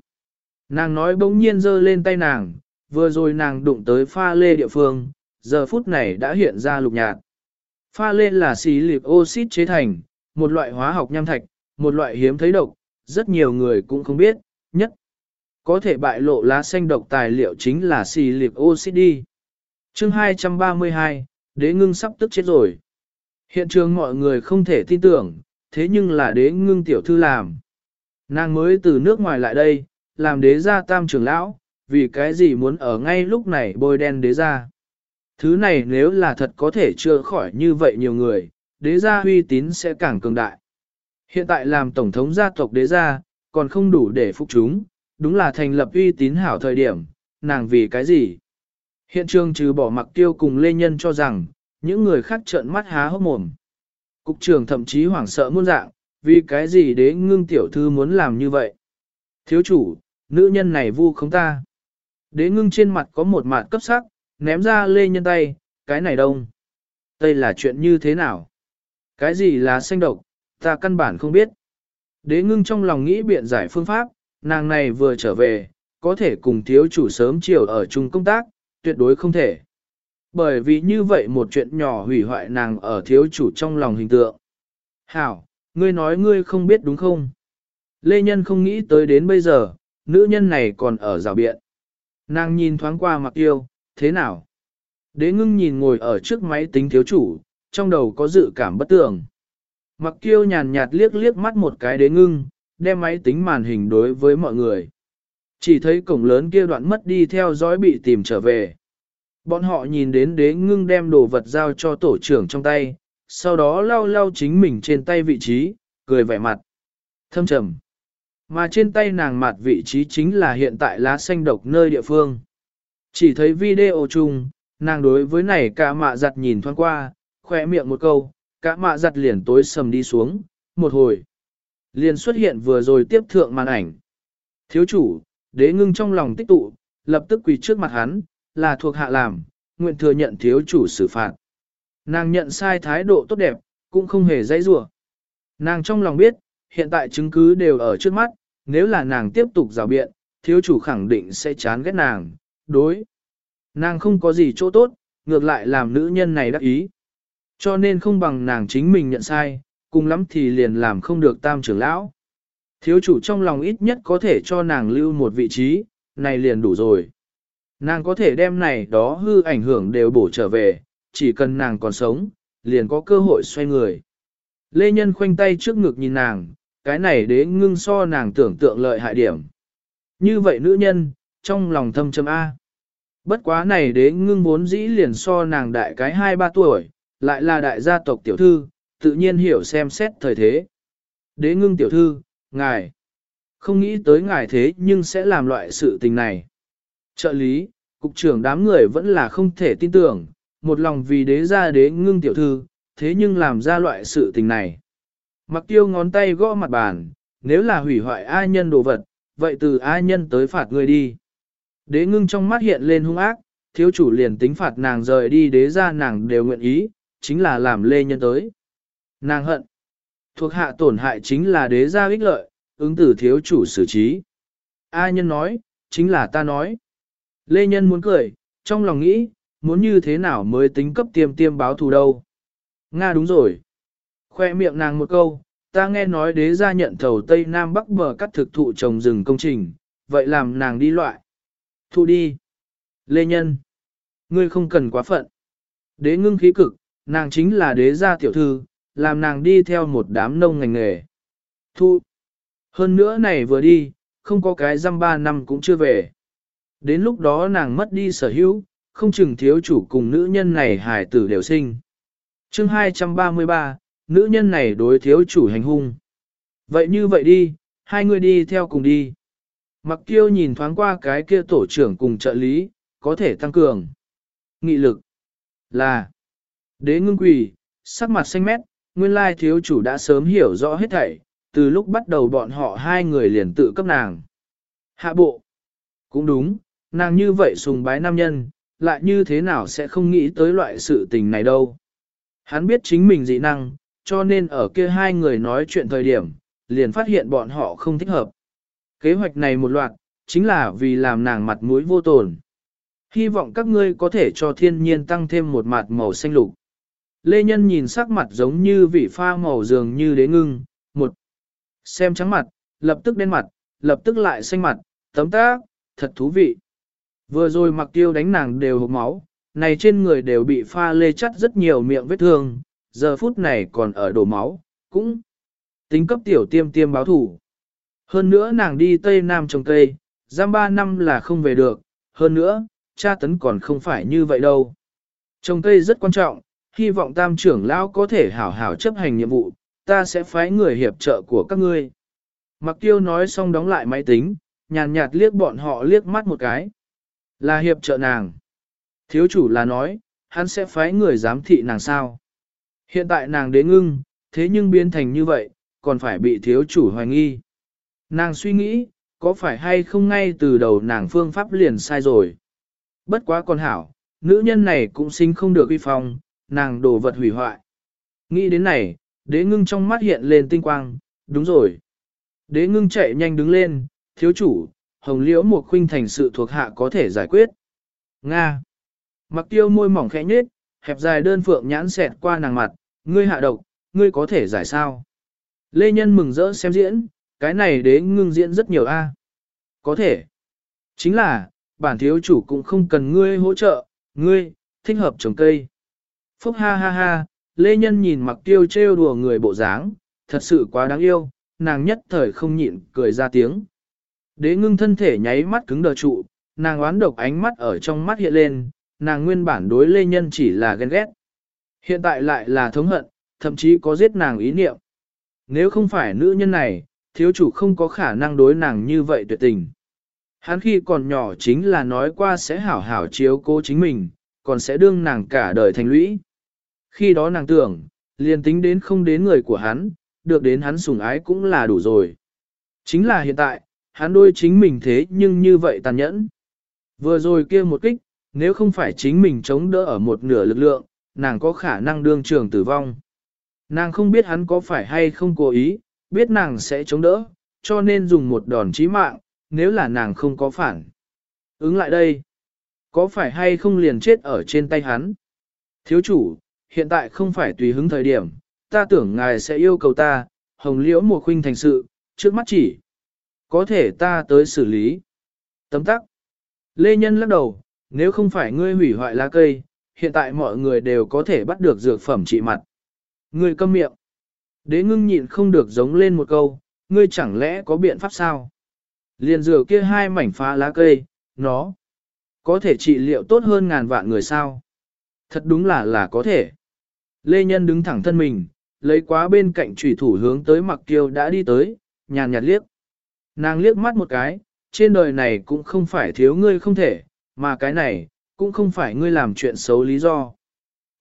Nàng nói bỗng nhiên giơ lên tay nàng, vừa rồi nàng đụng tới pha lê địa phương, giờ phút này đã hiện ra lục nhạt. Pha lên là xì liệp oxit chế thành, một loại hóa học nham thạch, một loại hiếm thấy độc, rất nhiều người cũng không biết, nhất. Có thể bại lộ lá xanh độc tài liệu chính là xì liệp oxit đi. Chương 232, đế ngưng sắp tức chết rồi. Hiện trường mọi người không thể tin tưởng, thế nhưng là đế ngưng tiểu thư làm. Nàng mới từ nước ngoài lại đây, làm đế gia tam trưởng lão, vì cái gì muốn ở ngay lúc này bôi đen đế gia. Thứ này nếu là thật có thể chưa khỏi như vậy nhiều người, đế gia uy tín sẽ càng cường đại. Hiện tại làm tổng thống gia tộc đế gia, còn không đủ để phục chúng, đúng là thành lập uy tín hảo thời điểm, nàng vì cái gì? Hiện trường trừ bỏ mặc tiêu cùng Lê Nhân cho rằng, những người khác trợn mắt há hốc mồm. Cục trưởng thậm chí hoảng sợ muôn dạng, vì cái gì đế ngưng tiểu thư muốn làm như vậy? Thiếu chủ, nữ nhân này vu không ta. Đế ngưng trên mặt có một mặt cấp sắc, ném ra Lê Nhân tay, cái này đông. Đây là chuyện như thế nào? Cái gì là xanh độc, ta căn bản không biết. Đế ngưng trong lòng nghĩ biện giải phương pháp, nàng này vừa trở về, có thể cùng thiếu chủ sớm chiều ở chung công tác, tuyệt đối không thể. Bởi vì như vậy một chuyện nhỏ hủy hoại nàng ở thiếu chủ trong lòng hình tượng. Hảo, ngươi nói ngươi không biết đúng không? Lê Nhân không nghĩ tới đến bây giờ, nữ nhân này còn ở rào biện. Nàng nhìn thoáng qua mặc yêu, thế nào? Đế ngưng nhìn ngồi ở trước máy tính thiếu chủ, trong đầu có dự cảm bất tường. Mặc kiêu nhàn nhạt liếc liếc mắt một cái đế ngưng, đem máy tính màn hình đối với mọi người. Chỉ thấy cổng lớn kia đoạn mất đi theo dõi bị tìm trở về. Bọn họ nhìn đến đế ngưng đem đồ vật giao cho tổ trưởng trong tay, sau đó lau lau chính mình trên tay vị trí, cười vẻ mặt. Thâm trầm. Mà trên tay nàng mặt vị trí chính là hiện tại lá xanh độc nơi địa phương. Chỉ thấy video chung, nàng đối với này cả mạ giặt nhìn thoáng qua, khỏe miệng một câu, cả mạ giặt liền tối sầm đi xuống, một hồi. Liền xuất hiện vừa rồi tiếp thượng màn ảnh. Thiếu chủ, đế ngưng trong lòng tích tụ, lập tức quỳ trước mặt hắn, là thuộc hạ làm, nguyện thừa nhận thiếu chủ xử phạt. Nàng nhận sai thái độ tốt đẹp, cũng không hề dãy rủa. Nàng trong lòng biết, hiện tại chứng cứ đều ở trước mắt, nếu là nàng tiếp tục rào biện, thiếu chủ khẳng định sẽ chán ghét nàng, đối. Nàng không có gì chỗ tốt, ngược lại làm nữ nhân này đắc ý. Cho nên không bằng nàng chính mình nhận sai, cùng lắm thì liền làm không được tam trưởng lão. Thiếu chủ trong lòng ít nhất có thể cho nàng lưu một vị trí, này liền đủ rồi. Nàng có thể đem này đó hư ảnh hưởng đều bổ trở về, chỉ cần nàng còn sống, liền có cơ hội xoay người. Lê Nhân khoanh tay trước ngực nhìn nàng, cái này đế ngưng so nàng tưởng tượng lợi hại điểm. Như vậy nữ nhân, trong lòng thâm châm A. Bất quá này đế ngưng vốn dĩ liền so nàng đại cái 2-3 tuổi, lại là đại gia tộc tiểu thư, tự nhiên hiểu xem xét thời thế. Đế ngưng tiểu thư, ngài, không nghĩ tới ngài thế nhưng sẽ làm loại sự tình này. Trợ lý, cục trưởng đám người vẫn là không thể tin tưởng, một lòng vì đế gia đế ngưng tiểu thư, thế nhưng làm ra loại sự tình này. Mặc tiêu ngón tay gõ mặt bàn, nếu là hủy hoại ai nhân đồ vật, vậy từ ai nhân tới phạt người đi. Đế ngưng trong mắt hiện lên hung ác, thiếu chủ liền tính phạt nàng rời đi đế ra nàng đều nguyện ý, chính là làm lê nhân tới. Nàng hận. Thuộc hạ tổn hại chính là đế gia ích lợi, ứng tử thiếu chủ xử trí. A nhân nói, chính là ta nói. Lê nhân muốn cười, trong lòng nghĩ, muốn như thế nào mới tính cấp tiêm tiêm báo thù đâu. Nga đúng rồi. Khoe miệng nàng một câu, ta nghe nói đế gia nhận thầu Tây Nam Bắc bờ cắt thực thụ trồng rừng công trình, vậy làm nàng đi loại. Thu đi. Lê Nhân. Ngươi không cần quá phận. Đế ngưng khí cực, nàng chính là đế gia tiểu thư, làm nàng đi theo một đám nông ngành nghề. Thu. Hơn nữa này vừa đi, không có cái răm ba năm cũng chưa về. Đến lúc đó nàng mất đi sở hữu, không chừng thiếu chủ cùng nữ nhân này hài tử đều sinh. chương 233, nữ nhân này đối thiếu chủ hành hung. Vậy như vậy đi, hai người đi theo cùng đi. Mặc kiêu nhìn thoáng qua cái kia tổ trưởng cùng trợ lý, có thể tăng cường. Nghị lực là đế ngưng quỳ, sắc mặt xanh mét, nguyên lai thiếu chủ đã sớm hiểu rõ hết thảy, từ lúc bắt đầu bọn họ hai người liền tự cấp nàng. Hạ bộ. Cũng đúng, nàng như vậy sùng bái nam nhân, lại như thế nào sẽ không nghĩ tới loại sự tình này đâu. Hắn biết chính mình dị năng, cho nên ở kia hai người nói chuyện thời điểm, liền phát hiện bọn họ không thích hợp. Kế hoạch này một loạt, chính là vì làm nàng mặt mũi vô tồn. Hy vọng các ngươi có thể cho thiên nhiên tăng thêm một mặt màu xanh lục. Lê Nhân nhìn sắc mặt giống như vị pha màu dường như đế ngưng, một xem trắng mặt, lập tức đen mặt, lập tức lại xanh mặt, tấm tác, thật thú vị. Vừa rồi mặc tiêu đánh nàng đều hộp máu, này trên người đều bị pha lê chắt rất nhiều miệng vết thương, giờ phút này còn ở đổ máu, cũng tính cấp tiểu tiêm tiêm báo thủ. Hơn nữa nàng đi Tây Nam trồng cây, giam ba năm là không về được, hơn nữa, cha tấn còn không phải như vậy đâu. Trồng cây rất quan trọng, hy vọng tam trưởng lão có thể hảo hảo chấp hành nhiệm vụ, ta sẽ phái người hiệp trợ của các ngươi. Mặc tiêu nói xong đóng lại máy tính, nhàn nhạt liếc bọn họ liếc mắt một cái. Là hiệp trợ nàng. Thiếu chủ là nói, hắn sẽ phái người giám thị nàng sao. Hiện tại nàng đến ngưng, thế nhưng biến thành như vậy, còn phải bị thiếu chủ hoài nghi. Nàng suy nghĩ, có phải hay không ngay từ đầu nàng phương pháp liền sai rồi. Bất quá còn hảo, nữ nhân này cũng sinh không được uy phong, nàng đồ vật hủy hoại. Nghĩ đến này, đế ngưng trong mắt hiện lên tinh quang, đúng rồi. Đế ngưng chạy nhanh đứng lên, thiếu chủ, hồng liễu một khuynh thành sự thuộc hạ có thể giải quyết. Nga. Mặc tiêu môi mỏng khẽ nhết, hẹp dài đơn phượng nhãn xẹt qua nàng mặt, ngươi hạ độc, ngươi có thể giải sao. Lê Nhân mừng rỡ xem diễn, cái này đế ngưng diễn rất nhiều a. Có thể. Chính là, bản thiếu chủ cũng không cần ngươi hỗ trợ, ngươi, thích hợp trồng cây. Phúc ha ha ha, Lê Nhân nhìn mặc tiêu trêu đùa người bộ dáng, thật sự quá đáng yêu, nàng nhất thời không nhịn, cười ra tiếng. Đế ngưng thân thể nháy mắt cứng đờ trụ, nàng oán độc ánh mắt ở trong mắt hiện lên, nàng nguyên bản đối Lê Nhân chỉ là ghen ghét. Hiện tại lại là thống hận, thậm chí có giết nàng ý niệm. Nếu không phải nữ nhân này, thiếu chủ không có khả năng đối nàng như vậy tuyệt tình. Hắn khi còn nhỏ chính là nói qua sẽ hảo hảo chiếu cố chính mình, còn sẽ đương nàng cả đời thành lũy. Khi đó nàng tưởng, liền tính đến không đến người của hắn, được đến hắn sủng ái cũng là đủ rồi. Chính là hiện tại, hắn đôi chính mình thế nhưng như vậy tàn nhẫn. Vừa rồi kia một kích, nếu không phải chính mình chống đỡ ở một nửa lực lượng, nàng có khả năng đương trường tử vong. Nàng không biết hắn có phải hay không cố ý, biết nàng sẽ chống đỡ, cho nên dùng một đòn chí mạng, nếu là nàng không có phản. Ứng lại đây, có phải hay không liền chết ở trên tay hắn? Thiếu chủ, hiện tại không phải tùy hứng thời điểm, ta tưởng ngài sẽ yêu cầu ta, hồng liễu mùa khuynh thành sự, trước mắt chỉ. Có thể ta tới xử lý. Tấm tắc. Lê Nhân lắc đầu, nếu không phải ngươi hủy hoại lá cây, hiện tại mọi người đều có thể bắt được dược phẩm trị mặt. Ngươi câm miệng. Đế ngưng nhịn không được giống lên một câu, ngươi chẳng lẽ có biện pháp sao? Liền rửa kia hai mảnh phá lá cây, nó có thể trị liệu tốt hơn ngàn vạn người sao? Thật đúng là là có thể. Lê Nhân đứng thẳng thân mình, lấy quá bên cạnh trùy thủ hướng tới mặc kiêu đã đi tới, nhàn nhạt liếc. Nàng liếc mắt một cái, trên đời này cũng không phải thiếu ngươi không thể, mà cái này, cũng không phải ngươi làm chuyện xấu lý do.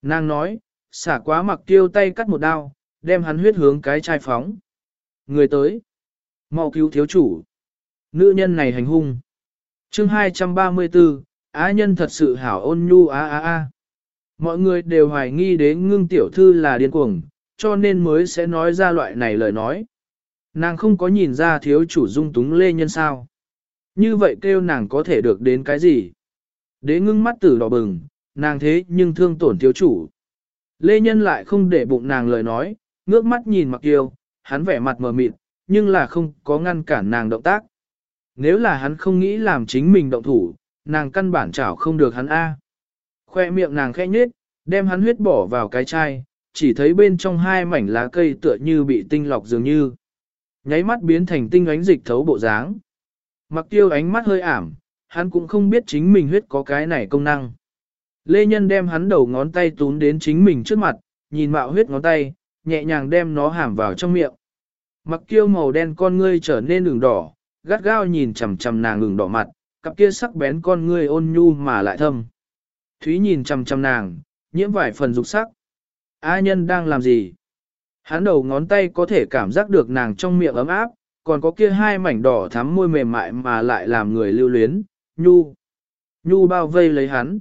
Nàng nói, xả quá mặc tiêu tay cắt một đao, đem hắn huyết hướng cái chai phóng. Người tới, mau cứu thiếu chủ. Nữ nhân này hành hung. chương 234, á nhân thật sự hảo ôn nhu a a a. Mọi người đều hoài nghi đến ngưng tiểu thư là điên cuồng, cho nên mới sẽ nói ra loại này lời nói. Nàng không có nhìn ra thiếu chủ dung túng lê nhân sao. Như vậy kêu nàng có thể được đến cái gì? Đế ngưng mắt tử đỏ bừng, nàng thế nhưng thương tổn thiếu chủ. Lê nhân lại không để bụng nàng lời nói, ngước mắt nhìn mặc kiều, hắn vẻ mặt mờ mịt, nhưng là không có ngăn cản nàng động tác. Nếu là hắn không nghĩ làm chính mình động thủ, nàng căn bản chảo không được hắn A. Khoe miệng nàng khẽ nhết, đem hắn huyết bỏ vào cái chai, chỉ thấy bên trong hai mảnh lá cây tựa như bị tinh lọc dường như. Nháy mắt biến thành tinh ánh dịch thấu bộ dáng. Mặc tiêu ánh mắt hơi ảm, hắn cũng không biết chính mình huyết có cái này công năng. Lê Nhân đem hắn đầu ngón tay tún đến chính mình trước mặt, nhìn mạo huyết ngón tay, nhẹ nhàng đem nó hàm vào trong miệng. Mặc kiêu màu đen con ngươi trở nên đường đỏ, gắt gao nhìn chằm chằm nàng đường đỏ mặt, cặp kia sắc bén con ngươi ôn nhu mà lại thâm. Thúy nhìn chằm chằm nàng, nhiễm vài phần dục sắc. A nhân đang làm gì? Hắn đầu ngón tay có thể cảm giác được nàng trong miệng ấm áp, còn có kia hai mảnh đỏ thắm môi mềm mại mà lại làm người lưu luyến, nhu. Nhu bao vây lấy hắn.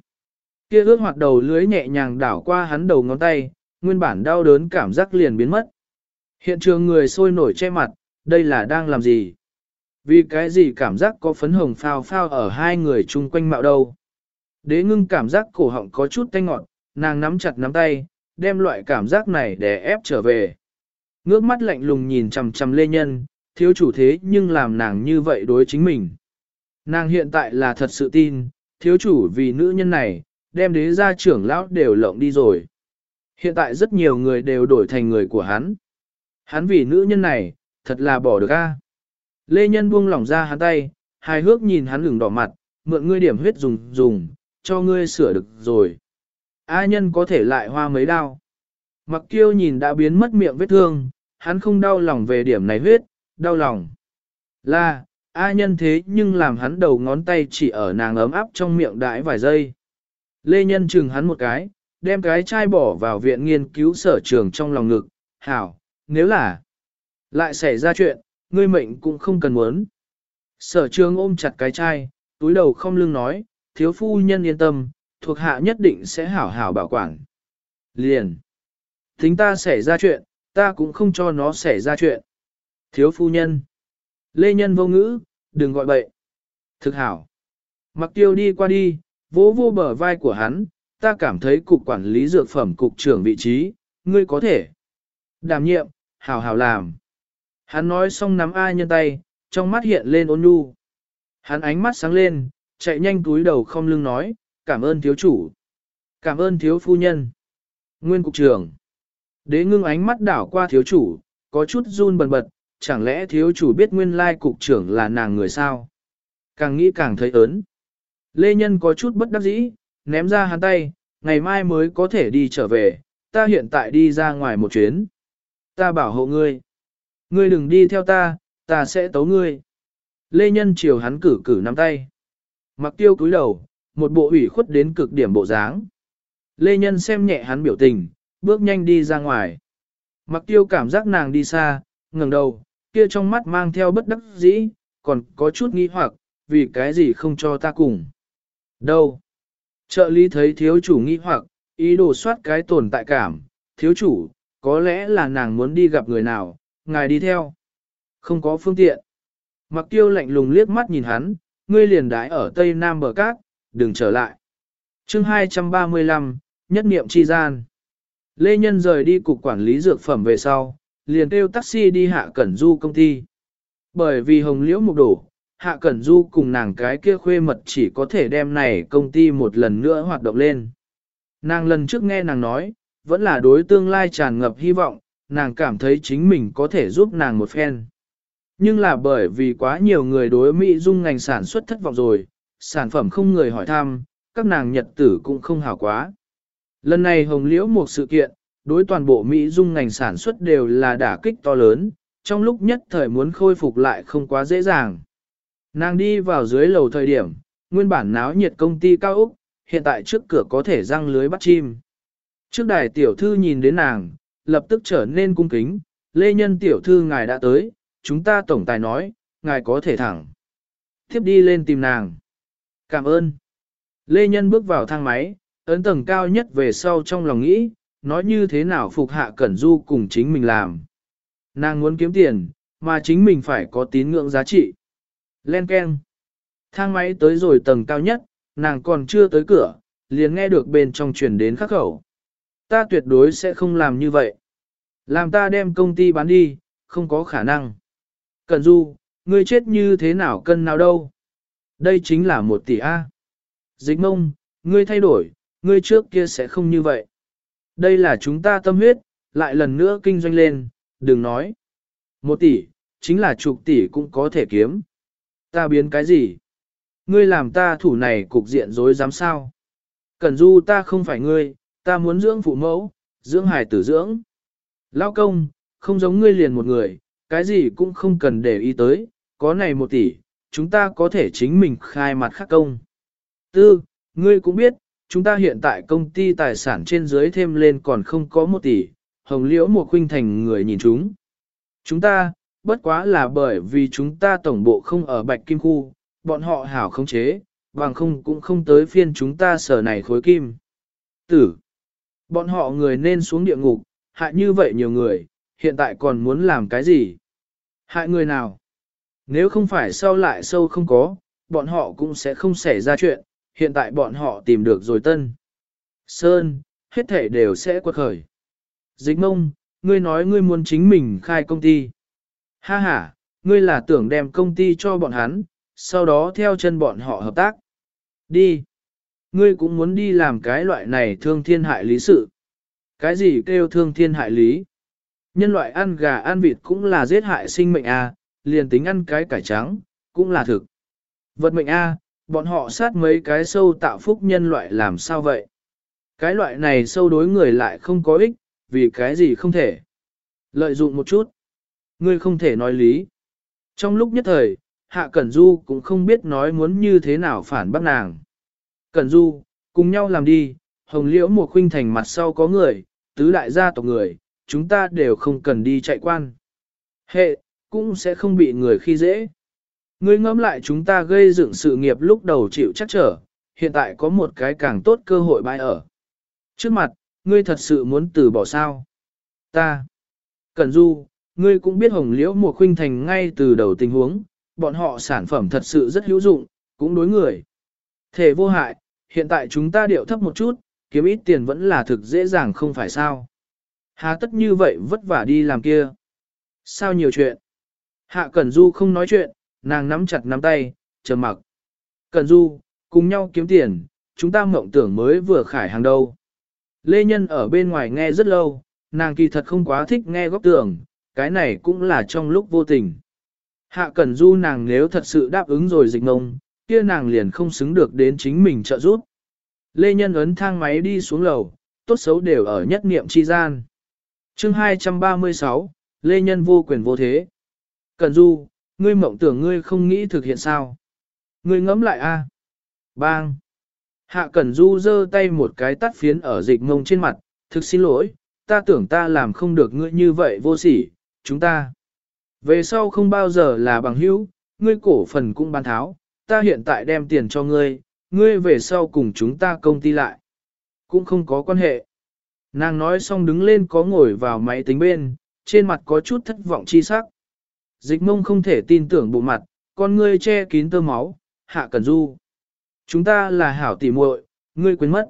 Kia ước hoạt đầu lưới nhẹ nhàng đảo qua hắn đầu ngón tay, nguyên bản đau đớn cảm giác liền biến mất. Hiện trường người sôi nổi che mặt, đây là đang làm gì? Vì cái gì cảm giác có phấn hồng phao phao ở hai người chung quanh mạo đâu? Đế ngưng cảm giác cổ họng có chút tanh ngọt, nàng nắm chặt nắm tay, đem loại cảm giác này để ép trở về. Ngước mắt lạnh lùng nhìn chằm chằm lê nhân, thiếu chủ thế nhưng làm nàng như vậy đối chính mình. Nàng hiện tại là thật sự tin, thiếu chủ vì nữ nhân này, đem đế gia trưởng lão đều lộng đi rồi. Hiện tại rất nhiều người đều đổi thành người của hắn. Hắn vì nữ nhân này, thật là bỏ được a. Lê Nhân buông lỏng ra hắn tay, hài hước nhìn hắn lửng đỏ mặt, mượn ngươi điểm huyết dùng dùng, cho ngươi sửa được rồi. A nhân có thể lại hoa mấy đau. Mặc kiêu nhìn đã biến mất miệng vết thương, hắn không đau lòng về điểm này huyết, đau lòng. Là, A nhân thế nhưng làm hắn đầu ngón tay chỉ ở nàng ấm áp trong miệng đãi vài giây. Lê nhân chừng hắn một cái, đem cái chai bỏ vào viện nghiên cứu sở trường trong lòng ngực, hảo, nếu là lại xảy ra chuyện, ngươi mệnh cũng không cần muốn. Sở trường ôm chặt cái chai, túi đầu không lưng nói, thiếu phu nhân yên tâm, thuộc hạ nhất định sẽ hảo hảo bảo quản. Liền. thính ta xảy ra chuyện, ta cũng không cho nó xảy ra chuyện. Thiếu phu nhân. Lê nhân vô ngữ, đừng gọi bậy. Thực hảo. Mặc tiêu đi qua đi, vỗ vô bờ vai của hắn, ta cảm thấy cục quản lý dược phẩm cục trưởng vị trí, ngươi có thể. Đảm nhiệm, hào hào làm. Hắn nói xong nắm ai nhân tay, trong mắt hiện lên ôn nhu. Hắn ánh mắt sáng lên, chạy nhanh túi đầu không lưng nói, cảm ơn thiếu chủ. Cảm ơn thiếu phu nhân. Nguyên cục trưởng. Đế ngưng ánh mắt đảo qua thiếu chủ, có chút run bần bật, chẳng lẽ thiếu chủ biết nguyên lai cục trưởng là nàng người sao? Càng nghĩ càng thấy ớn. Lê Nhân có chút bất đắc dĩ, ném ra hắn tay, ngày mai mới có thể đi trở về, ta hiện tại đi ra ngoài một chuyến. Ta bảo hộ ngươi. Ngươi đừng đi theo ta, ta sẽ tấu ngươi. Lê Nhân chiều hắn cử cử nắm tay. Mặc tiêu cúi đầu, một bộ ủy khuất đến cực điểm bộ dáng. Lê Nhân xem nhẹ hắn biểu tình, bước nhanh đi ra ngoài. Mặc tiêu cảm giác nàng đi xa, ngẩng đầu, kia trong mắt mang theo bất đắc dĩ, còn có chút nghi hoặc, vì cái gì không cho ta cùng. Đâu? Trợ lý thấy thiếu chủ nghi hoặc, ý đồ soát cái tồn tại cảm, thiếu chủ, có lẽ là nàng muốn đi gặp người nào, ngài đi theo. Không có phương tiện. Mặc tiêu lạnh lùng liếc mắt nhìn hắn, ngươi liền đái ở tây nam bờ cát, đừng trở lại. chương 235, nhất niệm chi gian. Lê Nhân rời đi cục quản lý dược phẩm về sau, liền kêu taxi đi hạ cẩn du công ty. Bởi vì hồng liễu mục đổ, hạ cẩn du cùng nàng cái kia khuê mật chỉ có thể đem này công ty một lần nữa hoạt động lên. Nàng lần trước nghe nàng nói, vẫn là đối tương lai tràn ngập hy vọng, nàng cảm thấy chính mình có thể giúp nàng một phen. Nhưng là bởi vì quá nhiều người đối Mỹ dung ngành sản xuất thất vọng rồi, sản phẩm không người hỏi thăm, các nàng nhật tử cũng không hảo quá. Lần này hồng liễu một sự kiện, đối toàn bộ Mỹ dung ngành sản xuất đều là đả kích to lớn, trong lúc nhất thời muốn khôi phục lại không quá dễ dàng. Nàng đi vào dưới lầu thời điểm, nguyên bản náo nhiệt công ty cao Úc, hiện tại trước cửa có thể răng lưới bắt chim. Trước đài tiểu thư nhìn đến nàng, lập tức trở nên cung kính, lê nhân tiểu thư ngài đã tới, chúng ta tổng tài nói, ngài có thể thẳng. Tiếp đi lên tìm nàng. Cảm ơn. Lê nhân bước vào thang máy, ấn tầng cao nhất về sau trong lòng nghĩ, nói như thế nào phục hạ cẩn du cùng chính mình làm. Nàng muốn kiếm tiền, mà chính mình phải có tín ngưỡng giá trị. Len keng. Thang máy tới rồi tầng cao nhất, nàng còn chưa tới cửa, liền nghe được bên trong truyền đến khắc khẩu. Ta tuyệt đối sẽ không làm như vậy. Làm ta đem công ty bán đi, không có khả năng. Cần du, ngươi chết như thế nào cân nào đâu. Đây chính là một tỷ A. Dịch mông, ngươi thay đổi, ngươi trước kia sẽ không như vậy. Đây là chúng ta tâm huyết, lại lần nữa kinh doanh lên, đừng nói. Một tỷ, chính là chục tỷ cũng có thể kiếm. Ta biến cái gì? Ngươi làm ta thủ này cục diện dối dám sao? Cẩn du ta không phải ngươi, ta muốn dưỡng phụ mẫu, dưỡng hài tử dưỡng. Lao công, không giống ngươi liền một người, cái gì cũng không cần để ý tới, có này một tỷ, chúng ta có thể chính mình khai mặt khắc công. Tư, ngươi cũng biết, chúng ta hiện tại công ty tài sản trên dưới thêm lên còn không có một tỷ, hồng liễu một khuynh thành người nhìn chúng. Chúng ta, bất quá là bởi vì chúng ta tổng bộ không ở Bạch Kim Khu, bọn họ hảo không chế, bằng không cũng không tới phiên chúng ta sở này khối kim. Tử, bọn họ người nên xuống địa ngục, hại như vậy nhiều người, hiện tại còn muốn làm cái gì? Hại người nào? Nếu không phải sau lại sâu không có, bọn họ cũng sẽ không xảy ra chuyện, hiện tại bọn họ tìm được rồi tân. Sơn, hết thể đều sẽ quật khởi. Dịch mông, ngươi nói ngươi muốn chính mình khai công ty. Ha ha, ngươi là tưởng đem công ty cho bọn hắn, sau đó theo chân bọn họ hợp tác. Đi. Ngươi cũng muốn đi làm cái loại này thương thiên hại lý sự. Cái gì kêu thương thiên hại lý? Nhân loại ăn gà ăn vịt cũng là giết hại sinh mệnh A, liền tính ăn cái cải trắng, cũng là thực. Vật mệnh A, bọn họ sát mấy cái sâu tạo phúc nhân loại làm sao vậy? Cái loại này sâu đối người lại không có ích, vì cái gì không thể. Lợi dụng một chút. Ngươi không thể nói lý. Trong lúc nhất thời, Hạ Cẩn Du cũng không biết nói muốn như thế nào phản bác nàng. Cẩn Du, cùng nhau làm đi, hồng liễu một khuynh thành mặt sau có người, tứ đại gia tộc người, chúng ta đều không cần đi chạy quan. Hệ, cũng sẽ không bị người khi dễ. Ngươi ngẫm lại chúng ta gây dựng sự nghiệp lúc đầu chịu chắc trở, hiện tại có một cái càng tốt cơ hội bãi ở. Trước mặt, ngươi thật sự muốn từ bỏ sao? Ta. Cẩn Du, ngươi cũng biết hồng liễu Mùa khuynh thành ngay từ đầu tình huống, bọn họ sản phẩm thật sự rất hữu dụng, cũng đối người. Thể vô hại, hiện tại chúng ta điệu thấp một chút, kiếm ít tiền vẫn là thực dễ dàng không phải sao. Hà tất như vậy vất vả đi làm kia. Sao nhiều chuyện? Hạ Cẩn Du không nói chuyện, nàng nắm chặt nắm tay, chờ mặc. Cẩn Du, cùng nhau kiếm tiền, chúng ta mộng tưởng mới vừa khải hàng đâu. Lê Nhân ở bên ngoài nghe rất lâu, nàng kỳ thật không quá thích nghe góc tưởng, cái này cũng là trong lúc vô tình. Hạ Cẩn Du nàng nếu thật sự đáp ứng rồi dịch ngông, kia nàng liền không xứng được đến chính mình trợ giúp. Lê Nhân ấn thang máy đi xuống lầu, tốt xấu đều ở nhất niệm chi gian. chương 236, Lê Nhân vô quyền vô thế. Cẩn Du, ngươi mộng tưởng ngươi không nghĩ thực hiện sao? Ngươi ngẫm lại a. Bang! Hạ Cẩn Du giơ tay một cái tắt phiến ở dịch ngông trên mặt, thực xin lỗi, ta tưởng ta làm không được ngươi như vậy vô sỉ, chúng ta. Về sau không bao giờ là bằng hữu, ngươi cổ phần cũng bán tháo, ta hiện tại đem tiền cho ngươi, ngươi về sau cùng chúng ta công ty lại. Cũng không có quan hệ. Nàng nói xong đứng lên có ngồi vào máy tính bên, trên mặt có chút thất vọng chi sắc. Dịch mông không thể tin tưởng bộ mặt, con ngươi che kín tơ máu, hạ cần du. Chúng ta là hảo tỉ muội, ngươi quên mất.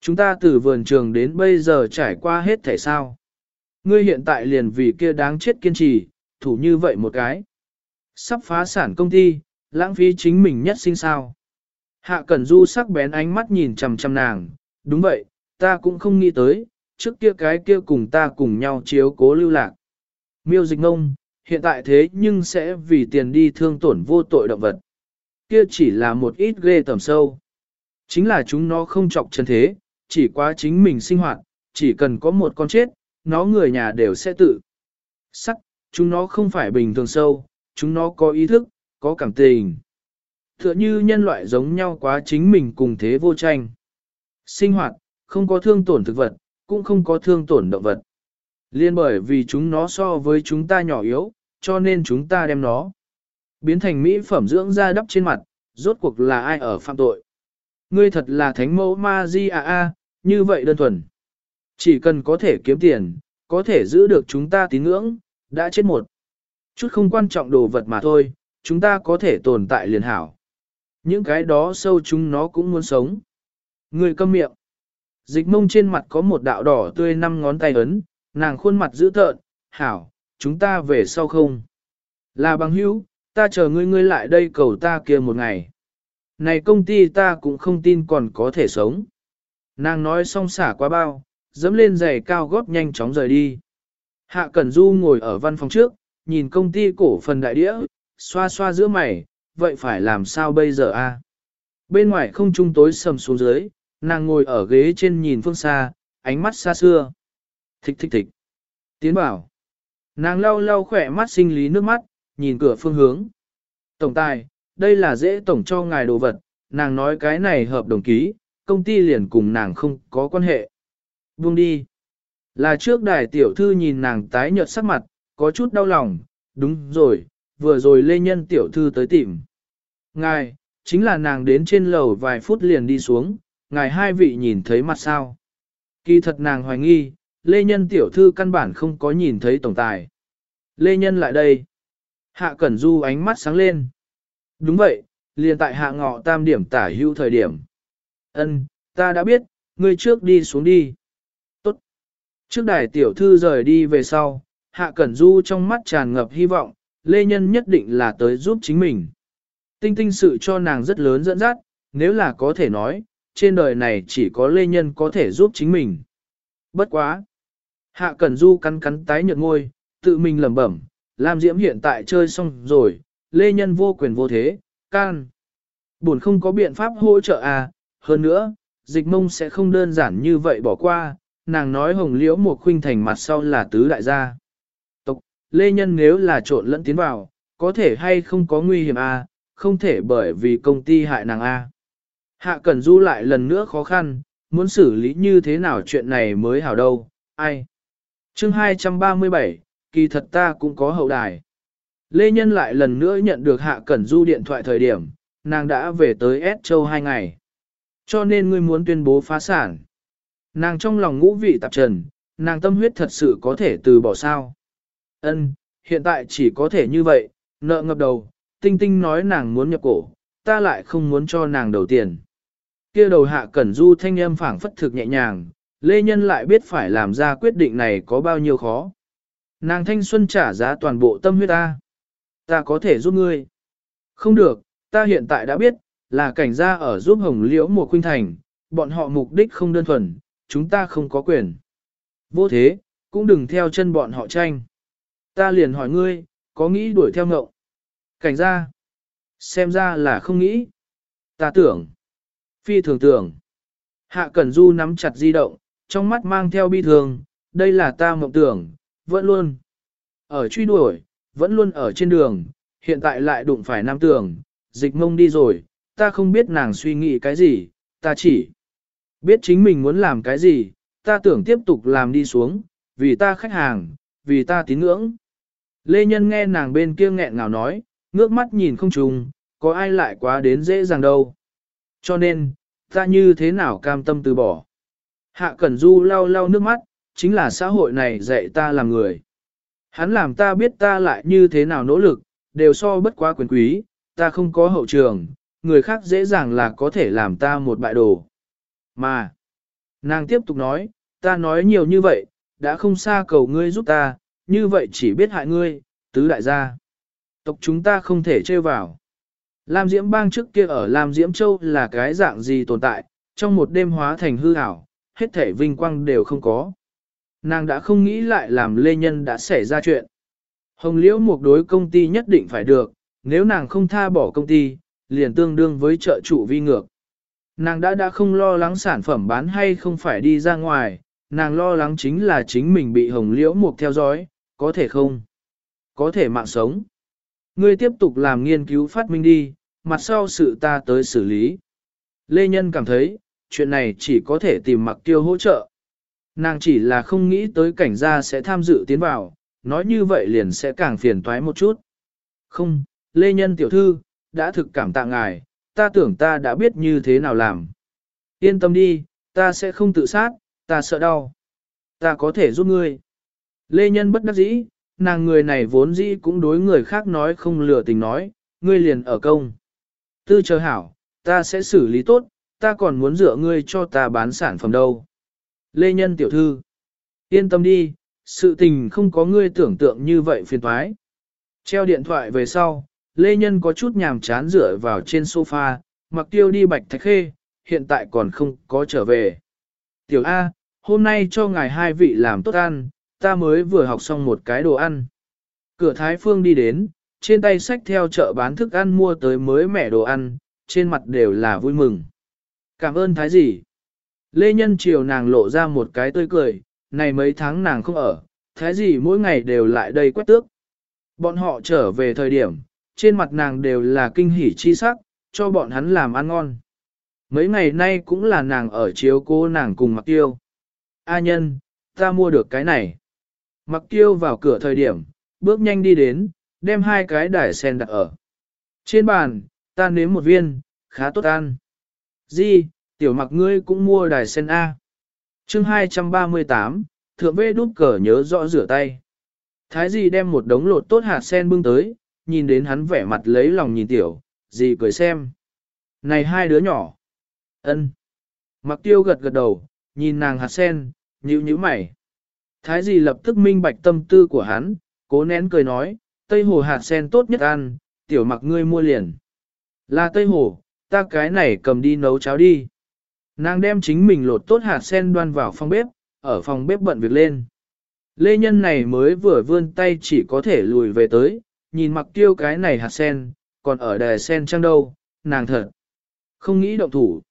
Chúng ta từ vườn trường đến bây giờ trải qua hết thể sao. Ngươi hiện tại liền vì kia đáng chết kiên trì, thủ như vậy một cái. Sắp phá sản công ty, lãng phí chính mình nhất sinh sao. Hạ Cẩn Du sắc bén ánh mắt nhìn chằm chằm nàng, đúng vậy, ta cũng không nghĩ tới, trước kia cái kia cùng ta cùng nhau chiếu cố lưu lạc. Miêu dịch ngông, hiện tại thế nhưng sẽ vì tiền đi thương tổn vô tội động vật. Kia chỉ là một ít ghê tầm sâu. Chính là chúng nó không chọc chân thế, chỉ quá chính mình sinh hoạt, chỉ cần có một con chết, nó người nhà đều sẽ tự. Sắc, chúng nó không phải bình thường sâu, chúng nó có ý thức, có cảm tình. Tựa như nhân loại giống nhau quá chính mình cùng thế vô tranh. Sinh hoạt, không có thương tổn thực vật, cũng không có thương tổn động vật. Liên bởi vì chúng nó so với chúng ta nhỏ yếu, cho nên chúng ta đem nó biến thành mỹ phẩm dưỡng da đắp trên mặt, rốt cuộc là ai ở phạm tội. Ngươi thật là thánh mẫu ma di a a, như vậy đơn thuần. Chỉ cần có thể kiếm tiền, có thể giữ được chúng ta tín ngưỡng, đã chết một. Chút không quan trọng đồ vật mà thôi, chúng ta có thể tồn tại liền hảo. Những cái đó sâu chúng nó cũng muốn sống. Người câm miệng. Dịch mông trên mặt có một đạo đỏ tươi năm ngón tay ấn, nàng khuôn mặt dữ tợn, hảo, chúng ta về sau không. Là bằng hữu, ta chờ ngươi ngươi lại đây cầu ta kia một ngày. Này công ty ta cũng không tin còn có thể sống. Nàng nói xong xả qua bao, dẫm lên giày cao gót nhanh chóng rời đi. Hạ Cẩn Du ngồi ở văn phòng trước, nhìn công ty cổ phần đại đĩa, xoa xoa giữa mày, vậy phải làm sao bây giờ a? Bên ngoài không trung tối sầm xuống dưới, nàng ngồi ở ghế trên nhìn phương xa, ánh mắt xa xưa. Thích thích thích. Tiến bảo. Nàng lau lau khỏe mắt sinh lý nước mắt, nhìn cửa phương hướng. Tổng tài, đây là dễ tổng cho ngài đồ vật, nàng nói cái này hợp đồng ký, công ty liền cùng nàng không có quan hệ. Buông đi. Là trước đài tiểu thư nhìn nàng tái nhợt sắc mặt, có chút đau lòng, đúng rồi, vừa rồi lê nhân tiểu thư tới tìm. Ngài, chính là nàng đến trên lầu vài phút liền đi xuống, ngài hai vị nhìn thấy mặt sao. Kỳ thật nàng hoài nghi, lê nhân tiểu thư căn bản không có nhìn thấy tổng tài. Lê nhân lại đây. Hạ Cẩn Du ánh mắt sáng lên. Đúng vậy, liền tại hạ ngọ tam điểm tả hữu thời điểm. Ân, ta đã biết, ngươi trước đi xuống đi. Trước đài tiểu thư rời đi về sau, Hạ Cẩn Du trong mắt tràn ngập hy vọng, Lê Nhân nhất định là tới giúp chính mình. Tinh tinh sự cho nàng rất lớn dẫn dắt, nếu là có thể nói, trên đời này chỉ có Lê Nhân có thể giúp chính mình. Bất quá. Hạ Cẩn Du cắn cắn tái nhợt ngôi, tự mình lẩm bẩm, Lam Diễm hiện tại chơi xong rồi, Lê Nhân vô quyền vô thế, can. Buồn không có biện pháp hỗ trợ à, hơn nữa, dịch mông sẽ không đơn giản như vậy bỏ qua, nàng nói hồng liễu một khuynh thành mặt sau là tứ đại gia. Tộc, Lê Nhân nếu là trộn lẫn tiến vào, có thể hay không có nguy hiểm à, không thể bởi vì công ty hại nàng a. À. Hạ Cẩn Du lại lần nữa khó khăn, muốn xử lý như thế nào chuyện này mới hảo đâu, ai. Chương 237, kỳ thật ta cũng có hậu đài. Lê Nhân lại lần nữa nhận được Hạ Cẩn Du điện thoại thời điểm, nàng đã về tới S Châu hai ngày. Cho nên ngươi muốn tuyên bố phá sản. Nàng trong lòng ngũ vị tạp trần, nàng tâm huyết thật sự có thể từ bỏ sao. Ân, hiện tại chỉ có thể như vậy, nợ ngập đầu, tinh tinh nói nàng muốn nhập cổ, ta lại không muốn cho nàng đầu tiền. Kia đầu hạ cẩn du thanh âm phảng phất thực nhẹ nhàng, Lê Nhân lại biết phải làm ra quyết định này có bao nhiêu khó. Nàng thanh xuân trả giá toàn bộ tâm huyết ta. Ta có thể giúp ngươi. Không được, ta hiện tại đã biết, là cảnh gia ở giúp hồng liễu mùa khuynh thành, bọn họ mục đích không đơn thuần, chúng ta không có quyền. Vô thế, cũng đừng theo chân bọn họ tranh. Ta liền hỏi ngươi, có nghĩ đuổi theo ngậu? Cảnh gia, xem ra là không nghĩ. Ta tưởng, phi thường tưởng. Hạ Cẩn Du nắm chặt di động, trong mắt mang theo bi thường, đây là ta mộng tưởng, vẫn luôn. Ở truy đuổi, vẫn luôn ở trên đường, hiện tại lại đụng phải nam tưởng, dịch mông đi rồi, ta không biết nàng suy nghĩ cái gì, ta chỉ biết chính mình muốn làm cái gì, ta tưởng tiếp tục làm đi xuống, vì ta khách hàng, vì ta tín ngưỡng. Lê Nhân nghe nàng bên kia nghẹn ngào nói, ngước mắt nhìn không trùng, có ai lại quá đến dễ dàng đâu. Cho nên, ta như thế nào cam tâm từ bỏ. Hạ Cẩn Du lau lau nước mắt, chính là xã hội này dạy ta làm người. Hắn làm ta biết ta lại như thế nào nỗ lực, đều so bất quá quyền quý, ta không có hậu trường, người khác dễ dàng là có thể làm ta một bại đồ. Mà, nàng tiếp tục nói, ta nói nhiều như vậy, đã không xa cầu ngươi giúp ta, như vậy chỉ biết hại ngươi, tứ đại gia. Tộc chúng ta không thể trêu vào. Lam Diễm bang trước kia ở Lam Diễm Châu là cái dạng gì tồn tại, trong một đêm hóa thành hư ảo, hết thể vinh quang đều không có. Nàng đã không nghĩ lại làm lê nhân đã xảy ra chuyện. Hồng Liễu một đối công ty nhất định phải được, nếu nàng không tha bỏ công ty, liền tương đương với trợ chủ vi ngược. Nàng đã đã không lo lắng sản phẩm bán hay không phải đi ra ngoài, nàng lo lắng chính là chính mình bị hồng liễu mục theo dõi, có thể không? Có thể mạng sống. Ngươi tiếp tục làm nghiên cứu phát minh đi, mặt sau sự ta tới xử lý. Lê Nhân cảm thấy, chuyện này chỉ có thể tìm mặc tiêu hỗ trợ. Nàng chỉ là không nghĩ tới cảnh gia sẽ tham dự tiến vào, nói như vậy liền sẽ càng phiền toái một chút. Không, Lê Nhân tiểu thư, đã thực cảm tạ ngài, ta tưởng ta đã biết như thế nào làm. Yên tâm đi, ta sẽ không tự sát, ta sợ đau. Ta có thể giúp ngươi. Lê Nhân bất đắc dĩ, nàng người này vốn dĩ cũng đối người khác nói không lừa tình nói, ngươi liền ở công. Tư chờ hảo, ta sẽ xử lý tốt, ta còn muốn dựa ngươi cho ta bán sản phẩm đâu. Lê Nhân tiểu thư, yên tâm đi, sự tình không có ngươi tưởng tượng như vậy phiền thoái. Treo điện thoại về sau, Lê Nhân có chút nhàm chán dựa vào trên sofa, mặc tiêu đi bạch thạch khê, hiện tại còn không có trở về. Tiểu A, hôm nay cho ngài hai vị làm tốt ăn, ta mới vừa học xong một cái đồ ăn. Cửa Thái Phương đi đến, trên tay sách theo chợ bán thức ăn mua tới mới mẻ đồ ăn, trên mặt đều là vui mừng. Cảm ơn Thái gì? Lê Nhân chiều nàng lộ ra một cái tươi cười, này mấy tháng nàng không ở, Thái gì mỗi ngày đều lại đây quét tước. Bọn họ trở về thời điểm, trên mặt nàng đều là kinh hỉ chi sắc, cho bọn hắn làm ăn ngon. Mấy ngày nay cũng là nàng ở chiếu cô nàng cùng mặc tiêu. A nhân, ta mua được cái này. Mặc tiêu vào cửa thời điểm, bước nhanh đi đến, đem hai cái đài sen đặt ở. Trên bàn, ta nếm một viên, khá tốt ăn. Di, tiểu mặc ngươi cũng mua đài sen A. chương 238, thượng vê đút cờ nhớ rõ rửa tay. Thái Di đem một đống lột tốt hạt sen bưng tới, nhìn đến hắn vẻ mặt lấy lòng nhìn tiểu, gì cười xem. Này hai đứa nhỏ. ân. Mặc tiêu gật gật đầu, nhìn nàng hạt sen, nhíu nhíu mày. Thái gì lập tức minh bạch tâm tư của hắn, cố nén cười nói, Tây Hồ hạt sen tốt nhất ăn, tiểu mặc ngươi mua liền. Là Tây Hồ, ta cái này cầm đi nấu cháo đi. Nàng đem chính mình lột tốt hạt sen đoan vào phòng bếp, ở phòng bếp bận việc lên. Lê nhân này mới vừa vươn tay chỉ có thể lùi về tới, nhìn mặc tiêu cái này hạt sen, còn ở đài sen trăng đâu, nàng thật. Không nghĩ động thủ.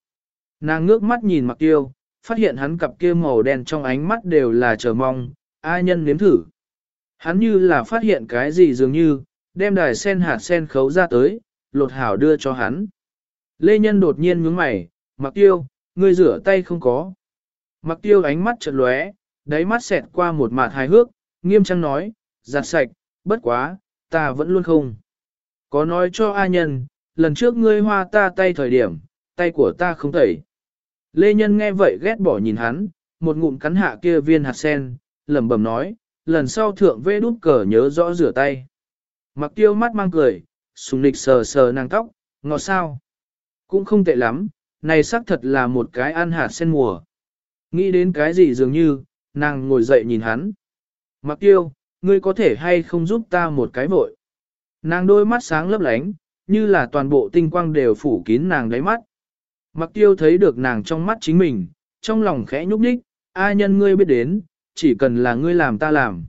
Nàng ngước mắt nhìn mặc tiêu, phát hiện hắn cặp kia màu đen trong ánh mắt đều là chờ mong, ai nhân nếm thử. Hắn như là phát hiện cái gì dường như, đem đài sen hạt sen khấu ra tới, lột hảo đưa cho hắn. Lê Nhân đột nhiên nhướng mày, mặc tiêu, ngươi rửa tay không có. Mặc tiêu ánh mắt chợt lóe, đáy mắt xẹt qua một mạt hài hước, nghiêm trang nói, giặt sạch, bất quá, ta vẫn luôn không. Có nói cho A nhân, lần trước ngươi hoa ta tay thời điểm, tay của ta không tẩy. Lê Nhân nghe vậy ghét bỏ nhìn hắn, một ngụm cắn hạ kia viên hạt sen, lẩm bẩm nói, lần sau thượng vê đút cờ nhớ rõ rửa tay. Mặc tiêu mắt mang cười, sùng nịch sờ sờ nàng tóc, ngọt sao. Cũng không tệ lắm, này xác thật là một cái ăn hạt sen mùa. Nghĩ đến cái gì dường như, nàng ngồi dậy nhìn hắn. Mặc tiêu, ngươi có thể hay không giúp ta một cái vội. Nàng đôi mắt sáng lấp lánh, như là toàn bộ tinh quang đều phủ kín nàng đáy mắt. Mặc tiêu thấy được nàng trong mắt chính mình, trong lòng khẽ nhúc nhích, ai nhân ngươi biết đến, chỉ cần là ngươi làm ta làm.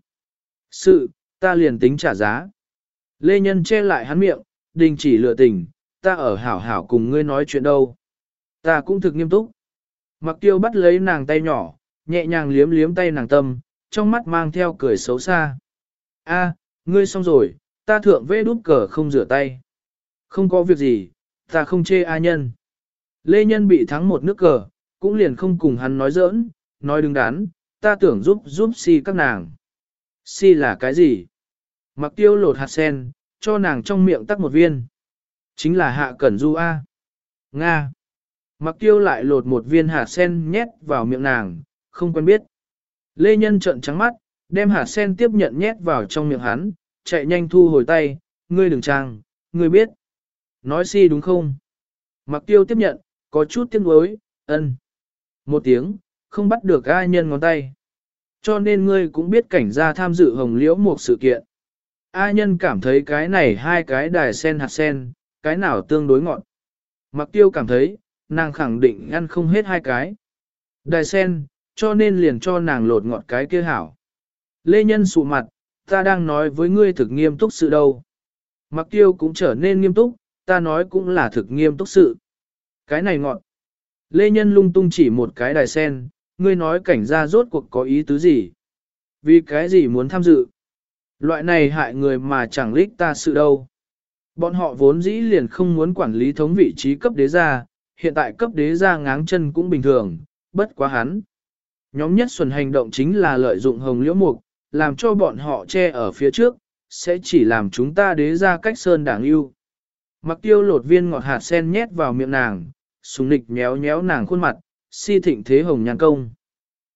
Sự, ta liền tính trả giá. Lê Nhân che lại hắn miệng, đình chỉ lựa tình, ta ở hảo hảo cùng ngươi nói chuyện đâu. Ta cũng thực nghiêm túc. Mặc tiêu bắt lấy nàng tay nhỏ, nhẹ nhàng liếm liếm tay nàng tâm, trong mắt mang theo cười xấu xa. A, ngươi xong rồi, ta thượng vê đút cờ không rửa tay. Không có việc gì, ta không chê A nhân. Lê Nhân bị thắng một nước cờ, cũng liền không cùng hắn nói giỡn, nói đứng đắn, ta tưởng giúp giúp si các nàng. Si là cái gì? Mặc tiêu lột hạt sen, cho nàng trong miệng tắc một viên. Chính là hạ cẩn du A. Nga. Mặc tiêu lại lột một viên hạt sen nhét vào miệng nàng, không quen biết. Lê Nhân trợn trắng mắt, đem hạt sen tiếp nhận nhét vào trong miệng hắn, chạy nhanh thu hồi tay, ngươi đừng trang, ngươi biết. Nói si đúng không? Mặc tiêu tiếp nhận, có chút tiếc nuối, ân. Một tiếng, không bắt được ai nhân ngón tay. Cho nên ngươi cũng biết cảnh gia tham dự hồng liễu một sự kiện. A nhân cảm thấy cái này hai cái đài sen hạt sen, cái nào tương đối ngọn. Mặc tiêu cảm thấy, nàng khẳng định ăn không hết hai cái. Đài sen, cho nên liền cho nàng lột ngọt cái kia hảo. Lê nhân sụ mặt, ta đang nói với ngươi thực nghiêm túc sự đâu. Mặc tiêu cũng trở nên nghiêm túc, ta nói cũng là thực nghiêm túc sự. Cái này ngọn. Lê nhân lung tung chỉ một cái đài sen, ngươi nói cảnh gia rốt cuộc có ý tứ gì? Vì cái gì muốn tham dự? Loại này hại người mà chẳng lích ta sự đâu. Bọn họ vốn dĩ liền không muốn quản lý thống vị trí cấp đế gia, hiện tại cấp đế gia ngáng chân cũng bình thường, bất quá hắn. Nhóm nhất xuân hành động chính là lợi dụng hồng liễu mục, làm cho bọn họ che ở phía trước, sẽ chỉ làm chúng ta đế ra cách sơn đảng yêu. Mặc tiêu lột viên ngọt hạt sen nhét vào miệng nàng, súng nịch nhéo nhéo nàng khuôn mặt, si thịnh thế hồng nhàn công.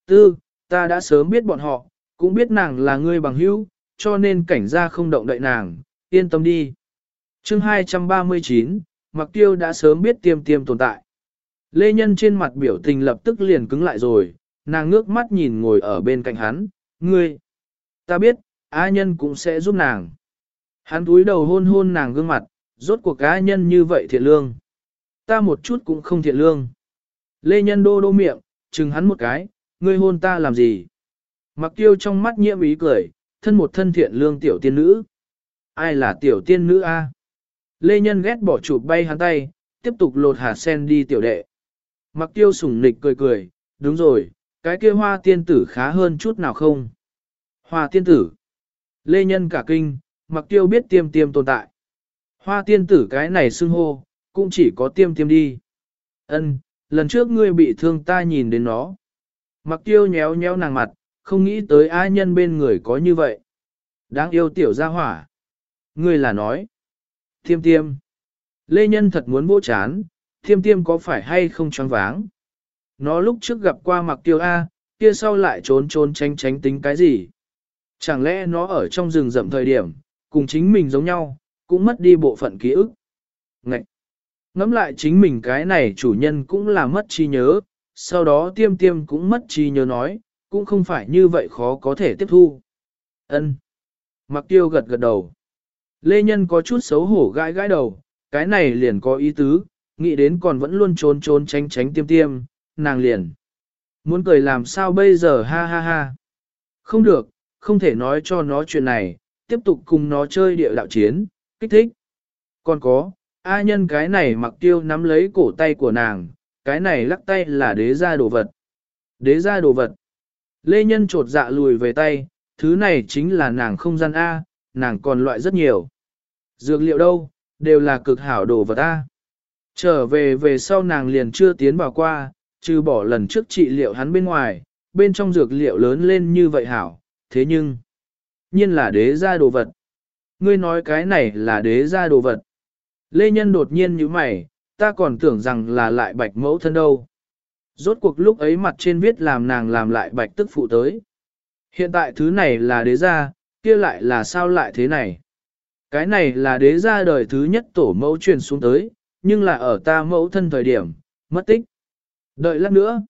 Tư, ta đã sớm biết bọn họ, cũng biết nàng là người bằng hữu, cho nên cảnh gia không động đậy nàng, yên tâm đi. chương 239, Mặc tiêu đã sớm biết tiêm tiêm tồn tại. Lê Nhân trên mặt biểu tình lập tức liền cứng lại rồi, nàng ngước mắt nhìn ngồi ở bên cạnh hắn, ngươi. Ta biết, A nhân cũng sẽ giúp nàng. Hắn túi đầu hôn hôn nàng gương mặt, rốt cuộc A nhân như vậy thiện lương. Ta một chút cũng không thiện lương. Lê Nhân đô đô miệng, chừng hắn một cái, ngươi hôn ta làm gì? Mặc tiêu trong mắt nhiễm ý cười, thân một thân thiện lương tiểu tiên nữ. Ai là tiểu tiên nữ A? Lê Nhân ghét bỏ chụp bay hắn tay, tiếp tục lột hạt sen đi tiểu đệ. Mặc tiêu sủng nịch cười cười, đúng rồi, cái kia hoa tiên tử khá hơn chút nào không? Hoa tiên tử. Lê Nhân cả kinh, mặc tiêu biết tiêm tiêm tồn tại. Hoa tiên tử cái này xưng hô, cũng chỉ có tiêm tiêm đi. Ân, lần trước ngươi bị thương ta nhìn đến nó. Mặc tiêu nhéo nhéo nàng mặt, không nghĩ tới ai nhân bên người có như vậy. Đáng yêu tiểu gia hỏa. Ngươi là nói. Tiêm tiêm. Lê Nhân thật muốn vỗ chán, tiêm tiêm có phải hay không choáng váng. Nó lúc trước gặp qua mặc tiêu A, kia sau lại trốn trốn tránh tránh tính cái gì. Chẳng lẽ nó ở trong rừng rậm thời điểm, cùng chính mình giống nhau, cũng mất đi bộ phận ký ức. Ngậy! Ngắm lại chính mình cái này chủ nhân cũng là mất trí nhớ, sau đó tiêm tiêm cũng mất trí nhớ nói, cũng không phải như vậy khó có thể tiếp thu. Ân. Mặc tiêu gật gật đầu. Lê Nhân có chút xấu hổ gãi gãi đầu, cái này liền có ý tứ, nghĩ đến còn vẫn luôn trốn trốn tránh tránh tiêm tiêm, nàng liền. Muốn cười làm sao bây giờ ha ha ha. Không được, không thể nói cho nó chuyện này, tiếp tục cùng nó chơi địa đạo chiến, kích thích. Còn có, A nhân cái này mặc tiêu nắm lấy cổ tay của nàng, cái này lắc tay là đế gia đồ vật. Đế gia đồ vật. Lê nhân trột dạ lùi về tay, thứ này chính là nàng không gian A, nàng còn loại rất nhiều. Dược liệu đâu, đều là cực hảo đồ vật A. Trở về về sau nàng liền chưa tiến vào qua, trừ bỏ lần trước trị liệu hắn bên ngoài, bên trong dược liệu lớn lên như vậy hảo, thế nhưng, nhiên là đế gia đồ vật. Ngươi nói cái này là đế gia đồ vật. Lê Nhân đột nhiên như mày, ta còn tưởng rằng là lại bạch mẫu thân đâu. Rốt cuộc lúc ấy mặt trên viết làm nàng làm lại bạch tức phụ tới. Hiện tại thứ này là đế gia, kia lại là sao lại thế này? Cái này là đế gia đời thứ nhất tổ mẫu truyền xuống tới, nhưng là ở ta mẫu thân thời điểm, mất tích. Đợi lát nữa.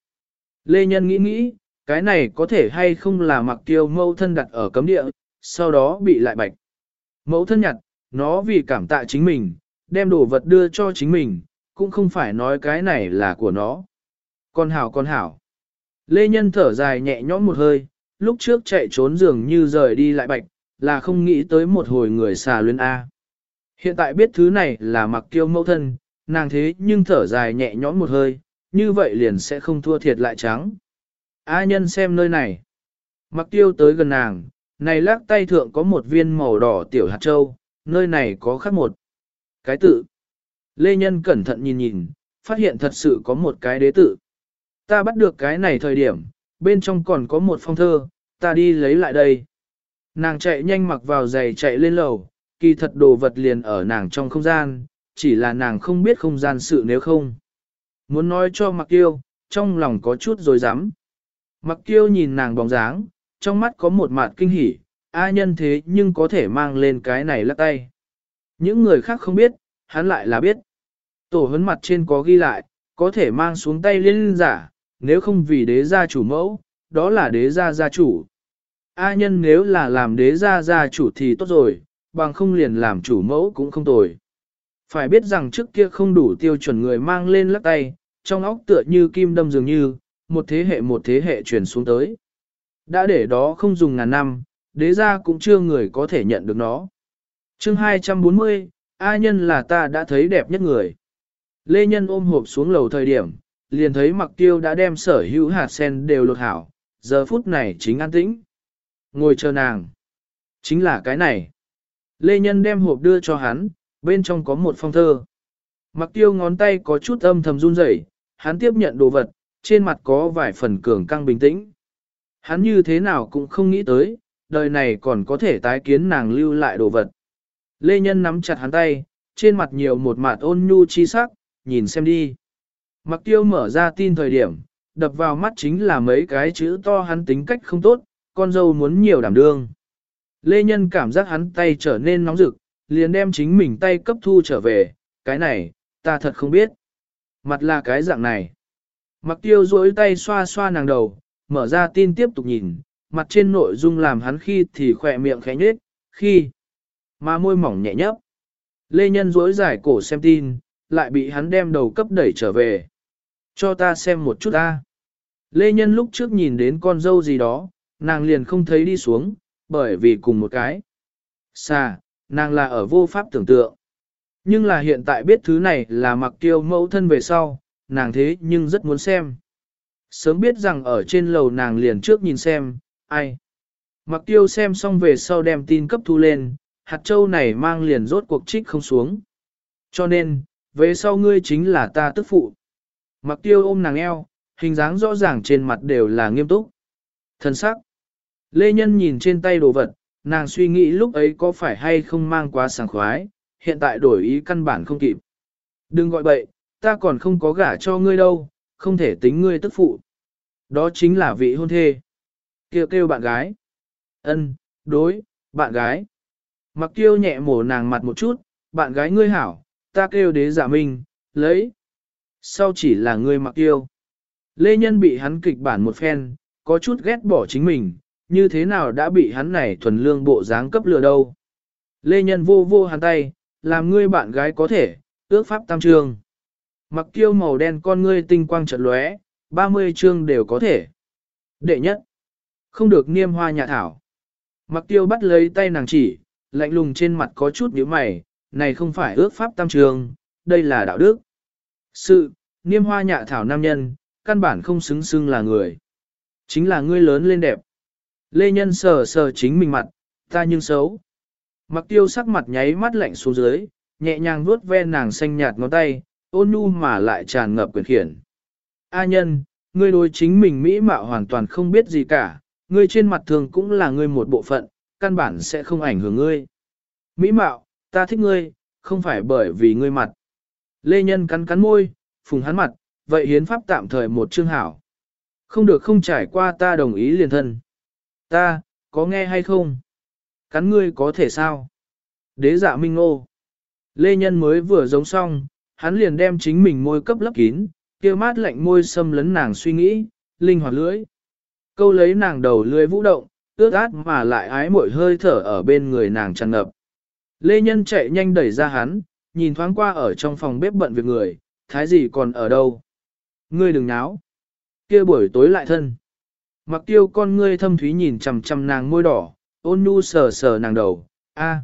Lê Nhân nghĩ nghĩ, cái này có thể hay không là mặc tiêu mẫu thân đặt ở cấm địa, sau đó bị lại bạch. Mẫu thân nhặt, nó vì cảm tạ chính mình, đem đồ vật đưa cho chính mình, cũng không phải nói cái này là của nó. Con hảo con hảo. Lê Nhân thở dài nhẹ nhõm một hơi, lúc trước chạy trốn dường như rời đi lại bạch, là không nghĩ tới một hồi người xà luyến A. Hiện tại biết thứ này là mặc tiêu mẫu thân, nàng thế nhưng thở dài nhẹ nhõm một hơi, như vậy liền sẽ không thua thiệt lại trắng. A nhân xem nơi này. Mặc tiêu tới gần nàng, này lắc tay thượng có một viên màu đỏ tiểu hạt châu, nơi này có khắc một. Cái tự. Lê Nhân cẩn thận nhìn nhìn, phát hiện thật sự có một cái đế tự. Ta bắt được cái này thời điểm, bên trong còn có một phong thơ, ta đi lấy lại đây. Nàng chạy nhanh mặc vào giày chạy lên lầu, kỳ thật đồ vật liền ở nàng trong không gian, chỉ là nàng không biết không gian sự nếu không. Muốn nói cho mặc tiêu, trong lòng có chút rồi dám. Mặc tiêu nhìn nàng bóng dáng, trong mắt có một mặt kinh hỉ, a nhân thế nhưng có thể mang lên cái này lắc tay. Những người khác không biết, hắn lại là biết. Tổ hấn mặt trên có ghi lại, có thể mang xuống tay liên giả, nếu không vì đế gia chủ mẫu, đó là đế gia gia chủ. A nhân nếu là làm đế gia gia chủ thì tốt rồi, bằng không liền làm chủ mẫu cũng không tồi. Phải biết rằng trước kia không đủ tiêu chuẩn người mang lên lắc tay, trong óc tựa như kim đâm dường như, một thế hệ một thế hệ truyền xuống tới. Đã để đó không dùng ngàn năm, đế gia cũng chưa người có thể nhận được nó. chương 240, A nhân là ta đã thấy đẹp nhất người. Lê Nhân ôm hộp xuống lầu thời điểm, liền thấy mặc tiêu đã đem sở hữu hạt sen đều lột hảo, giờ phút này chính an tĩnh. Ngồi chờ nàng. Chính là cái này. Lê Nhân đem hộp đưa cho hắn, Bên trong có một phong thơ. Mặc tiêu ngón tay có chút âm thầm run rẩy, hắn tiếp nhận đồ vật, trên mặt có vài phần cường căng bình tĩnh. Hắn như thế nào cũng không nghĩ tới, đời này còn có thể tái kiến nàng lưu lại đồ vật. Lê Nhân nắm chặt hắn tay, trên mặt nhiều một mặt ôn nhu chi sắc, nhìn xem đi. Mặc tiêu mở ra tin thời điểm, đập vào mắt chính là mấy cái chữ to hắn tính cách không tốt, con dâu muốn nhiều đảm đương. Lê Nhân cảm giác hắn tay trở nên nóng rực, liền đem chính mình tay cấp thu trở về, cái này, ta thật không biết. Mặt là cái dạng này. Mặc tiêu duỗi tay xoa xoa nàng đầu, mở ra tin tiếp tục nhìn, mặt trên nội dung làm hắn khi thì khỏe miệng khẽ nhếch, khi mà môi mỏng nhẹ nhấp. Lê Nhân duỗi giải cổ xem tin, lại bị hắn đem đầu cấp đẩy trở về. Cho ta xem một chút ta. Lê Nhân lúc trước nhìn đến con dâu gì đó, nàng liền không thấy đi xuống, bởi vì cùng một cái. Xà, nàng là ở vô pháp tưởng tượng. Nhưng là hiện tại biết thứ này là mặc tiêu mẫu thân về sau, nàng thế nhưng rất muốn xem. Sớm biết rằng ở trên lầu nàng liền trước nhìn xem, ai. Mặc tiêu xem xong về sau đem tin cấp thu lên, hạt châu này mang liền rốt cuộc trích không xuống. Cho nên, về sau ngươi chính là ta tức phụ. Mặc tiêu ôm nàng eo, hình dáng rõ ràng trên mặt đều là nghiêm túc. Thần sắc. Lê Nhân nhìn trên tay đồ vật, nàng suy nghĩ lúc ấy có phải hay không mang quá sảng khoái, hiện tại đổi ý căn bản không kịp. Đừng gọi bậy, ta còn không có gả cho ngươi đâu, không thể tính ngươi tức phụ. Đó chính là vị hôn thê. Kêu kêu bạn gái. Ân, đối, bạn gái. Mặc tiêu nhẹ mổ nàng mặt một chút, bạn gái ngươi hảo, ta kêu đế giả minh, lấy. Sau chỉ là ngươi mặc tiêu. Lê Nhân bị hắn kịch bản một phen, có chút ghét bỏ chính mình, như thế nào đã bị hắn này thuần lương bộ dáng cấp lừa đâu. Lê Nhân vô vô hắn tay, làm ngươi bạn gái có thể, ước pháp tam trương. Mặc kiêu màu đen con ngươi tinh quang trận lóe, 30 chương đều có thể. Đệ nhất, không được niêm hoa nhà thảo. Mặc tiêu bắt lấy tay nàng chỉ, lạnh lùng trên mặt có chút nhíu mày, này không phải ước pháp tam trường, đây là đạo đức. Sự, niêm hoa nhạ thảo nam nhân, căn bản không xứng xưng là người. Chính là ngươi lớn lên đẹp. Lê Nhân sờ sờ chính mình mặt, ta nhưng xấu. Mặc tiêu sắc mặt nháy mắt lạnh xuống dưới, nhẹ nhàng vuốt ve nàng xanh nhạt ngón tay, ôn nhu mà lại tràn ngập quyền khiển. A nhân, ngươi đối chính mình mỹ mạo hoàn toàn không biết gì cả, ngươi trên mặt thường cũng là ngươi một bộ phận, căn bản sẽ không ảnh hưởng ngươi. Mỹ mạo, ta thích ngươi, không phải bởi vì ngươi mặt. Lê Nhân cắn cắn môi, phùng hắn mặt, vậy hiến pháp tạm thời một chương hảo. Không được không trải qua ta đồng ý liền thân. Ta, có nghe hay không? Cắn ngươi có thể sao? Đế dạ minh ngô. Lê Nhân mới vừa giống xong, hắn liền đem chính mình môi cấp lấp kín, kia mát lạnh môi xâm lấn nàng suy nghĩ, linh hoạt lưỡi. Câu lấy nàng đầu lưỡi vũ động, ướt át mà lại ái mội hơi thở ở bên người nàng tràn ngập. Lê Nhân chạy nhanh đẩy ra hắn, nhìn thoáng qua ở trong phòng bếp bận việc người, thái gì còn ở đâu. Ngươi đừng náo. kia buổi tối lại thân. Mặc tiêu con ngươi thâm thúy nhìn chằm chằm nàng môi đỏ, ôn nhu sờ sờ nàng đầu, a,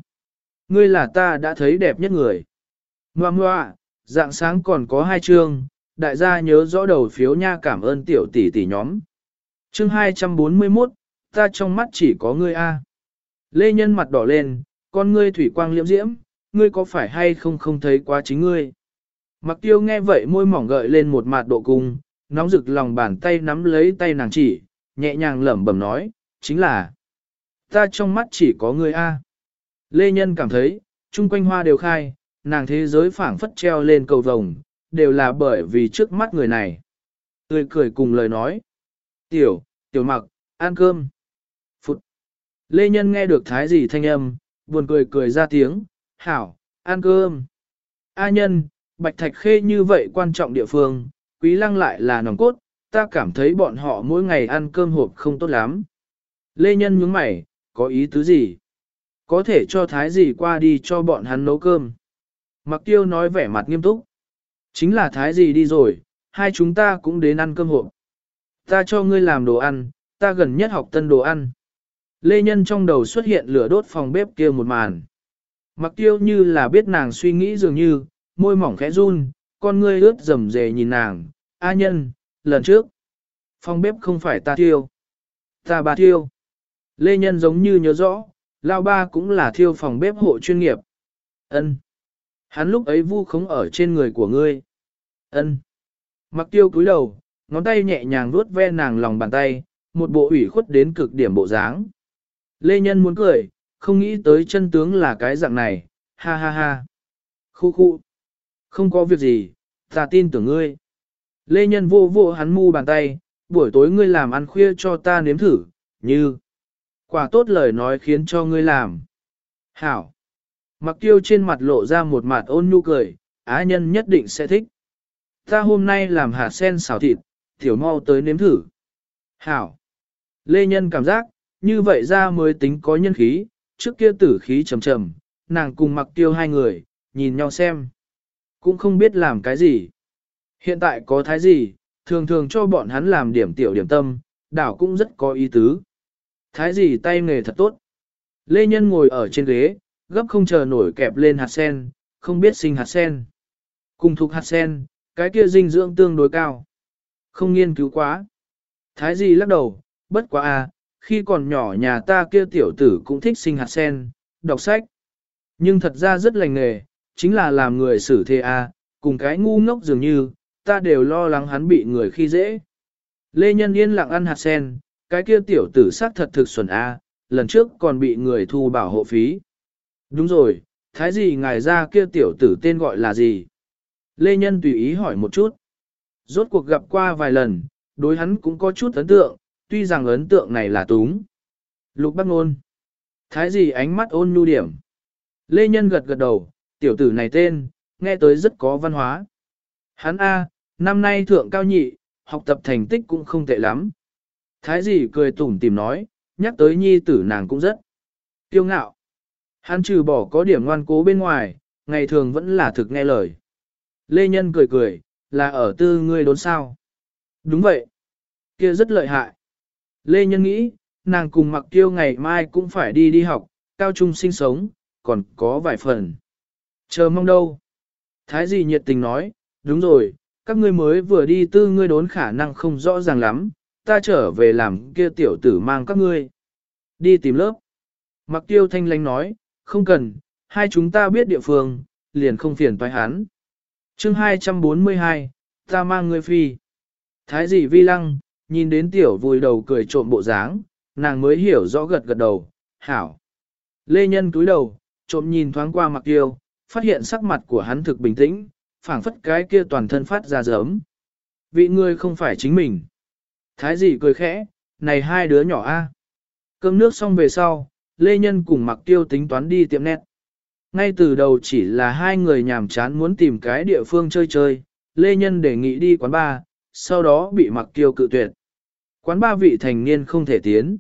ngươi là ta đã thấy đẹp nhất người. Ngoà ngoà, dạng sáng còn có hai chương, đại gia nhớ rõ đầu phiếu nha cảm ơn tiểu tỷ tỷ nhóm. Chương 241, ta trong mắt chỉ có ngươi a. Lê Nhân mặt đỏ lên, con ngươi thủy quang liễm diễm, ngươi có phải hay không không thấy quá chính ngươi. Mặc tiêu nghe vậy môi mỏng gợi lên một mặt độ cung, nóng rực lòng bàn tay nắm lấy tay nàng chỉ, nhẹ nhàng lẩm bẩm nói, chính là ta trong mắt chỉ có ngươi a. Lê Nhân cảm thấy, chung quanh hoa đều khai, nàng thế giới phảng phất treo lên cầu vồng, đều là bởi vì trước mắt người này. Tươi cười cùng lời nói. Tiểu, tiểu mặc, ăn cơm. Phụt. Lê Nhân nghe được thái gì thanh âm, buồn cười cười ra tiếng, hảo, ăn cơm. A nhân, bạch thạch khê như vậy quan trọng địa phương, quý lăng lại là nòng cốt, ta cảm thấy bọn họ mỗi ngày ăn cơm hộp không tốt lắm. Lê Nhân nhướng mày, có ý tứ gì? Có thể cho thái gì qua đi cho bọn hắn nấu cơm. Mặc tiêu nói vẻ mặt nghiêm túc. Chính là thái gì đi rồi, hai chúng ta cũng đến ăn cơm hộp. Ta cho ngươi làm đồ ăn, ta gần nhất học tân đồ ăn. Lê Nhân trong đầu xuất hiện lửa đốt phòng bếp kia một màn. Mặc tiêu như là biết nàng suy nghĩ dường như, môi mỏng khẽ run, con ngươi ướt rầm rề nhìn nàng. A nhân, lần trước, phòng bếp không phải ta tiêu. Ta bà tiêu. Lê Nhân giống như nhớ rõ, Lao ba cũng là thiêu phòng bếp hộ chuyên nghiệp. Ân. Hắn lúc ấy vu khống ở trên người của ngươi. ân Mặc tiêu cúi đầu, ngón tay nhẹ nhàng vuốt ve nàng lòng bàn tay, một bộ ủy khuất đến cực điểm bộ dáng. Lê Nhân muốn cười, không nghĩ tới chân tướng là cái dạng này, ha ha ha. Khu khu. Không có việc gì, ta tin tưởng ngươi. Lê Nhân vô vô hắn mu bàn tay, buổi tối ngươi làm ăn khuya cho ta nếm thử, như. Quả tốt lời nói khiến cho ngươi làm. Hảo. Mặc tiêu trên mặt lộ ra một mặt ôn nhu cười, á nhân nhất định sẽ thích. Ta hôm nay làm hạt sen xào thịt, tiểu mau tới nếm thử. Hảo. Lê Nhân cảm giác, như vậy ra mới tính có nhân khí, trước kia tử khí trầm trầm, nàng cùng mặc tiêu hai người, nhìn nhau xem. Cũng không biết làm cái gì. Hiện tại có thái gì, thường thường cho bọn hắn làm điểm tiểu điểm tâm, đảo cũng rất có ý tứ. Thái gì tay nghề thật tốt. Lê Nhân ngồi ở trên ghế, gấp không chờ nổi kẹp lên hạt sen, không biết sinh hạt sen. Cùng thuộc hạt sen, cái kia dinh dưỡng tương đối cao. Không nghiên cứu quá. Thái gì lắc đầu, bất quá à, khi còn nhỏ nhà ta kia tiểu tử cũng thích sinh hạt sen, đọc sách. Nhưng thật ra rất lành nghề, chính là làm người xử thế à, cùng cái ngu ngốc dường như, ta đều lo lắng hắn bị người khi dễ. Lê Nhân yên lặng ăn hạt sen, cái kia tiểu tử xác thật thực xuẩn a, à, lần trước còn bị người thu bảo hộ phí. Đúng rồi, thái gì ngài ra kia tiểu tử tên gọi là gì? Lê Nhân tùy ý hỏi một chút. Rốt cuộc gặp qua vài lần, đối hắn cũng có chút ấn tượng, tuy rằng ấn tượng này là túng. Lục Bắc Nôn. Thái gì ánh mắt ôn nhu điểm. Lê Nhân gật gật đầu, tiểu tử này tên, nghe tới rất có văn hóa. Hắn A, năm nay thượng cao nhị, học tập thành tích cũng không tệ lắm. Thái gì cười tủm tìm nói, nhắc tới nhi tử nàng cũng rất kiêu ngạo. Hắn trừ bỏ có điểm ngoan cố bên ngoài, ngày thường vẫn là thực nghe lời. Lê Nhân cười cười, là ở tư ngươi đốn sao. Đúng vậy. kia rất lợi hại. Lê Nhân nghĩ, nàng cùng mặc tiêu ngày mai cũng phải đi đi học, cao trung sinh sống, còn có vài phần. Chờ mong đâu. Thái gì nhiệt tình nói, đúng rồi, các ngươi mới vừa đi tư ngươi đốn khả năng không rõ ràng lắm, ta trở về làm kia tiểu tử mang các ngươi. Đi tìm lớp. Mặc tiêu thanh lánh nói, không cần, hai chúng ta biết địa phương, liền không phiền toái hắn. chương 242, ta mang ngươi phi. Thái dị vi lăng, nhìn đến tiểu vùi đầu cười trộm bộ dáng, nàng mới hiểu rõ gật gật đầu, hảo. Lê Nhân túi đầu, trộm nhìn thoáng qua mặc tiêu, phát hiện sắc mặt của hắn thực bình tĩnh, phảng phất cái kia toàn thân phát ra giấm. Vị người không phải chính mình. Thái dị cười khẽ, này hai đứa nhỏ a. Cơm nước xong về sau, Lê Nhân cùng mặc tiêu tính toán đi tiệm nét. Ngay từ đầu chỉ là hai người nhàm chán muốn tìm cái địa phương chơi chơi, Lê Nhân đề nghị đi quán bar, sau đó bị mặc tiêu cự tuyệt. Quán ba vị thành niên không thể tiến.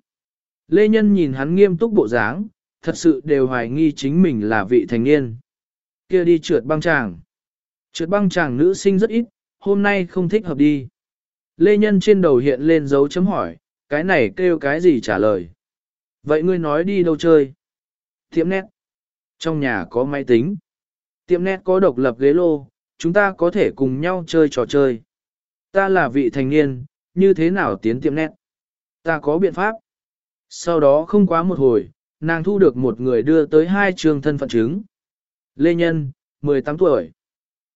Lê Nhân nhìn hắn nghiêm túc bộ dáng, thật sự đều hoài nghi chính mình là vị thành niên. Kia đi trượt băng tràng. Trượt băng tràng nữ sinh rất ít, hôm nay không thích hợp đi. Lê Nhân trên đầu hiện lên dấu chấm hỏi, cái này kêu cái gì trả lời. Vậy ngươi nói đi đâu chơi? Tiệm nét. Trong nhà có máy tính. Tiệm nét có độc lập ghế lô, chúng ta có thể cùng nhau chơi trò chơi. Ta là vị thành niên, như thế nào tiến tiệm nét? Ta có biện pháp. Sau đó không quá một hồi, nàng thu được một người đưa tới hai trường thân phận chứng. Lê Nhân, 18 tuổi.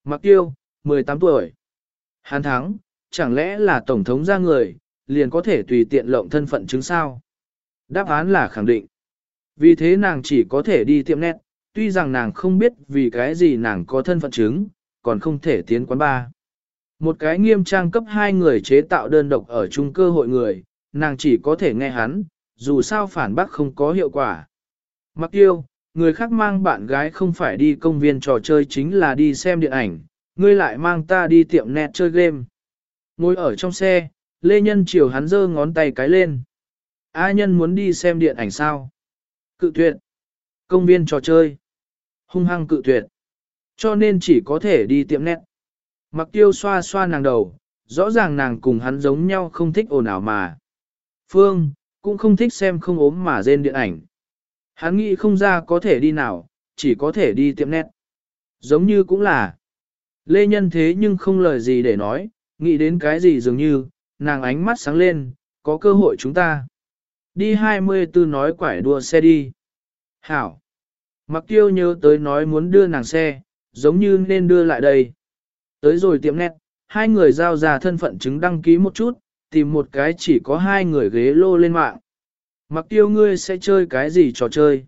mặc Tiêu, 18 tuổi. Hàn Thắng, chẳng lẽ là Tổng thống ra người, liền có thể tùy tiện lộng thân phận chứng sao? Đáp án là khẳng định. Vì thế nàng chỉ có thể đi tiệm nét, tuy rằng nàng không biết vì cái gì nàng có thân phận chứng, còn không thể tiến quán bar. Một cái nghiêm trang cấp hai người chế tạo đơn độc ở chung cơ hội người, nàng chỉ có thể nghe hắn, dù sao phản bác không có hiệu quả. Mặc yêu, người khác mang bạn gái không phải đi công viên trò chơi chính là đi xem điện ảnh, ngươi lại mang ta đi tiệm net chơi game. Ngồi ở trong xe, Lê Nhân chiều hắn giơ ngón tay cái lên. A nhân muốn đi xem điện ảnh sao? Cự tuyệt. Công viên trò chơi. Hung hăng cự tuyệt. Cho nên chỉ có thể đi tiệm nét. Mặc tiêu xoa xoa nàng đầu, rõ ràng nàng cùng hắn giống nhau không thích ồn ào mà. Phương, cũng không thích xem không ốm mà rên điện ảnh. Hắn nghĩ không ra có thể đi nào, chỉ có thể đi tiệm nét. Giống như cũng là. Lê Nhân thế nhưng không lời gì để nói, nghĩ đến cái gì dường như, nàng ánh mắt sáng lên, có cơ hội chúng ta. Đi 24 nói quải đua xe đi. Hảo. Mặc tiêu nhớ tới nói muốn đưa nàng xe, giống như nên đưa lại đây. Tới rồi tiệm nét, hai người giao ra thân phận chứng đăng ký một chút, tìm một cái chỉ có hai người ghế lô lên mạng. Mặc tiêu ngươi sẽ chơi cái gì trò chơi?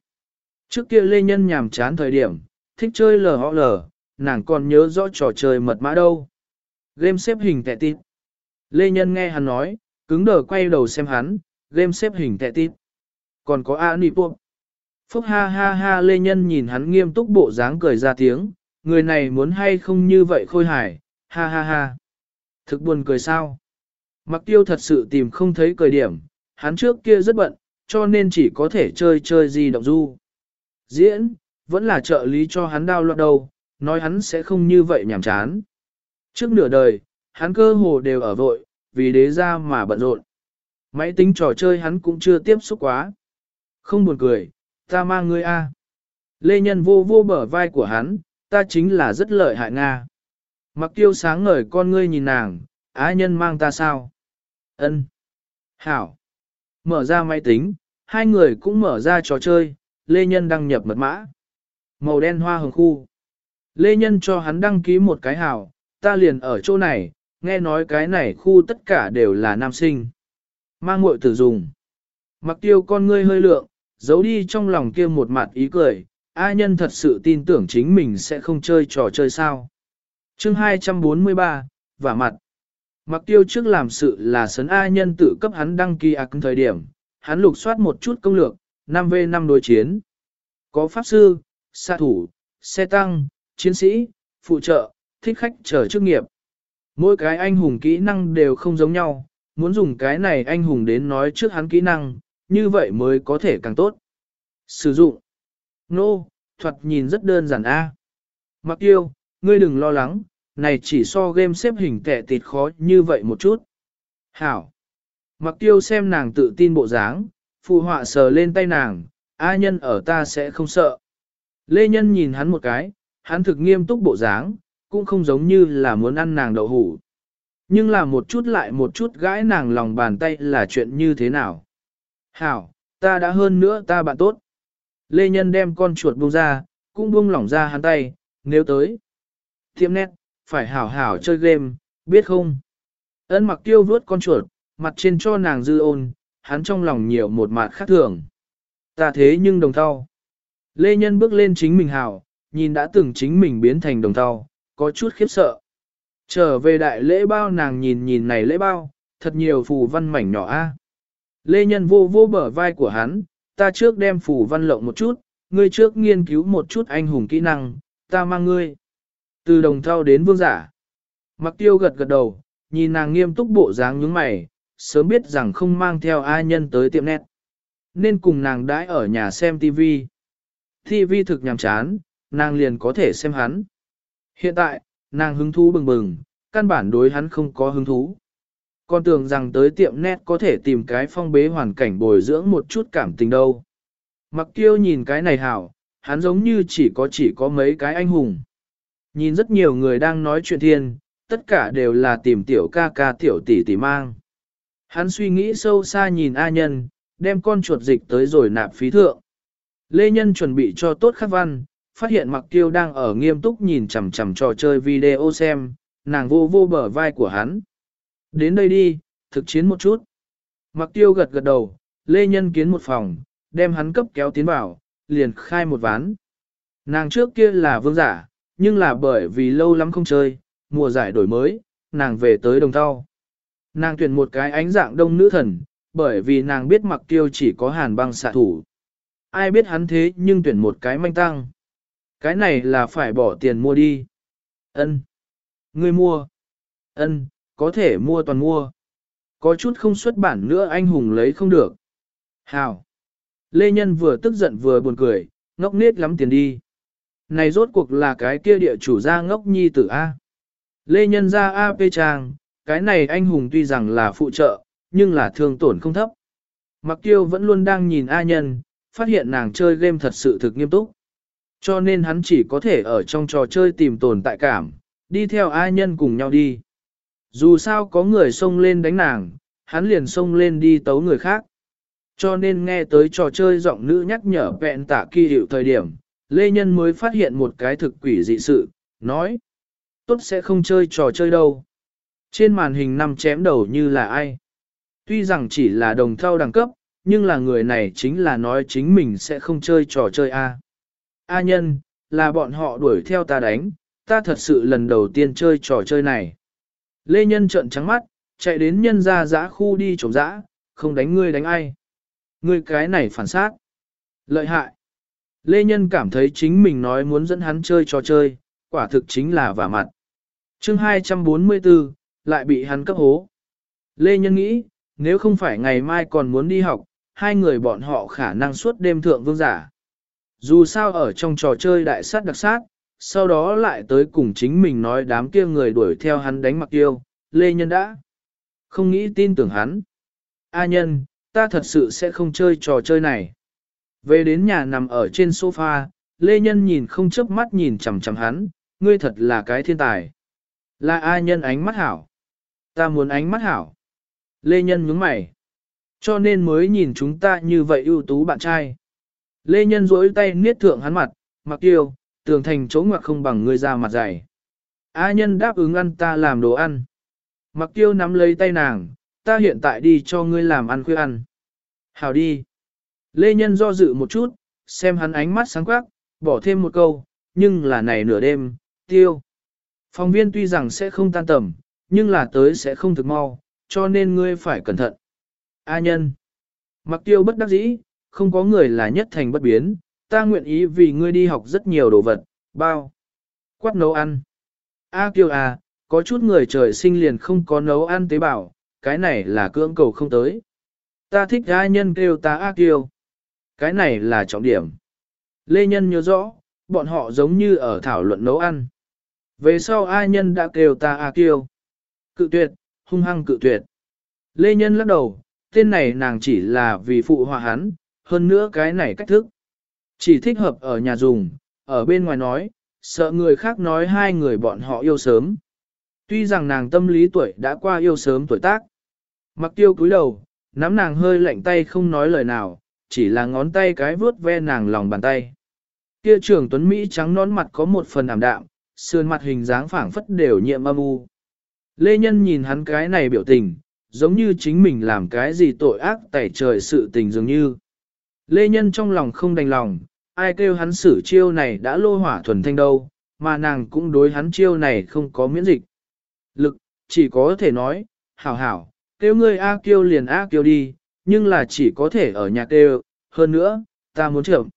Trước kia Lê Nhân nhàm chán thời điểm, thích chơi lờ họ lờ, nàng còn nhớ rõ trò chơi mật mã đâu. Game xếp hình tệ tít. Lê Nhân nghe hắn nói, cứng đờ quay đầu xem hắn, game xếp hình tệ tít. Còn có A Phúc ha ha ha Lê Nhân nhìn hắn nghiêm túc bộ dáng cười ra tiếng, người này muốn hay không như vậy khôi hài, ha ha ha. Thực buồn cười sao? Mặc tiêu thật sự tìm không thấy cười điểm, hắn trước kia rất bận, cho nên chỉ có thể chơi chơi gì động du. Diễn, vẫn là trợ lý cho hắn đau loạn đầu, nói hắn sẽ không như vậy nhảm chán. Trước nửa đời, hắn cơ hồ đều ở vội, vì đế ra mà bận rộn. Máy tính trò chơi hắn cũng chưa tiếp xúc quá. Không buồn cười, ta mang ngươi a. Lê Nhân vô vô bờ vai của hắn, ta chính là rất lợi hại Nga. Mặc tiêu sáng ngời con ngươi nhìn nàng, á nhân mang ta sao? Ân. Hảo. Mở ra máy tính, hai người cũng mở ra trò chơi, Lê Nhân đăng nhập mật mã. Màu đen hoa hồng khu. Lê Nhân cho hắn đăng ký một cái hảo, ta liền ở chỗ này, nghe nói cái này khu tất cả đều là nam sinh. Mang muội tử dùng. Mặc tiêu con ngươi hơi lượng, giấu đi trong lòng kia một mặt ý cười, A nhân thật sự tin tưởng chính mình sẽ không chơi trò chơi sao. chương 243, và mặt. Mặc tiêu trước làm sự là sấn A nhân tự cấp hắn đăng ký ạc thời điểm, hắn lục soát một chút công lược, 5v5 đối chiến. Có pháp sư, xạ thủ, xe tăng, chiến sĩ, phụ trợ, thích khách chờ chức nghiệp. Mỗi cái anh hùng kỹ năng đều không giống nhau, muốn dùng cái này anh hùng đến nói trước hắn kỹ năng, như vậy mới có thể càng tốt. Sử dụng. Nô, no, thuật nhìn rất đơn giản a. Mặc yêu, ngươi đừng lo lắng, này chỉ so game xếp hình kẻ tịt khó như vậy một chút. Hảo. Mặc tiêu xem nàng tự tin bộ dáng, phụ họa sờ lên tay nàng, A nhân ở ta sẽ không sợ. Lê nhân nhìn hắn một cái, hắn thực nghiêm túc bộ dáng, cũng không giống như là muốn ăn nàng đậu hủ. Nhưng là một chút lại một chút gãi nàng lòng bàn tay là chuyện như thế nào. Hảo, ta đã hơn nữa ta bạn tốt. Lê Nhân đem con chuột buông ra, cũng buông lỏng ra hắn tay, nếu tới. Tiệm nét, phải hảo hảo chơi game, biết không? ấn mặc tiêu vuốt con chuột, mặt trên cho nàng dư ôn, hắn trong lòng nhiều một mặt khác thường. Ta thế nhưng đồng thau. Lê Nhân bước lên chính mình hảo, nhìn đã từng chính mình biến thành đồng thau, có chút khiếp sợ. Trở về đại lễ bao nàng nhìn nhìn này lễ bao, thật nhiều phù văn mảnh nhỏ a. À? Lê Nhân vô vô bờ vai của hắn, ta trước đem phù văn lộng một chút, ngươi trước nghiên cứu một chút anh hùng kỹ năng, ta mang ngươi. Từ đồng thau đến vương giả. Mặc tiêu gật gật đầu, nhìn nàng nghiêm túc bộ dáng nhướng mày, sớm biết rằng không mang theo ai nhân tới tiệm nét. Nên cùng nàng đãi ở nhà xem TV. TV thực nhàm chán, nàng liền có thể xem hắn. Hiện tại, nàng hứng thú bừng bừng, căn bản đối hắn không có hứng thú. Con tưởng rằng tới tiệm nét có thể tìm cái phong bế hoàn cảnh bồi dưỡng một chút cảm tình đâu. Mặc kiêu nhìn cái này hảo, hắn giống như chỉ có chỉ có mấy cái anh hùng. Nhìn rất nhiều người đang nói chuyện thiên, tất cả đều là tìm tiểu ca ca tiểu tỷ tỷ mang. Hắn suy nghĩ sâu xa nhìn A nhân, đem con chuột dịch tới rồi nạp phí thượng. Lê Nhân chuẩn bị cho tốt khắc văn, phát hiện Mặc Tiêu đang ở nghiêm túc nhìn chằm chằm trò chơi video xem, nàng vô vô bờ vai của hắn. Đến đây đi, thực chiến một chút. Mặc Tiêu gật gật đầu, Lê Nhân kiến một phòng, đem hắn cấp kéo tiến vào, liền khai một ván. Nàng trước kia là vương giả, nhưng là bởi vì lâu lắm không chơi, mùa giải đổi mới, nàng về tới đồng thau. Nàng tuyển một cái ánh dạng đông nữ thần, bởi vì nàng biết mặc tiêu chỉ có hàn băng xạ thủ. Ai biết hắn thế nhưng tuyển một cái manh tăng. Cái này là phải bỏ tiền mua đi. Ân, Ngươi mua. Ân, có thể mua toàn mua. Có chút không xuất bản nữa anh hùng lấy không được. Hào. Lê Nhân vừa tức giận vừa buồn cười, ngốc nết lắm tiền đi. Này rốt cuộc là cái kia địa chủ ra ngốc nhi tử A. Lê Nhân ra AP Trang, cái này anh hùng tuy rằng là phụ trợ, nhưng là thương tổn không thấp. Mặc tiêu vẫn luôn đang nhìn A Nhân, phát hiện nàng chơi game thật sự thực nghiêm túc. Cho nên hắn chỉ có thể ở trong trò chơi tìm tồn tại cảm, đi theo ai Nhân cùng nhau đi. Dù sao có người xông lên đánh nàng, hắn liền xông lên đi tấu người khác. Cho nên nghe tới trò chơi giọng nữ nhắc nhở vẹn tạ kỳ hiệu thời điểm, Lê Nhân mới phát hiện một cái thực quỷ dị sự, nói. Tốt sẽ không chơi trò chơi đâu. Trên màn hình năm chém đầu như là ai. Tuy rằng chỉ là đồng thau đẳng cấp, nhưng là người này chính là nói chính mình sẽ không chơi trò chơi A. A nhân, là bọn họ đuổi theo ta đánh, ta thật sự lần đầu tiên chơi trò chơi này. Lê Nhân trợn trắng mắt, chạy đến nhân ra giã khu đi trộm giã, không đánh ngươi đánh ai. Ngươi cái này phản sát. Lợi hại. Lê Nhân cảm thấy chính mình nói muốn dẫn hắn chơi trò chơi, quả thực chính là vả mặt. chương 244, lại bị hắn cấp hố. Lê Nhân nghĩ, nếu không phải ngày mai còn muốn đi học, hai người bọn họ khả năng suốt đêm thượng vương giả. Dù sao ở trong trò chơi đại sát đặc sát, sau đó lại tới cùng chính mình nói đám kia người đuổi theo hắn đánh mặc tiêu, Lê Nhân đã không nghĩ tin tưởng hắn. A nhân, ta thật sự sẽ không chơi trò chơi này. Về đến nhà nằm ở trên sofa, Lê Nhân nhìn không chớp mắt nhìn chằm chằm hắn, ngươi thật là cái thiên tài. Là A nhân ánh mắt hảo. Ta muốn ánh mắt hảo. Lê Nhân nhướng mày. Cho nên mới nhìn chúng ta như vậy ưu tú bạn trai. Lê Nhân duỗi tay niết thượng hắn mặt, mặc tiêu, tường thành chỗ ngoặc không bằng ngươi ra mặt dày. A nhân đáp ứng ăn ta làm đồ ăn. Mặc tiêu nắm lấy tay nàng, ta hiện tại đi cho ngươi làm ăn khuya ăn. Hào đi. Lê Nhân do dự một chút, xem hắn ánh mắt sáng quắc, bỏ thêm một câu, nhưng là này nửa đêm, tiêu. Phòng viên tuy rằng sẽ không tan tầm, nhưng là tới sẽ không thực mau, cho nên ngươi phải cẩn thận. A nhân. Mặc tiêu bất đắc dĩ, không có người là nhất thành bất biến, ta nguyện ý vì ngươi đi học rất nhiều đồ vật, bao. Quát nấu ăn. A kiêu à, có chút người trời sinh liền không có nấu ăn tế bào, cái này là cưỡng cầu không tới. Ta thích A nhân kêu ta A kiêu. Cái này là trọng điểm. Lê Nhân nhớ rõ, bọn họ giống như ở thảo luận nấu ăn. Về sau A nhân đã kêu ta A kiêu. Cự tuyệt, hung hăng cự tuyệt. Lê Nhân lắc đầu, tên này nàng chỉ là vì phụ hòa hắn, hơn nữa cái này cách thức. Chỉ thích hợp ở nhà dùng, ở bên ngoài nói, sợ người khác nói hai người bọn họ yêu sớm. Tuy rằng nàng tâm lý tuổi đã qua yêu sớm tuổi tác. Mặc tiêu cúi đầu, nắm nàng hơi lạnh tay không nói lời nào, chỉ là ngón tay cái vướt ve nàng lòng bàn tay. Kia trưởng tuấn Mỹ trắng nón mặt có một phần ảm đạm, sườn mặt hình dáng phảng phất đều nhiệm âm u. Lê Nhân nhìn hắn cái này biểu tình, giống như chính mình làm cái gì tội ác tẩy trời sự tình dường như. Lê Nhân trong lòng không đành lòng, ai kêu hắn xử chiêu này đã lô hỏa thuần thanh đâu, mà nàng cũng đối hắn chiêu này không có miễn dịch. Lực, chỉ có thể nói, hảo hảo, kêu ngươi A kêu liền A kêu đi, nhưng là chỉ có thể ở nhà kêu, hơn nữa, ta muốn chậm.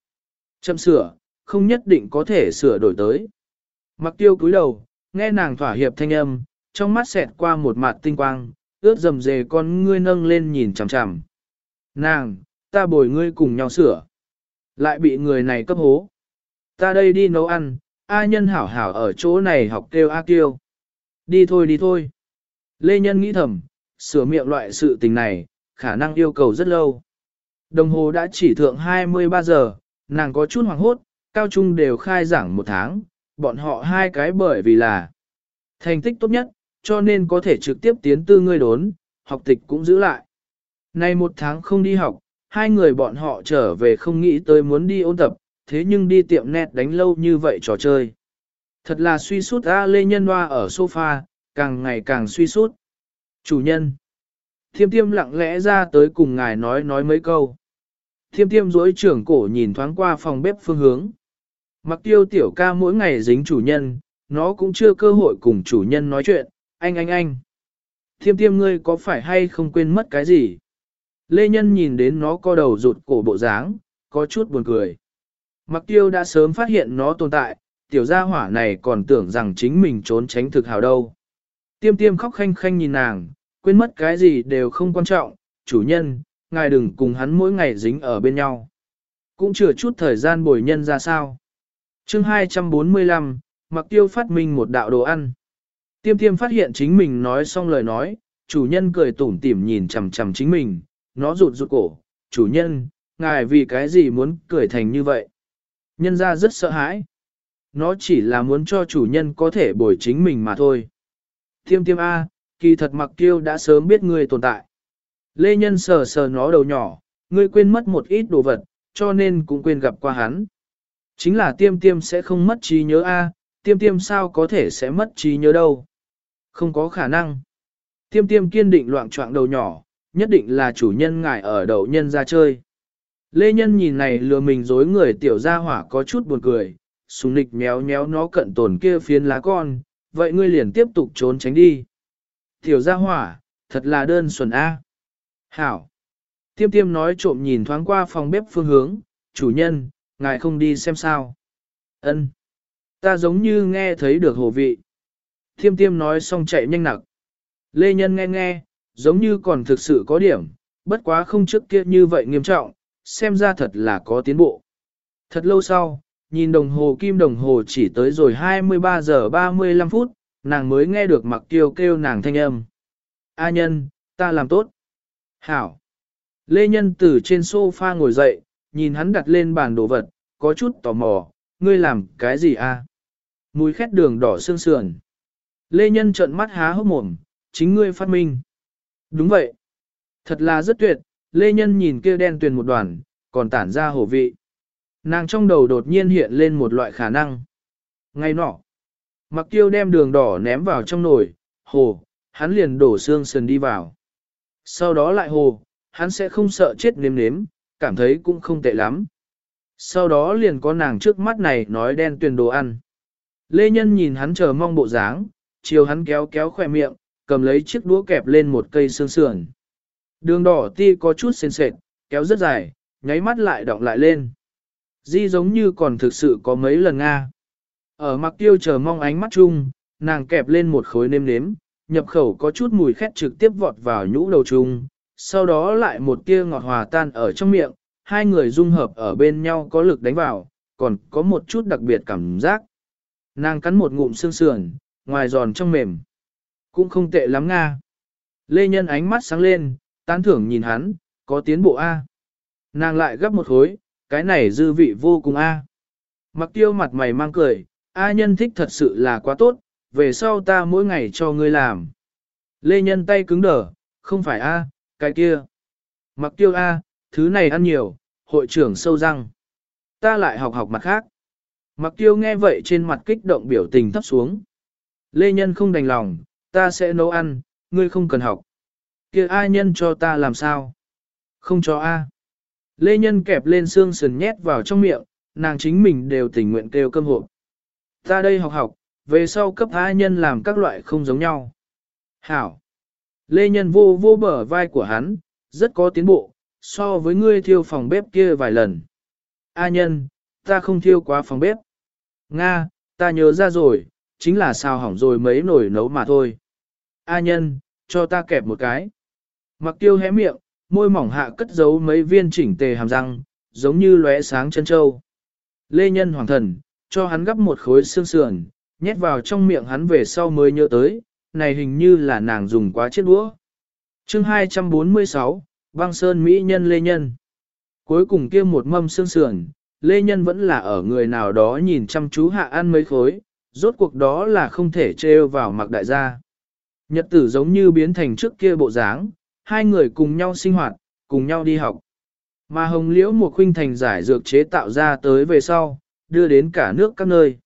Chậm sửa, không nhất định có thể sửa đổi tới. Mặc tiêu cúi đầu, nghe nàng thỏa hiệp thanh âm, trong mắt xẹt qua một mặt tinh quang, ướt dầm dề con ngươi nâng lên nhìn chằm chằm. Nàng, ta bồi ngươi cùng nhau sửa. Lại bị người này cấp hố. Ta đây đi nấu ăn, A nhân hảo hảo ở chỗ này học kêu A kiêu. Đi thôi đi thôi. Lê Nhân nghĩ thầm, sửa miệng loại sự tình này, khả năng yêu cầu rất lâu. Đồng hồ đã chỉ thượng 23 giờ, nàng có chút hoảng hốt, cao trung đều khai giảng một tháng, bọn họ hai cái bởi vì là thành tích tốt nhất, cho nên có thể trực tiếp tiến tư ngươi đốn, học tịch cũng giữ lại. Nay một tháng không đi học, hai người bọn họ trở về không nghĩ tới muốn đi ôn tập, thế nhưng đi tiệm net đánh lâu như vậy trò chơi. Thật là suy sút A Lê Nhân Hoa ở sofa, càng ngày càng suy sút. Chủ nhân. Thiêm tiêm lặng lẽ ra tới cùng ngài nói nói mấy câu. Thiêm tiêm dối trưởng cổ nhìn thoáng qua phòng bếp phương hướng. Mặc tiêu tiểu ca mỗi ngày dính chủ nhân, nó cũng chưa cơ hội cùng chủ nhân nói chuyện, anh anh anh. Thiêm tiêm ngươi có phải hay không quên mất cái gì? Lê Nhân nhìn đến nó co đầu rụt cổ bộ dáng, có chút buồn cười. Mặc tiêu đã sớm phát hiện nó tồn tại, tiểu gia hỏa này còn tưởng rằng chính mình trốn tránh thực hào đâu. Tiêm tiêm khóc khanh khanh nhìn nàng, quên mất cái gì đều không quan trọng, chủ nhân, ngài đừng cùng hắn mỗi ngày dính ở bên nhau. Cũng chừa chút thời gian bồi nhân ra sao. chương 245, mặc tiêu phát minh một đạo đồ ăn. Tiêm tiêm phát hiện chính mình nói xong lời nói, chủ nhân cười tủm tỉm nhìn chằm chằm chính mình, nó rụt rụt cổ, chủ nhân, ngài vì cái gì muốn cười thành như vậy? Nhân ra rất sợ hãi. Nó chỉ là muốn cho chủ nhân có thể bồi chính mình mà thôi. Tiêm tiêm A, kỳ thật mặc kiêu đã sớm biết ngươi tồn tại. Lê Nhân sờ sờ nó đầu nhỏ, ngươi quên mất một ít đồ vật, cho nên cũng quên gặp qua hắn. Chính là tiêm tiêm sẽ không mất trí nhớ A, tiêm tiêm sao có thể sẽ mất trí nhớ đâu. Không có khả năng. Tiêm tiêm kiên định loạn trọng đầu nhỏ, nhất định là chủ nhân ngài ở đậu nhân ra chơi. Lê Nhân nhìn này lừa mình dối người tiểu gia hỏa có chút buồn cười, súng nịch méo méo nó cận tổn kia phiến lá con, vậy ngươi liền tiếp tục trốn tránh đi. Tiểu gia hỏa, thật là đơn xuẩn A. Hảo. Tiêm tiêm nói trộm nhìn thoáng qua phòng bếp phương hướng, chủ nhân, ngài không đi xem sao. Ân, Ta giống như nghe thấy được hồ vị. Tiêm tiêm nói xong chạy nhanh nặc. Lê Nhân nghe nghe, giống như còn thực sự có điểm, bất quá không trước kia như vậy nghiêm trọng, xem ra thật là có tiến bộ. Thật lâu sau, nhìn đồng hồ kim đồng hồ chỉ tới rồi 23 giờ 35 phút, nàng mới nghe được mặc tiêu kêu nàng thanh âm. A nhân, ta làm tốt. Hảo. Lê Nhân từ trên sofa ngồi dậy, nhìn hắn đặt lên bàn đồ vật, có chút tò mò, ngươi làm cái gì a? Mùi khét đường đỏ sương sườn. Lê Nhân trợn mắt há hốc mồm, chính ngươi phát minh. Đúng vậy. Thật là rất tuyệt, Lê Nhân nhìn kia đen tuyền một đoàn, còn tản ra hổ vị. Nàng trong đầu đột nhiên hiện lên một loại khả năng. Ngay nọ, mặc tiêu đem đường đỏ ném vào trong nồi, hồ, hắn liền đổ xương sườn đi vào. Sau đó lại hồ, hắn sẽ không sợ chết nếm nếm, cảm thấy cũng không tệ lắm. Sau đó liền có nàng trước mắt này nói đen tuyền đồ ăn. Lê Nhân nhìn hắn chờ mong bộ dáng, chiều hắn kéo kéo khỏe miệng, cầm lấy chiếc đũa kẹp lên một cây xương sườn. Đường đỏ ti có chút sền sệt, kéo rất dài, nháy mắt lại động lại lên. Di giống như còn thực sự có mấy lần Nga. Ở mặc tiêu chờ mong ánh mắt chung, nàng kẹp lên một khối nêm nếm, nhập khẩu có chút mùi khét trực tiếp vọt vào nhũ đầu chung, sau đó lại một tia ngọt hòa tan ở trong miệng, hai người dung hợp ở bên nhau có lực đánh vào, còn có một chút đặc biệt cảm giác. Nàng cắn một ngụm xương sườn, ngoài giòn trong mềm. Cũng không tệ lắm Nga. Lê Nhân ánh mắt sáng lên, tán thưởng nhìn hắn, có tiến bộ A. Nàng lại gấp một khối, cái này dư vị vô cùng A. Mặc tiêu mặt mày mang cười, A nhân thích thật sự là quá tốt, về sau ta mỗi ngày cho ngươi làm. Lê Nhân tay cứng đờ, không phải A, cái kia. Mặc tiêu A, thứ này ăn nhiều, hội trưởng sâu răng. Ta lại học học mặt khác. Mặc tiêu nghe vậy trên mặt kích động biểu tình thấp xuống. Lê Nhân không đành lòng, ta sẽ nấu ăn, ngươi không cần học. kia A nhân cho ta làm sao? Không cho A. Lê Nhân kẹp lên xương sườn nhét vào trong miệng, nàng chính mình đều tình nguyện kêu cơm hộp. Ta đây học học, về sau cấp A nhân làm các loại không giống nhau. Hảo. Lê Nhân vô vô bờ vai của hắn, rất có tiến bộ, so với ngươi thiêu phòng bếp kia vài lần. A nhân, ta không thiêu quá phòng bếp. Nga, ta nhớ ra rồi, chính là sao hỏng rồi mấy nồi nấu mà thôi. A nhân, cho ta kẹp một cái. Mặc tiêu hé miệng, môi mỏng hạ cất giấu mấy viên chỉnh tề hàm răng, giống như lóe sáng chân châu. Lê nhân hoàng thần, cho hắn gấp một khối xương sườn, nhét vào trong miệng hắn về sau mới nhớ tới, này hình như là nàng dùng quá chiếc đũa. chương 246, băng sơn Mỹ nhân Lê Nhân. Cuối cùng kia một mâm xương sườn, Lê Nhân vẫn là ở người nào đó nhìn chăm chú hạ ăn mấy khối, rốt cuộc đó là không thể trêu vào mặc đại gia. Nhật tử giống như biến thành trước kia bộ dáng, hai người cùng nhau sinh hoạt, cùng nhau đi học. Mà hồng liễu một khuynh thành giải dược chế tạo ra tới về sau, đưa đến cả nước các nơi.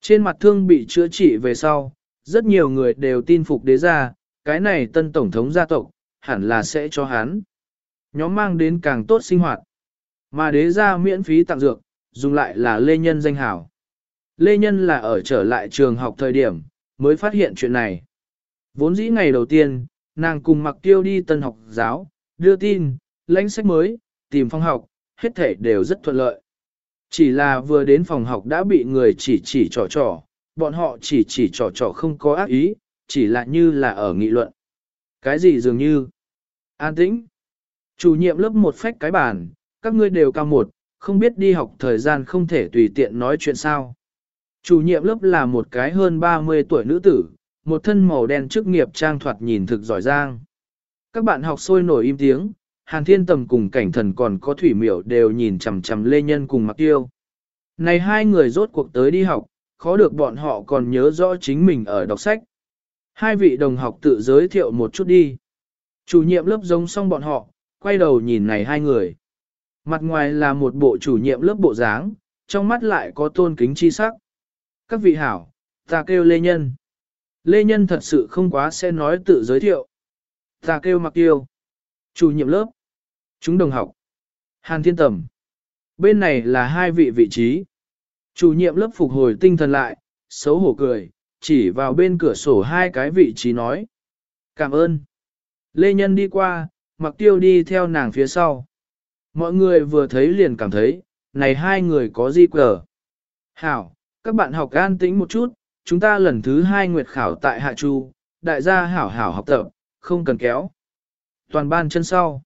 Trên mặt thương bị chữa trị về sau, rất nhiều người đều tin phục đế gia, cái này tân tổng thống gia tộc, hẳn là sẽ cho hắn. Nhóm mang đến càng tốt sinh hoạt. Mà đế gia miễn phí tặng dược, dùng lại là Lê Nhân danh hảo. Lê Nhân là ở trở lại trường học thời điểm, mới phát hiện chuyện này. Vốn dĩ ngày đầu tiên, nàng cùng mặc tiêu đi tân học giáo, đưa tin, lãnh sách mới, tìm phòng học, hết thể đều rất thuận lợi. Chỉ là vừa đến phòng học đã bị người chỉ chỉ trò trò, bọn họ chỉ chỉ trò trò không có ác ý, chỉ là như là ở nghị luận. Cái gì dường như? An tĩnh. Chủ nhiệm lớp một phách cái bàn, các ngươi đều cao một, không biết đi học thời gian không thể tùy tiện nói chuyện sao. Chủ nhiệm lớp là một cái hơn 30 tuổi nữ tử, một thân màu đen chức nghiệp trang thoạt nhìn thực giỏi giang. Các bạn học sôi nổi im tiếng, Hàn Thiên Tầm cùng cảnh thần còn có thủy miểu đều nhìn chằm chằm Lê Nhân cùng Mạc Tiêu. Này hai người rốt cuộc tới đi học, khó được bọn họ còn nhớ rõ chính mình ở đọc sách. Hai vị đồng học tự giới thiệu một chút đi. Chủ nhiệm lớp giống xong bọn họ, quay đầu nhìn này hai người. Mặt ngoài là một bộ chủ nhiệm lớp bộ dáng, trong mắt lại có tôn kính chi sắc. Các vị hảo, ta kêu Lê Nhân. Lê Nhân thật sự không quá sẽ nói tự giới thiệu. Ta kêu Mặc Tiêu. Chủ nhiệm lớp. Chúng đồng học. Hàn Thiên Tầm. Bên này là hai vị vị trí. Chủ nhiệm lớp phục hồi tinh thần lại, xấu hổ cười, chỉ vào bên cửa sổ hai cái vị trí nói. Cảm ơn. Lê Nhân đi qua, Mặc Tiêu đi theo nàng phía sau. Mọi người vừa thấy liền cảm thấy, này hai người có gì cờ. Hảo, các bạn học an tĩnh một chút, chúng ta lần thứ hai nguyệt khảo tại Hạ Chu, đại gia hảo hảo học tập, không cần kéo. Toàn ban chân sau.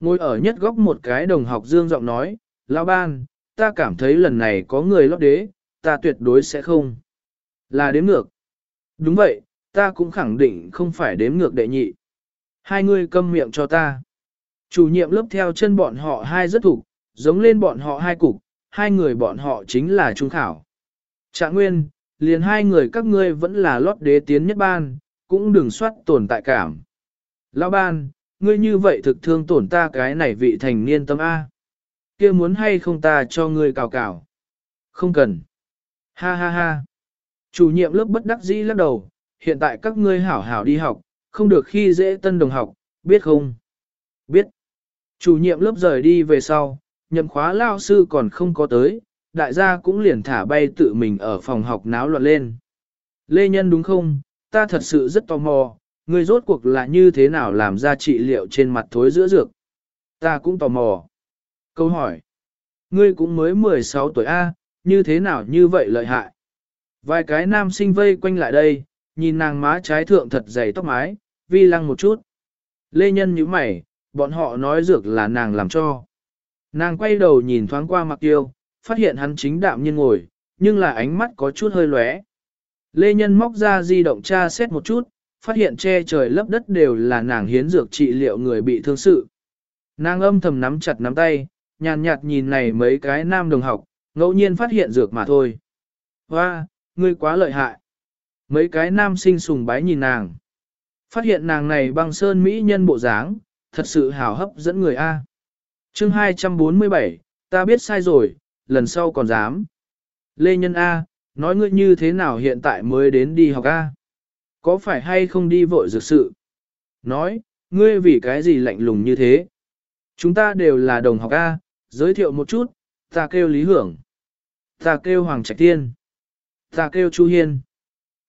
Ngồi ở nhất góc một cái đồng học dương giọng nói, Lão ban, ta cảm thấy lần này có người lót đế, ta tuyệt đối sẽ không. Là đếm ngược. Đúng vậy, ta cũng khẳng định không phải đếm ngược đệ nhị. Hai người câm miệng cho ta. Chủ nhiệm lớp theo chân bọn họ hai rất thủ, giống lên bọn họ hai cục, hai người bọn họ chính là trung khảo. Trạng nguyên, liền hai người các ngươi vẫn là lót đế tiến nhất ban, cũng đừng soát tồn tại cảm. Lão ban, ngươi như vậy thực thương tổn ta cái này vị thành niên tâm A. kia muốn hay không ta cho ngươi cào cào? Không cần. Ha ha ha. Chủ nhiệm lớp bất đắc dĩ lắc đầu, hiện tại các ngươi hảo hảo đi học, không được khi dễ tân đồng học, biết không? Biết. Chủ nhiệm lớp rời đi về sau, nhậm khóa lao sư còn không có tới, đại gia cũng liền thả bay tự mình ở phòng học náo loạn lên. Lê Nhân đúng không? Ta thật sự rất tò mò, người rốt cuộc là như thế nào làm ra trị liệu trên mặt thối giữa dược? Ta cũng tò mò. Câu hỏi. Ngươi cũng mới 16 tuổi A, như thế nào như vậy lợi hại? Vài cái nam sinh vây quanh lại đây, nhìn nàng má trái thượng thật dày tóc mái, vi lăng một chút. Lê Nhân như mày, bọn họ nói dược là nàng làm cho. Nàng quay đầu nhìn thoáng qua mặc tiêu, phát hiện hắn chính đạm nhiên ngồi, nhưng là ánh mắt có chút hơi lóe. Lê Nhân móc ra di động tra xét một chút, phát hiện che trời lấp đất đều là nàng hiến dược trị liệu người bị thương sự. Nàng âm thầm nắm chặt nắm tay, nhàn nhạt nhìn này mấy cái nam đồng học, ngẫu nhiên phát hiện dược mà thôi. Hoa, ngươi quá lợi hại. Mấy cái nam sinh sùng bái nhìn nàng. Phát hiện nàng này băng sơn mỹ nhân bộ dáng, thật sự hào hấp dẫn người A. chương 247, ta biết sai rồi, lần sau còn dám. Lê Nhân A, nói ngươi như thế nào hiện tại mới đến đi học A? Có phải hay không đi vội dược sự? Nói, ngươi vì cái gì lạnh lùng như thế? Chúng ta đều là đồng học A, giới thiệu một chút, ta kêu Lý Hưởng. Ta kêu Hoàng Trạch Tiên. Ta kêu Chu Hiên.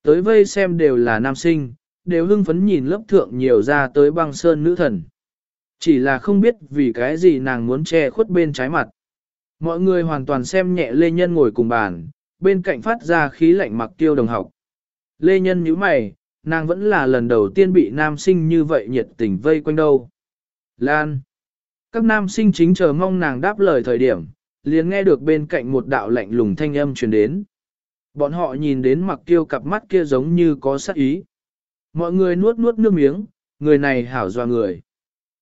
Tới vây xem đều là nam sinh, đều hưng phấn nhìn lớp thượng nhiều ra tới băng sơn nữ thần. Chỉ là không biết vì cái gì nàng muốn che khuất bên trái mặt. Mọi người hoàn toàn xem nhẹ Lê Nhân ngồi cùng bàn, bên cạnh phát ra khí lạnh mặc tiêu đồng học. Lê Nhân nhíu mày, nàng vẫn là lần đầu tiên bị nam sinh như vậy nhiệt tình vây quanh đâu. Lan. Các nam sinh chính chờ mong nàng đáp lời thời điểm, liền nghe được bên cạnh một đạo lạnh lùng thanh âm truyền đến. Bọn họ nhìn đến mặc tiêu cặp mắt kia giống như có sát ý. Mọi người nuốt nuốt nước miếng, người này hảo doa người.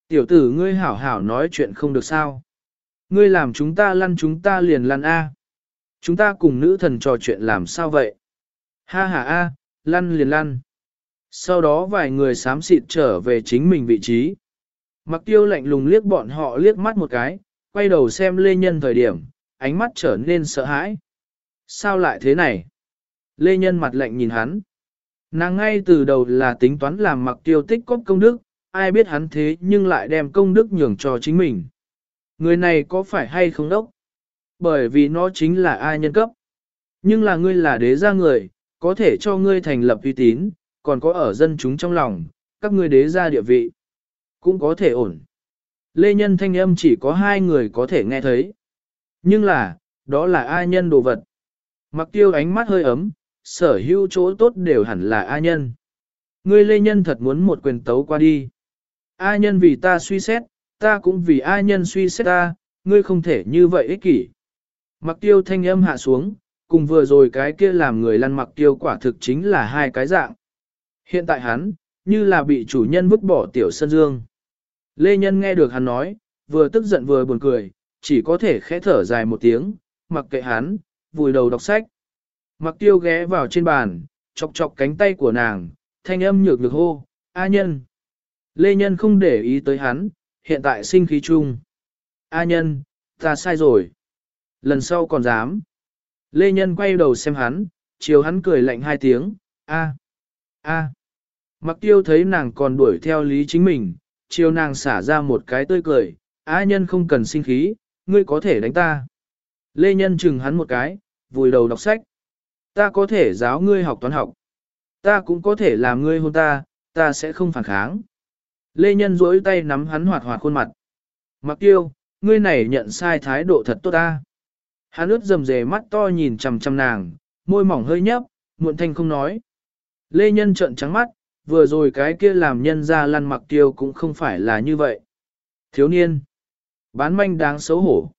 Tiểu tử ngươi hảo hảo nói chuyện không được sao. Ngươi làm chúng ta lăn chúng ta liền lăn A. Chúng ta cùng nữ thần trò chuyện làm sao vậy? Ha ha A, lăn liền lăn. Sau đó vài người xám xịt trở về chính mình vị trí. Mặc tiêu lạnh lùng liếc bọn họ liếc mắt một cái, quay đầu xem Lê Nhân thời điểm, ánh mắt trở nên sợ hãi. Sao lại thế này? Lê Nhân mặt lạnh nhìn hắn. Nàng ngay từ đầu là tính toán làm mặc tiêu tích cóp công đức, ai biết hắn thế nhưng lại đem công đức nhường cho chính mình. Người này có phải hay không đốc? Bởi vì nó chính là ai nhân cấp. Nhưng là ngươi là đế gia người, có thể cho ngươi thành lập uy tín, còn có ở dân chúng trong lòng, các ngươi đế gia địa vị. Cũng có thể ổn. Lê Nhân thanh âm chỉ có hai người có thể nghe thấy. Nhưng là, đó là ai nhân đồ vật. Mặc tiêu ánh mắt hơi ấm, sở hữu chỗ tốt đều hẳn là ai nhân. Ngươi Lê Nhân thật muốn một quyền tấu qua đi. A nhân vì ta suy xét, ta cũng vì ai nhân suy xét ta, ngươi không thể như vậy ích kỷ. Mặc tiêu thanh âm hạ xuống, cùng vừa rồi cái kia làm người lăn mặc tiêu quả thực chính là hai cái dạng. Hiện tại hắn, như là bị chủ nhân vứt bỏ tiểu sân dương. Lê Nhân nghe được hắn nói, vừa tức giận vừa buồn cười, chỉ có thể khẽ thở dài một tiếng, mặc kệ hắn, vùi đầu đọc sách. Mặc tiêu ghé vào trên bàn, chọc chọc cánh tay của nàng, thanh âm nhược nhược hô, A nhân. Lê Nhân không để ý tới hắn, hiện tại sinh khí chung. A nhân, ta sai rồi. Lần sau còn dám. Lê Nhân quay đầu xem hắn, chiều hắn cười lạnh hai tiếng, a, a. Mặc tiêu thấy nàng còn đuổi theo lý chính mình, chiều nàng xả ra một cái tươi cười, a nhân không cần sinh khí, ngươi có thể đánh ta. Lê Nhân chừng hắn một cái, vùi đầu đọc sách. Ta có thể giáo ngươi học toán học. Ta cũng có thể làm ngươi hôn ta, ta sẽ không phản kháng. Lê Nhân duỗi tay nắm hắn hoạt hoạt khuôn mặt. Mặc tiêu, ngươi này nhận sai thái độ thật tốt ta. Hắn ướt dầm dề mắt to nhìn chằm chằm nàng, môi mỏng hơi nhấp, muộn thanh không nói. Lê Nhân trợn trắng mắt, vừa rồi cái kia làm nhân ra lăn mặc tiêu cũng không phải là như vậy. Thiếu niên, bán manh đáng xấu hổ.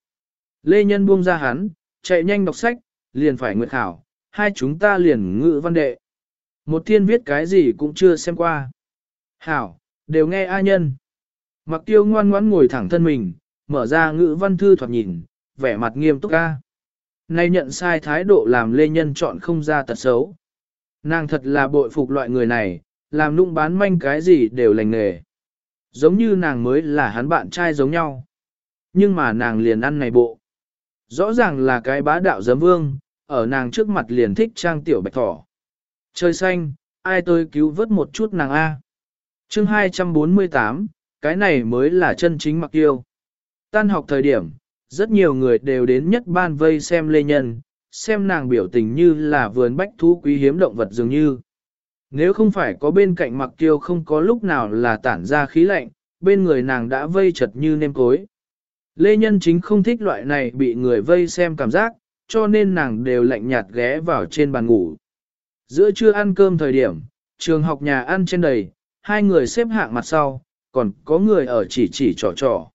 Lê Nhân buông ra hắn, chạy nhanh đọc sách, liền phải nguyệt khảo, hai chúng ta liền ngự văn đệ. Một thiên viết cái gì cũng chưa xem qua. Hảo, đều nghe A nhân. Mặc tiêu ngoan ngoãn ngồi thẳng thân mình, mở ra ngữ văn thư thoạt nhìn, vẻ mặt nghiêm túc ca. Nay nhận sai thái độ làm lê nhân chọn không ra tật xấu. Nàng thật là bội phục loại người này, làm nụng bán manh cái gì đều lành nghề. Giống như nàng mới là hắn bạn trai giống nhau. Nhưng mà nàng liền ăn này bộ. Rõ ràng là cái bá đạo giấm vương, ở nàng trước mặt liền thích trang tiểu bạch thỏ. Trời xanh, ai tôi cứu vớt một chút nàng A chương 248, cái này mới là chân chính mặc yêu. Tan học thời điểm, rất nhiều người đều đến nhất ban vây xem lê nhân, xem nàng biểu tình như là vườn bách thú quý hiếm động vật dường như. Nếu không phải có bên cạnh mặc tiêu không có lúc nào là tản ra khí lạnh, bên người nàng đã vây chật như nêm cối. Lê Nhân chính không thích loại này bị người vây xem cảm giác, cho nên nàng đều lạnh nhạt ghé vào trên bàn ngủ. Giữa trưa ăn cơm thời điểm, trường học nhà ăn trên đầy, hai người xếp hạng mặt sau, còn có người ở chỉ chỉ trò trò.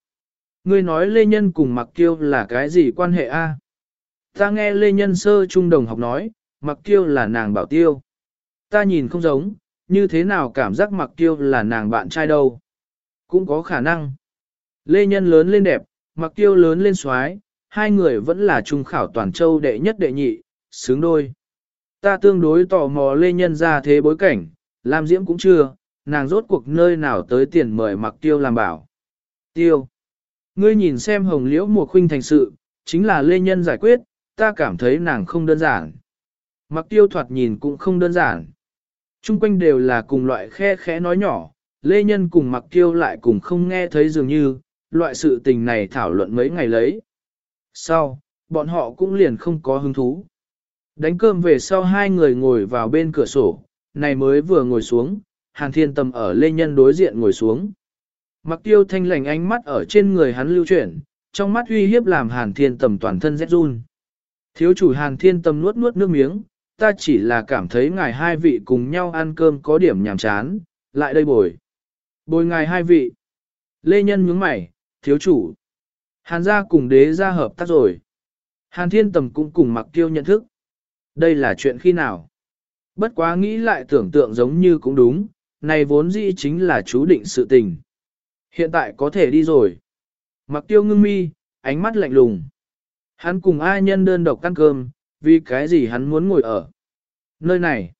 Ngươi nói Lê Nhân cùng Mặc Kiêu là cái gì quan hệ a? Ta nghe Lê Nhân sơ trung đồng học nói, Mặc Kiêu là nàng bảo tiêu. Ta nhìn không giống, như thế nào cảm giác Mặc Kiêu là nàng bạn trai đâu. Cũng có khả năng. Lê Nhân lớn lên đẹp, Mặc Kiêu lớn lên xoái, hai người vẫn là trung khảo toàn châu đệ nhất đệ nhị, xứng đôi. Ta tương đối tò mò Lê Nhân ra thế bối cảnh, làm diễm cũng chưa, nàng rốt cuộc nơi nào tới tiền mời Mặc Tiêu làm bảo. Tiêu. Ngươi nhìn xem hồng liễu mùa khuynh thành sự, chính là lê nhân giải quyết, ta cảm thấy nàng không đơn giản. Mặc tiêu thoạt nhìn cũng không đơn giản. Trung quanh đều là cùng loại khe khẽ nói nhỏ, lê nhân cùng mặc tiêu lại cùng không nghe thấy dường như, loại sự tình này thảo luận mấy ngày lấy. Sau, bọn họ cũng liền không có hứng thú. Đánh cơm về sau hai người ngồi vào bên cửa sổ, này mới vừa ngồi xuống, Hàn Thiên Tâm ở lê nhân đối diện ngồi xuống. Mặc tiêu thanh lành ánh mắt ở trên người hắn lưu chuyển, trong mắt uy hiếp làm hàn thiên Tâm toàn thân rét run. Thiếu chủ hàn thiên Tâm nuốt nuốt nước miếng, ta chỉ là cảm thấy ngài hai vị cùng nhau ăn cơm có điểm nhàm chán, lại đây bồi. Bồi ngài hai vị. Lê Nhân nhướng mày, thiếu chủ. Hàn gia cùng đế gia hợp tác rồi. Hàn thiên tầm cũng cùng mặc tiêu nhận thức. Đây là chuyện khi nào? Bất quá nghĩ lại tưởng tượng giống như cũng đúng, này vốn dĩ chính là chú định sự tình. Hiện tại có thể đi rồi. Mặc tiêu ngưng mi, ánh mắt lạnh lùng. Hắn cùng ai nhân đơn độc ăn cơm, vì cái gì hắn muốn ngồi ở nơi này.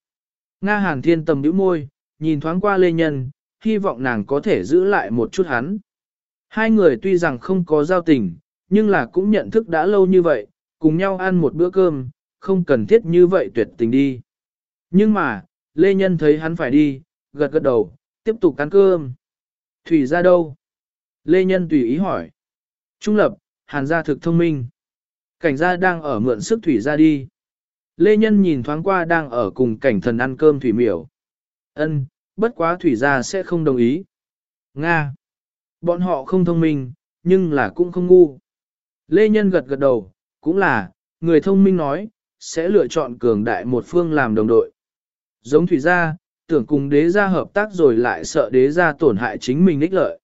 Nga hàn thiên tầm nhíu môi, nhìn thoáng qua lê nhân, hy vọng nàng có thể giữ lại một chút hắn. Hai người tuy rằng không có giao tình, nhưng là cũng nhận thức đã lâu như vậy, cùng nhau ăn một bữa cơm, không cần thiết như vậy tuyệt tình đi. Nhưng mà, Lê Nhân thấy hắn phải đi, gật gật đầu, tiếp tục ăn cơm. Thủy ra đâu? Lê Nhân tùy ý hỏi. Trung lập, hàn gia thực thông minh. Cảnh gia đang ở mượn sức thủy ra đi. Lê Nhân nhìn thoáng qua đang ở cùng cảnh thần ăn cơm thủy miểu. Ân, bất quá thủy gia sẽ không đồng ý. Nga. Bọn họ không thông minh, nhưng là cũng không ngu. Lê Nhân gật gật đầu, cũng là, người thông minh nói, sẽ lựa chọn cường đại một phương làm đồng đội. Giống thủy gia, tưởng cùng đế gia hợp tác rồi lại sợ đế gia tổn hại chính mình ích lợi.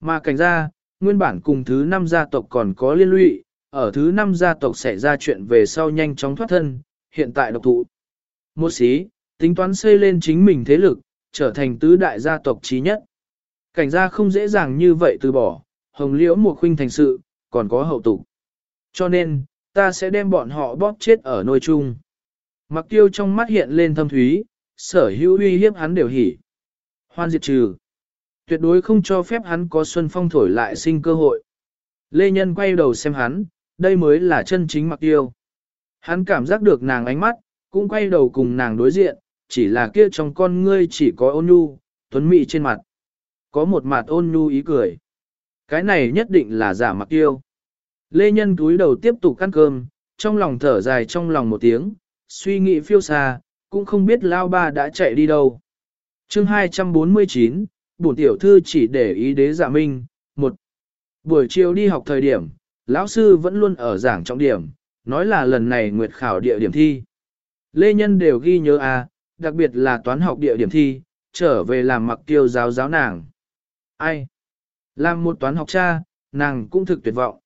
Mà cảnh gia, nguyên bản cùng thứ năm gia tộc còn có liên lụy, ở thứ năm gia tộc xảy ra chuyện về sau nhanh chóng thoát thân, hiện tại độc thụ. Một xí, tính toán xây lên chính mình thế lực, trở thành tứ đại gia tộc trí nhất. Cảnh gia không dễ dàng như vậy từ bỏ, hồng liễu một khuynh thành sự, còn có hậu tục. Cho nên, ta sẽ đem bọn họ bóp chết ở nôi chung. Mặc tiêu trong mắt hiện lên thâm thúy, sở hữu uy hiếp hắn đều hỉ. Hoan diệt trừ. Tuyệt đối không cho phép hắn có xuân phong thổi lại sinh cơ hội. Lê Nhân quay đầu xem hắn, đây mới là chân chính mặc yêu. Hắn cảm giác được nàng ánh mắt, cũng quay đầu cùng nàng đối diện, chỉ là kia trong con ngươi chỉ có ôn nhu, tuấn mị trên mặt. Có một mặt ôn nhu ý cười. Cái này nhất định là giả mặc yêu. Lê Nhân túi đầu tiếp tục ăn cơm, trong lòng thở dài trong lòng một tiếng, suy nghĩ phiêu xa, cũng không biết Lao Ba đã chạy đi đâu. chương 249, bổn tiểu thư chỉ để ý đế giả minh, một Buổi chiều đi học thời điểm, lão sư vẫn luôn ở giảng trọng điểm, nói là lần này nguyệt khảo địa điểm thi. Lê Nhân đều ghi nhớ à, đặc biệt là toán học địa điểm thi, trở về làm mặc tiêu giáo giáo nàng. Ai? Làm một toán học cha, nàng cũng thực tuyệt vọng.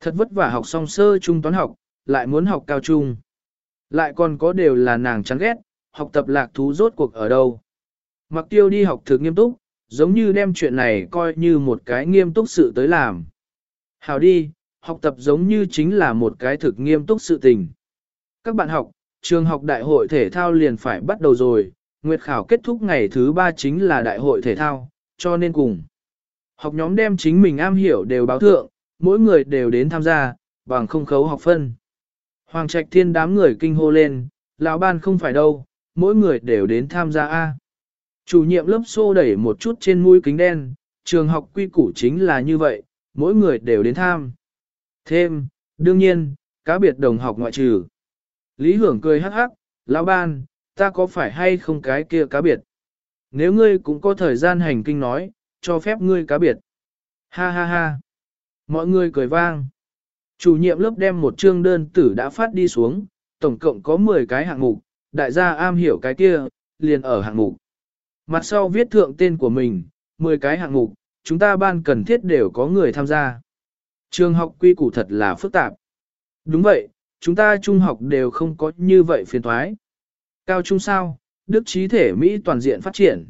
Thật vất vả học xong sơ trung toán học, lại muốn học cao trung. Lại còn có đều là nàng chán ghét, học tập lạc thú rốt cuộc ở đâu. Mặc tiêu đi học thực nghiêm túc, giống như đem chuyện này coi như một cái nghiêm túc sự tới làm. Hào đi, học tập giống như chính là một cái thực nghiêm túc sự tình. Các bạn học, trường học đại hội thể thao liền phải bắt đầu rồi, nguyệt khảo kết thúc ngày thứ ba chính là đại hội thể thao, cho nên cùng. Học nhóm đem chính mình am hiểu đều báo thượng, mỗi người đều đến tham gia, bằng không khấu học phân. Hoàng Trạch Thiên đám người kinh hô lên, lão ban không phải đâu, mỗi người đều đến tham gia A. Chủ nhiệm lớp xô đẩy một chút trên mũi kính đen, trường học quy củ chính là như vậy, mỗi người đều đến tham. Thêm, đương nhiên, cá biệt đồng học ngoại trừ. Lý Hưởng cười hắc hắc, lão ban, ta có phải hay không cái kia cá biệt? Nếu ngươi cũng có thời gian hành kinh nói, cho phép ngươi cá biệt. Ha ha ha. Mọi người cười vang. Chủ nhiệm lớp đem một chương đơn tử đã phát đi xuống, tổng cộng có 10 cái hạng mục, đại gia am hiểu cái kia, liền ở hạng mục. Mặt sau viết thượng tên của mình, 10 cái hạng mục, chúng ta ban cần thiết đều có người tham gia. Trường học quy củ thật là phức tạp. Đúng vậy, chúng ta trung học đều không có như vậy phiền thoái. Cao trung sao, đức trí thể Mỹ toàn diện phát triển.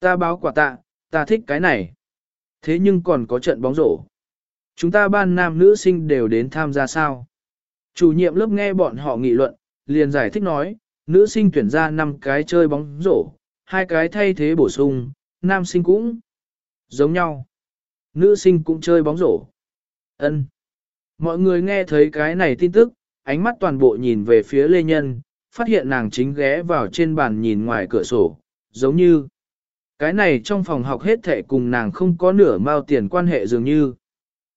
Ta báo quả tạ, ta thích cái này. Thế nhưng còn có trận bóng rổ. Chúng ta ban nam nữ sinh đều đến tham gia sao. Chủ nhiệm lớp nghe bọn họ nghị luận, liền giải thích nói, nữ sinh tuyển ra 5 cái chơi bóng rổ, hai cái thay thế bổ sung, nam sinh cũng giống nhau. Nữ sinh cũng chơi bóng rổ. Ân. Mọi người nghe thấy cái này tin tức, ánh mắt toàn bộ nhìn về phía Lê Nhân, phát hiện nàng chính ghé vào trên bàn nhìn ngoài cửa sổ, giống như cái này trong phòng học hết thệ cùng nàng không có nửa mao tiền quan hệ dường như.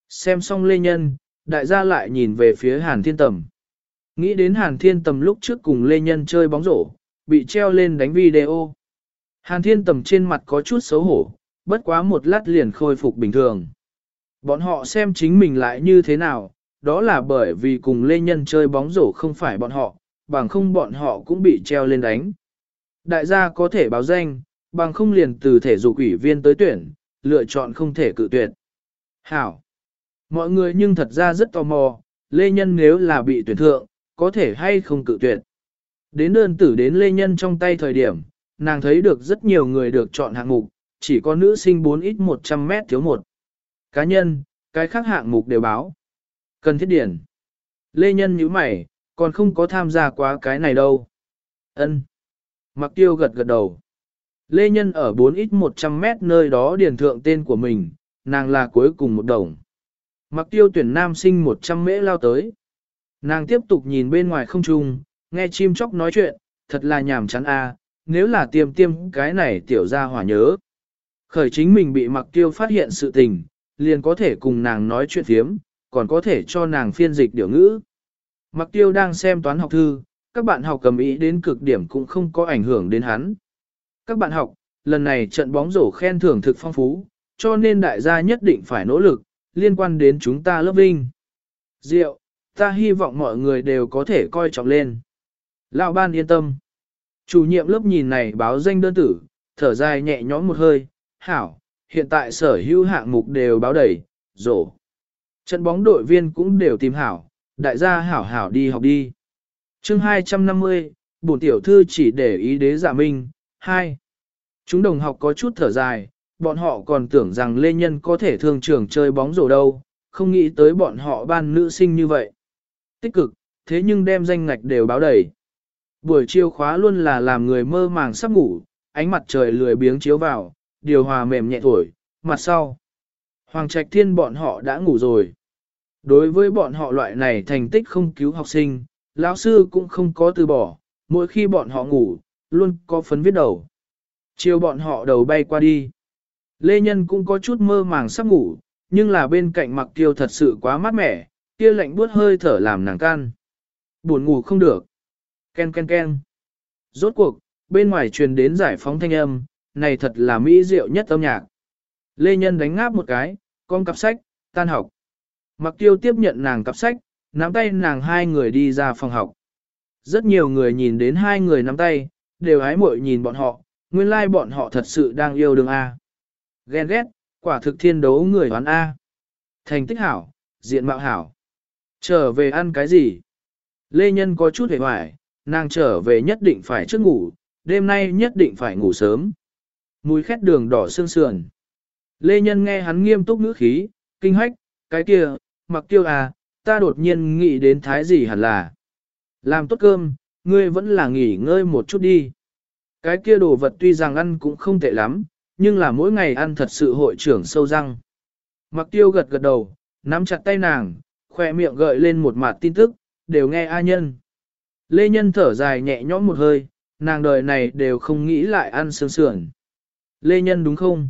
Xem xong Lê Nhân, đại gia lại nhìn về phía Hàn Thiên Tầm. Nghĩ đến Hàn Thiên Tầm lúc trước cùng Lê Nhân chơi bóng rổ, bị treo lên đánh video. Hàn Thiên Tầm trên mặt có chút xấu hổ, bất quá một lát liền khôi phục bình thường. Bọn họ xem chính mình lại như thế nào, đó là bởi vì cùng Lê Nhân chơi bóng rổ không phải bọn họ, bằng không bọn họ cũng bị treo lên đánh. Đại gia có thể báo danh, bằng không liền từ thể dục ủy viên tới tuyển, lựa chọn không thể cự tuyệt. Hảo! Mọi người nhưng thật ra rất tò mò, Lê Nhân nếu là bị tuyển thượng, có thể hay không cự tuyệt. Đến đơn tử đến Lê Nhân trong tay thời điểm, nàng thấy được rất nhiều người được chọn hạng mục, chỉ có nữ sinh 4 ít 100 mét thiếu một. Cá nhân, cái khác hạng mục đều báo. Cần thiết điển. Lê Nhân như mày, còn không có tham gia quá cái này đâu. Ân. Mặc tiêu gật gật đầu. Lê Nhân ở 4 ít 100 mét nơi đó điền thượng tên của mình, nàng là cuối cùng một đồng. Mặc tiêu tuyển nam sinh 100 mễ lao tới. Nàng tiếp tục nhìn bên ngoài không trung, nghe chim chóc nói chuyện, thật là nhàm chán a. nếu là tiêm tiêm cái này tiểu ra hỏa nhớ. Khởi chính mình bị mặc tiêu phát hiện sự tình, liền có thể cùng nàng nói chuyện phiếm, còn có thể cho nàng phiên dịch điều ngữ. Mặc tiêu đang xem toán học thư, các bạn học cầm ý đến cực điểm cũng không có ảnh hưởng đến hắn. Các bạn học, lần này trận bóng rổ khen thưởng thực phong phú, cho nên đại gia nhất định phải nỗ lực, liên quan đến chúng ta lớp vinh. Diệu, ta hy vọng mọi người đều có thể coi trọng lên. Lão ban yên tâm. Chủ nhiệm lớp nhìn này báo danh đơn tử, thở dài nhẹ nhõm một hơi, hảo, hiện tại sở hữu hạng mục đều báo đầy, rổ. Trận bóng đội viên cũng đều tìm hảo, đại gia hảo hảo đi học đi. chương 250, bổn tiểu thư chỉ để ý đế giả minh, 2. Chúng đồng học có chút thở dài, bọn họ còn tưởng rằng Lê Nhân có thể thường trường chơi bóng rổ đâu, không nghĩ tới bọn họ ban nữ sinh như vậy. Tích cực, thế nhưng đem danh ngạch đều báo đầy. Buổi chiều khóa luôn là làm người mơ màng sắp ngủ, ánh mặt trời lười biếng chiếu vào, điều hòa mềm nhẹ thổi, mặt sau. Hoàng Trạch Thiên bọn họ đã ngủ rồi. Đối với bọn họ loại này thành tích không cứu học sinh, lão sư cũng không có từ bỏ, mỗi khi bọn họ ngủ, luôn có phấn viết đầu. Chiều bọn họ đầu bay qua đi. Lê Nhân cũng có chút mơ màng sắp ngủ, nhưng là bên cạnh mặc tiêu thật sự quá mát mẻ, kia lạnh buốt hơi thở làm nàng can. Buồn ngủ không được. Ken ken ken. Rốt cuộc, bên ngoài truyền đến giải phóng thanh âm, này thật là mỹ diệu nhất âm nhạc. Lê Nhân đánh ngáp một cái, con cặp sách, tan học. Mặc tiêu tiếp nhận nàng cặp sách, nắm tay nàng hai người đi ra phòng học. Rất nhiều người nhìn đến hai người nắm tay, đều hái muội nhìn bọn họ, nguyên lai like bọn họ thật sự đang yêu đương A. Ghen ghét, quả thực thiên đấu người hoán A. Thành tích hảo, diện mạo hảo. Trở về ăn cái gì? Lê Nhân có chút hề hoài, nàng trở về nhất định phải trước ngủ, đêm nay nhất định phải ngủ sớm. Mùi khét đường đỏ sương sườn. Lê Nhân nghe hắn nghiêm túc ngữ khí, kinh hách, cái kia, mặc tiêu à, ta đột nhiên nghĩ đến thái gì hẳn là. Làm tốt cơm, ngươi vẫn là nghỉ ngơi một chút đi. Cái kia đồ vật tuy rằng ăn cũng không tệ lắm, nhưng là mỗi ngày ăn thật sự hội trưởng sâu răng. Mặc tiêu gật gật đầu, nắm chặt tay nàng, khoe miệng gợi lên một mặt tin tức, đều nghe A nhân. Lê Nhân thở dài nhẹ nhõm một hơi, nàng đời này đều không nghĩ lại ăn sương sườn. Lê Nhân đúng không?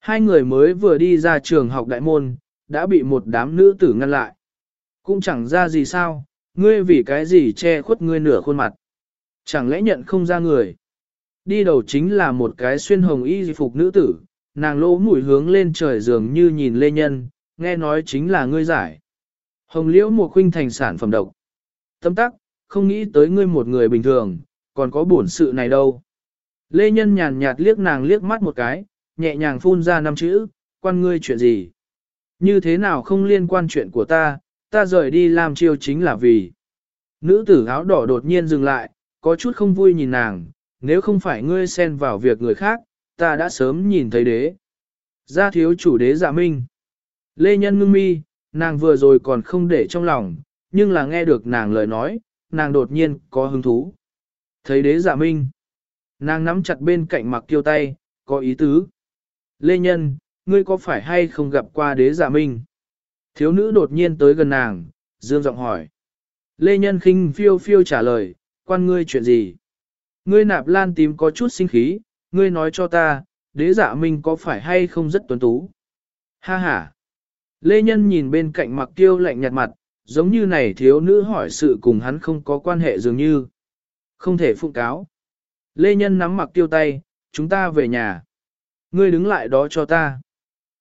Hai người mới vừa đi ra trường học đại môn, đã bị một đám nữ tử ngăn lại. Cũng chẳng ra gì sao, ngươi vì cái gì che khuất ngươi nửa khuôn mặt. Chẳng lẽ nhận không ra người. Đi đầu chính là một cái xuyên hồng y phục nữ tử, nàng lỗ mũi hướng lên trời dường như nhìn lê nhân, nghe nói chính là ngươi giải. Hồng liễu mùa khuynh thành sản phẩm độc. Tâm tắc, không nghĩ tới ngươi một người bình thường, còn có bổn sự này đâu. Lê nhân nhàn nhạt liếc nàng liếc mắt một cái, nhẹ nhàng phun ra năm chữ, quan ngươi chuyện gì. Như thế nào không liên quan chuyện của ta, ta rời đi làm chiêu chính là vì. Nữ tử áo đỏ đột nhiên dừng lại, có chút không vui nhìn nàng, nếu không phải ngươi xen vào việc người khác, ta đã sớm nhìn thấy đế. Gia thiếu chủ đế dạ minh. Lê Nhân ngưng mi, nàng vừa rồi còn không để trong lòng, nhưng là nghe được nàng lời nói, nàng đột nhiên có hứng thú. Thấy đế dạ minh. Nàng nắm chặt bên cạnh mặc tiêu tay, có ý tứ. Lê Nhân, ngươi có phải hay không gặp qua đế dạ minh? Thiếu nữ đột nhiên tới gần nàng, dương giọng hỏi. Lê Nhân khinh phiêu phiêu trả lời, quan ngươi chuyện gì? Ngươi nạp lan tím có chút sinh khí, ngươi nói cho ta, đế dạ minh có phải hay không rất tuấn tú? Ha ha! Lê Nhân nhìn bên cạnh mặc tiêu lạnh nhạt mặt, giống như này thiếu nữ hỏi sự cùng hắn không có quan hệ dường như. Không thể phụng cáo. Lê Nhân nắm mặc tiêu tay, chúng ta về nhà. Ngươi đứng lại đó cho ta.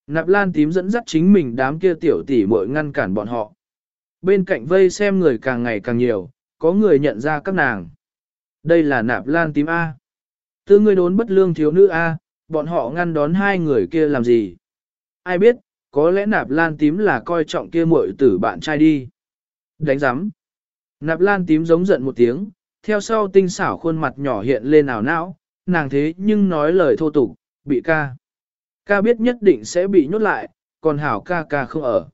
Nạp lan tím dẫn dắt chính mình đám kia tiểu tỷ muội ngăn cản bọn họ. Bên cạnh vây xem người càng ngày càng nhiều, có người nhận ra các nàng. Đây là nạp lan tím A. Tư ngươi đốn bất lương thiếu nữ A, bọn họ ngăn đón hai người kia làm gì? Ai biết, có lẽ nạp lan tím là coi trọng kia muội tử bạn trai đi. Đánh giám. Nạp lan tím giống giận một tiếng, theo sau tinh xảo khuôn mặt nhỏ hiện lên ảo não, nàng thế nhưng nói lời thô tục, bị ca. Ca biết nhất định sẽ bị nhốt lại, còn hảo ca ca không ở.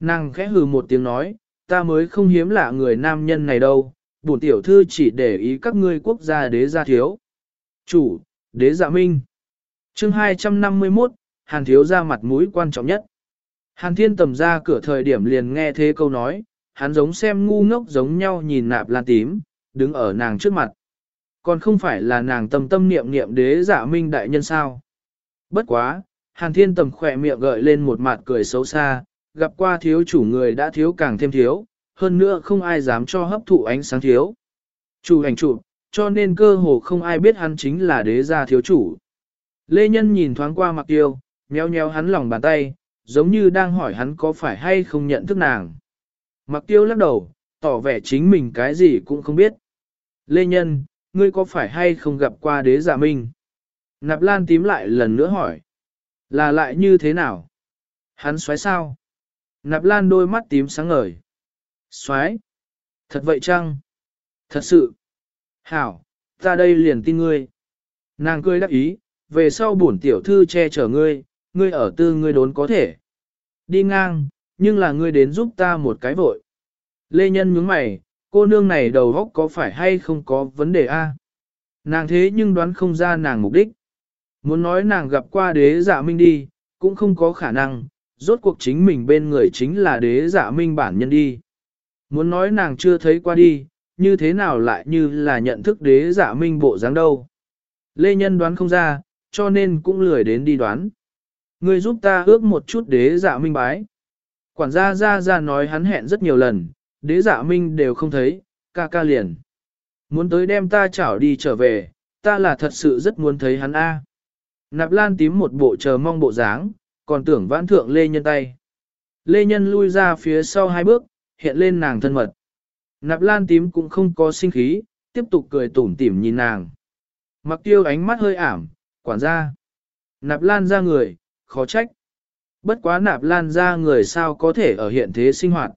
Nàng khẽ hừ một tiếng nói, ta mới không hiếm lạ người nam nhân này đâu, bổn tiểu thư chỉ để ý các ngươi quốc gia đế gia thiếu. Chủ, đế dạ minh. chương 251, hàn thiếu ra mặt mũi quan trọng nhất. Hàn thiên tầm ra cửa thời điểm liền nghe thế câu nói, hắn giống xem ngu ngốc giống nhau nhìn nạp lan tím, đứng ở nàng trước mặt. Còn không phải là nàng tâm tâm niệm niệm đế dạ minh đại nhân sao. Bất quá, hàn thiên tầm khỏe miệng gợi lên một mặt cười xấu xa, gặp qua thiếu chủ người đã thiếu càng thêm thiếu, hơn nữa không ai dám cho hấp thụ ánh sáng thiếu. Chủ hành chủ, cho nên cơ hồ không ai biết hắn chính là đế gia thiếu chủ. Lê Nhân nhìn thoáng qua mặc tiêu, nheo nheo hắn lòng bàn tay, giống như đang hỏi hắn có phải hay không nhận thức nàng. Mặc tiêu lắc đầu, tỏ vẻ chính mình cái gì cũng không biết. Lê Nhân, ngươi có phải hay không gặp qua đế giả minh? Nạp lan tím lại lần nữa hỏi. Là lại như thế nào? Hắn xoáy sao? Nạp lan đôi mắt tím sáng ngời. Xoáy? Thật vậy chăng? Thật sự? Hảo, ta đây liền tin ngươi. Nàng cười đắc ý, về sau bổn tiểu thư che chở ngươi, ngươi ở tư ngươi đốn có thể. Đi ngang, nhưng là ngươi đến giúp ta một cái vội. Lê Nhân nhướng mày, cô nương này đầu óc có phải hay không có vấn đề a? Nàng thế nhưng đoán không ra nàng mục đích. Muốn nói nàng gặp qua đế dạ minh đi, cũng không có khả năng, rốt cuộc chính mình bên người chính là đế dạ minh bản nhân đi. Muốn nói nàng chưa thấy qua đi, như thế nào lại như là nhận thức đế giả minh bộ dáng đâu. Lê Nhân đoán không ra, cho nên cũng lười đến đi đoán. Ngươi giúp ta ước một chút đế giả minh bái. Quản gia ra ra nói hắn hẹn rất nhiều lần, đế giả minh đều không thấy, ca ca liền. Muốn tới đem ta chảo đi trở về, ta là thật sự rất muốn thấy hắn A. Nạp lan tím một bộ chờ mong bộ dáng, còn tưởng vãn thượng Lê Nhân tay. Lê Nhân lui ra phía sau hai bước, hiện lên nàng thân mật. Nạp lan tím cũng không có sinh khí, tiếp tục cười tủm tỉm nhìn nàng. Mặc tiêu ánh mắt hơi ảm, quản gia. Nạp lan ra người, khó trách. Bất quá nạp lan ra người sao có thể ở hiện thế sinh hoạt.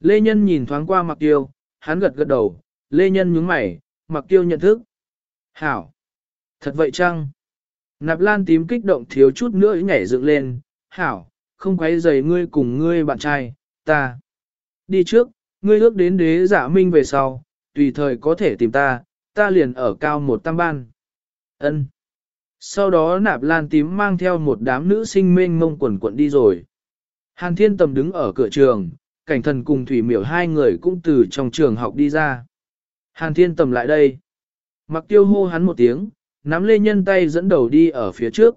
Lê Nhân nhìn thoáng qua mặc tiêu, hắn gật gật đầu, Lê Nhân nhướng mày, mặc tiêu nhận thức. Hảo! Thật vậy chăng? Nạp lan tím kích động thiếu chút nữa nhảy dựng lên, Hảo, không quấy giày ngươi cùng ngươi bạn trai, ta. Đi trước, ngươi ước đến đế giả minh về sau, tùy thời có thể tìm ta, ta liền ở cao một tam ban. Ân. Sau đó nạp lan tím mang theo một đám nữ sinh mênh mông quần quận đi rồi. Hàn thiên tầm đứng ở cửa trường, cảnh thần cùng thủy miểu hai người cũng từ trong trường học đi ra. Hàn thiên tầm lại đây. Mặc tiêu hô hắn một tiếng, nắm lê nhân tay dẫn đầu đi ở phía trước.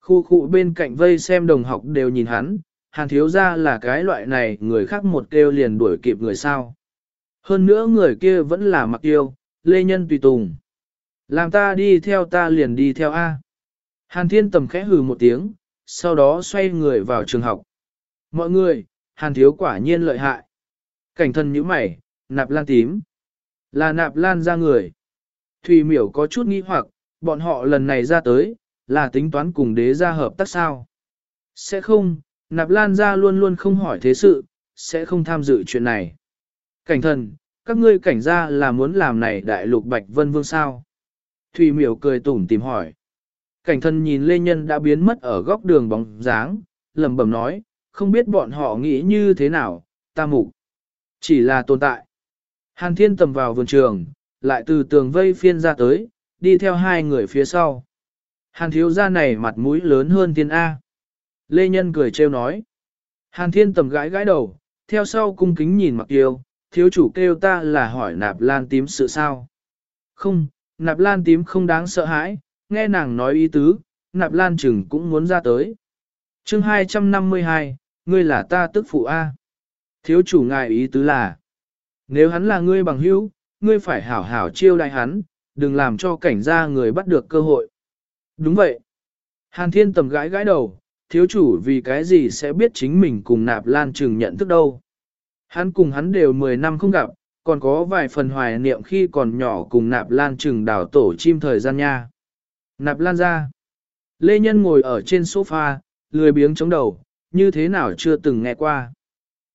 Khu khu bên cạnh vây xem đồng học đều nhìn hắn, hàn thiếu ra là cái loại này người khác một kêu liền đuổi kịp người sao. Hơn nữa người kia vẫn là mặc tiêu, lê nhân tùy tùng. Làm ta đi theo ta liền đi theo A. Hàn thiên tầm khẽ hừ một tiếng, sau đó xoay người vào trường học. Mọi người, hàn thiếu quả nhiên lợi hại. Cảnh thân như mày, nạp lan tím. Là nạp lan ra người. Thùy miểu có chút nghi hoặc, bọn họ lần này ra tới, là tính toán cùng đế gia hợp tác sao? Sẽ không, nạp lan ra luôn luôn không hỏi thế sự, sẽ không tham dự chuyện này. Cảnh thần, các ngươi cảnh gia là muốn làm này đại lục bạch vân vương sao? Thùy miểu cười tủm tìm hỏi. Cảnh thần nhìn Lê Nhân đã biến mất ở góc đường bóng dáng, lẩm bẩm nói, không biết bọn họ nghĩ như thế nào, ta mục. Chỉ là tồn tại. Hàn thiên tầm vào vườn trường, lại từ tường vây phiên ra tới, đi theo hai người phía sau. Hàn thiếu gia này mặt mũi lớn hơn thiên A. Lê Nhân cười trêu nói. Hàn thiên tầm gãi gãi đầu, theo sau cung kính nhìn mặc tiêu, thiếu chủ kêu ta là hỏi nạp lan tím sự sao. Không, nạp lan tím không đáng sợ hãi, nghe nàng nói ý tứ, nạp lan chừng cũng muốn ra tới. chương 252, ngươi là ta tức phụ A. Thiếu chủ ngài ý tứ là, nếu hắn là ngươi bằng hữu, ngươi phải hảo hảo chiêu đại hắn, đừng làm cho cảnh gia người bắt được cơ hội. Đúng vậy. Hàn thiên tầm gãi gãi đầu, thiếu chủ vì cái gì sẽ biết chính mình cùng nạp lan trừng nhận thức đâu. Hắn cùng hắn đều 10 năm không gặp, còn có vài phần hoài niệm khi còn nhỏ cùng nạp lan trừng đảo tổ chim thời gian nha. Nạp lan ra. Lê Nhân ngồi ở trên sofa, lười biếng chống đầu, như thế nào chưa từng nghe qua.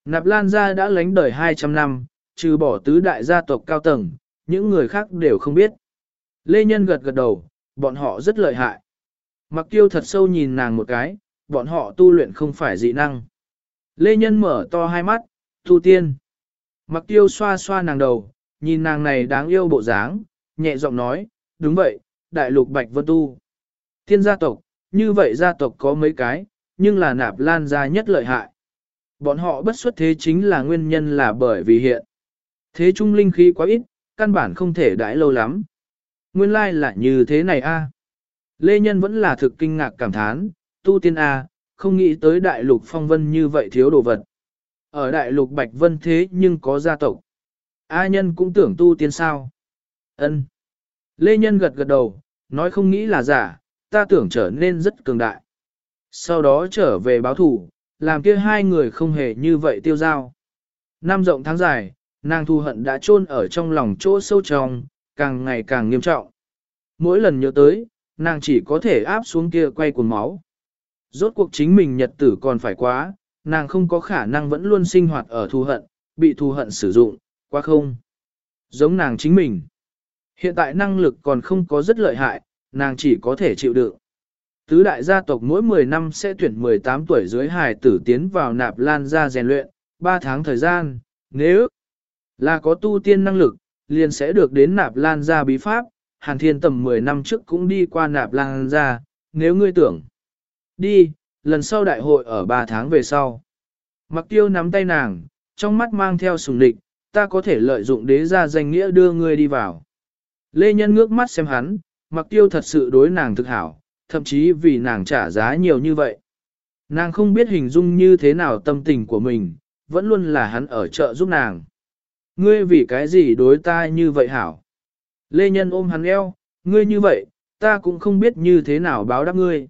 Nạp lan ra đã lánh đời 200 năm, trừ bỏ tứ đại gia tộc cao tầng, những người khác đều không biết. Lê Nhân gật gật đầu, bọn họ rất lợi hại. Mặc tiêu thật sâu nhìn nàng một cái, bọn họ tu luyện không phải dị năng. Lê Nhân mở to hai mắt, tu tiên. Mặc tiêu xoa xoa nàng đầu, nhìn nàng này đáng yêu bộ dáng, nhẹ giọng nói, đúng vậy, đại lục bạch vân tu. Tiên gia tộc, như vậy gia tộc có mấy cái, nhưng là nạp lan gia nhất lợi hại. Bọn họ bất xuất thế chính là nguyên nhân là bởi vì hiện. Thế trung linh khí quá ít, căn bản không thể đãi lâu lắm. Nguyên lai like là như thế này a. Lê Nhân vẫn là thực kinh ngạc cảm thán, tu tiên a, không nghĩ tới đại lục phong vân như vậy thiếu đồ vật. Ở đại lục Bạch Vân thế nhưng có gia tộc. A nhân cũng tưởng tu tiên sao. ân Lê Nhân gật gật đầu, nói không nghĩ là giả, ta tưởng trở nên rất cường đại. Sau đó trở về báo thủ, làm kia hai người không hề như vậy tiêu giao. Năm rộng tháng dài, nàng thù hận đã chôn ở trong lòng chỗ sâu trong, càng ngày càng nghiêm trọng. Mỗi lần nhớ tới, nàng chỉ có thể áp xuống kia quay cuồng máu. Rốt cuộc chính mình nhật tử còn phải quá, nàng không có khả năng vẫn luôn sinh hoạt ở thù hận, bị thù hận sử dụng, quá không. Giống nàng chính mình. Hiện tại năng lực còn không có rất lợi hại, nàng chỉ có thể chịu đựng. Tứ đại gia tộc mỗi 10 năm sẽ tuyển 18 tuổi dưới hài tử tiến vào nạp lan ra rèn luyện, 3 tháng thời gian, nếu là có tu tiên năng lực, liền sẽ được đến nạp lan ra bí pháp, hàn thiên tầm 10 năm trước cũng đi qua nạp lan ra, nếu ngươi tưởng. Đi, lần sau đại hội ở 3 tháng về sau. Mặc tiêu nắm tay nàng, trong mắt mang theo sùng địch, ta có thể lợi dụng đế ra danh nghĩa đưa ngươi đi vào. Lê Nhân ngước mắt xem hắn, mặc tiêu thật sự đối nàng thực hảo, thậm chí vì nàng trả giá nhiều như vậy. Nàng không biết hình dung như thế nào tâm tình của mình, vẫn luôn là hắn ở chợ giúp nàng. Ngươi vì cái gì đối ta như vậy hảo? Lê Nhân ôm hắn eo, ngươi như vậy, ta cũng không biết như thế nào báo đáp ngươi.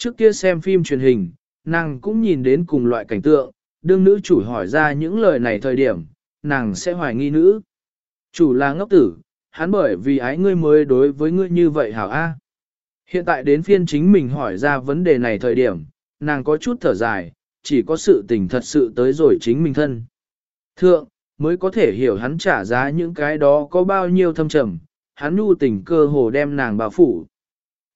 Trước kia xem phim truyền hình, nàng cũng nhìn đến cùng loại cảnh tượng, đương nữ chủ hỏi ra những lời này thời điểm, nàng sẽ hoài nghi nữ. Chủ là ngốc tử, hắn bởi vì ái ngươi mới đối với ngươi như vậy hảo A. Hiện tại đến phiên chính mình hỏi ra vấn đề này thời điểm, nàng có chút thở dài, chỉ có sự tình thật sự tới rồi chính mình thân. Thượng, mới có thể hiểu hắn trả giá những cái đó có bao nhiêu thâm trầm, hắn nhu tình cơ hồ đem nàng bảo phủ.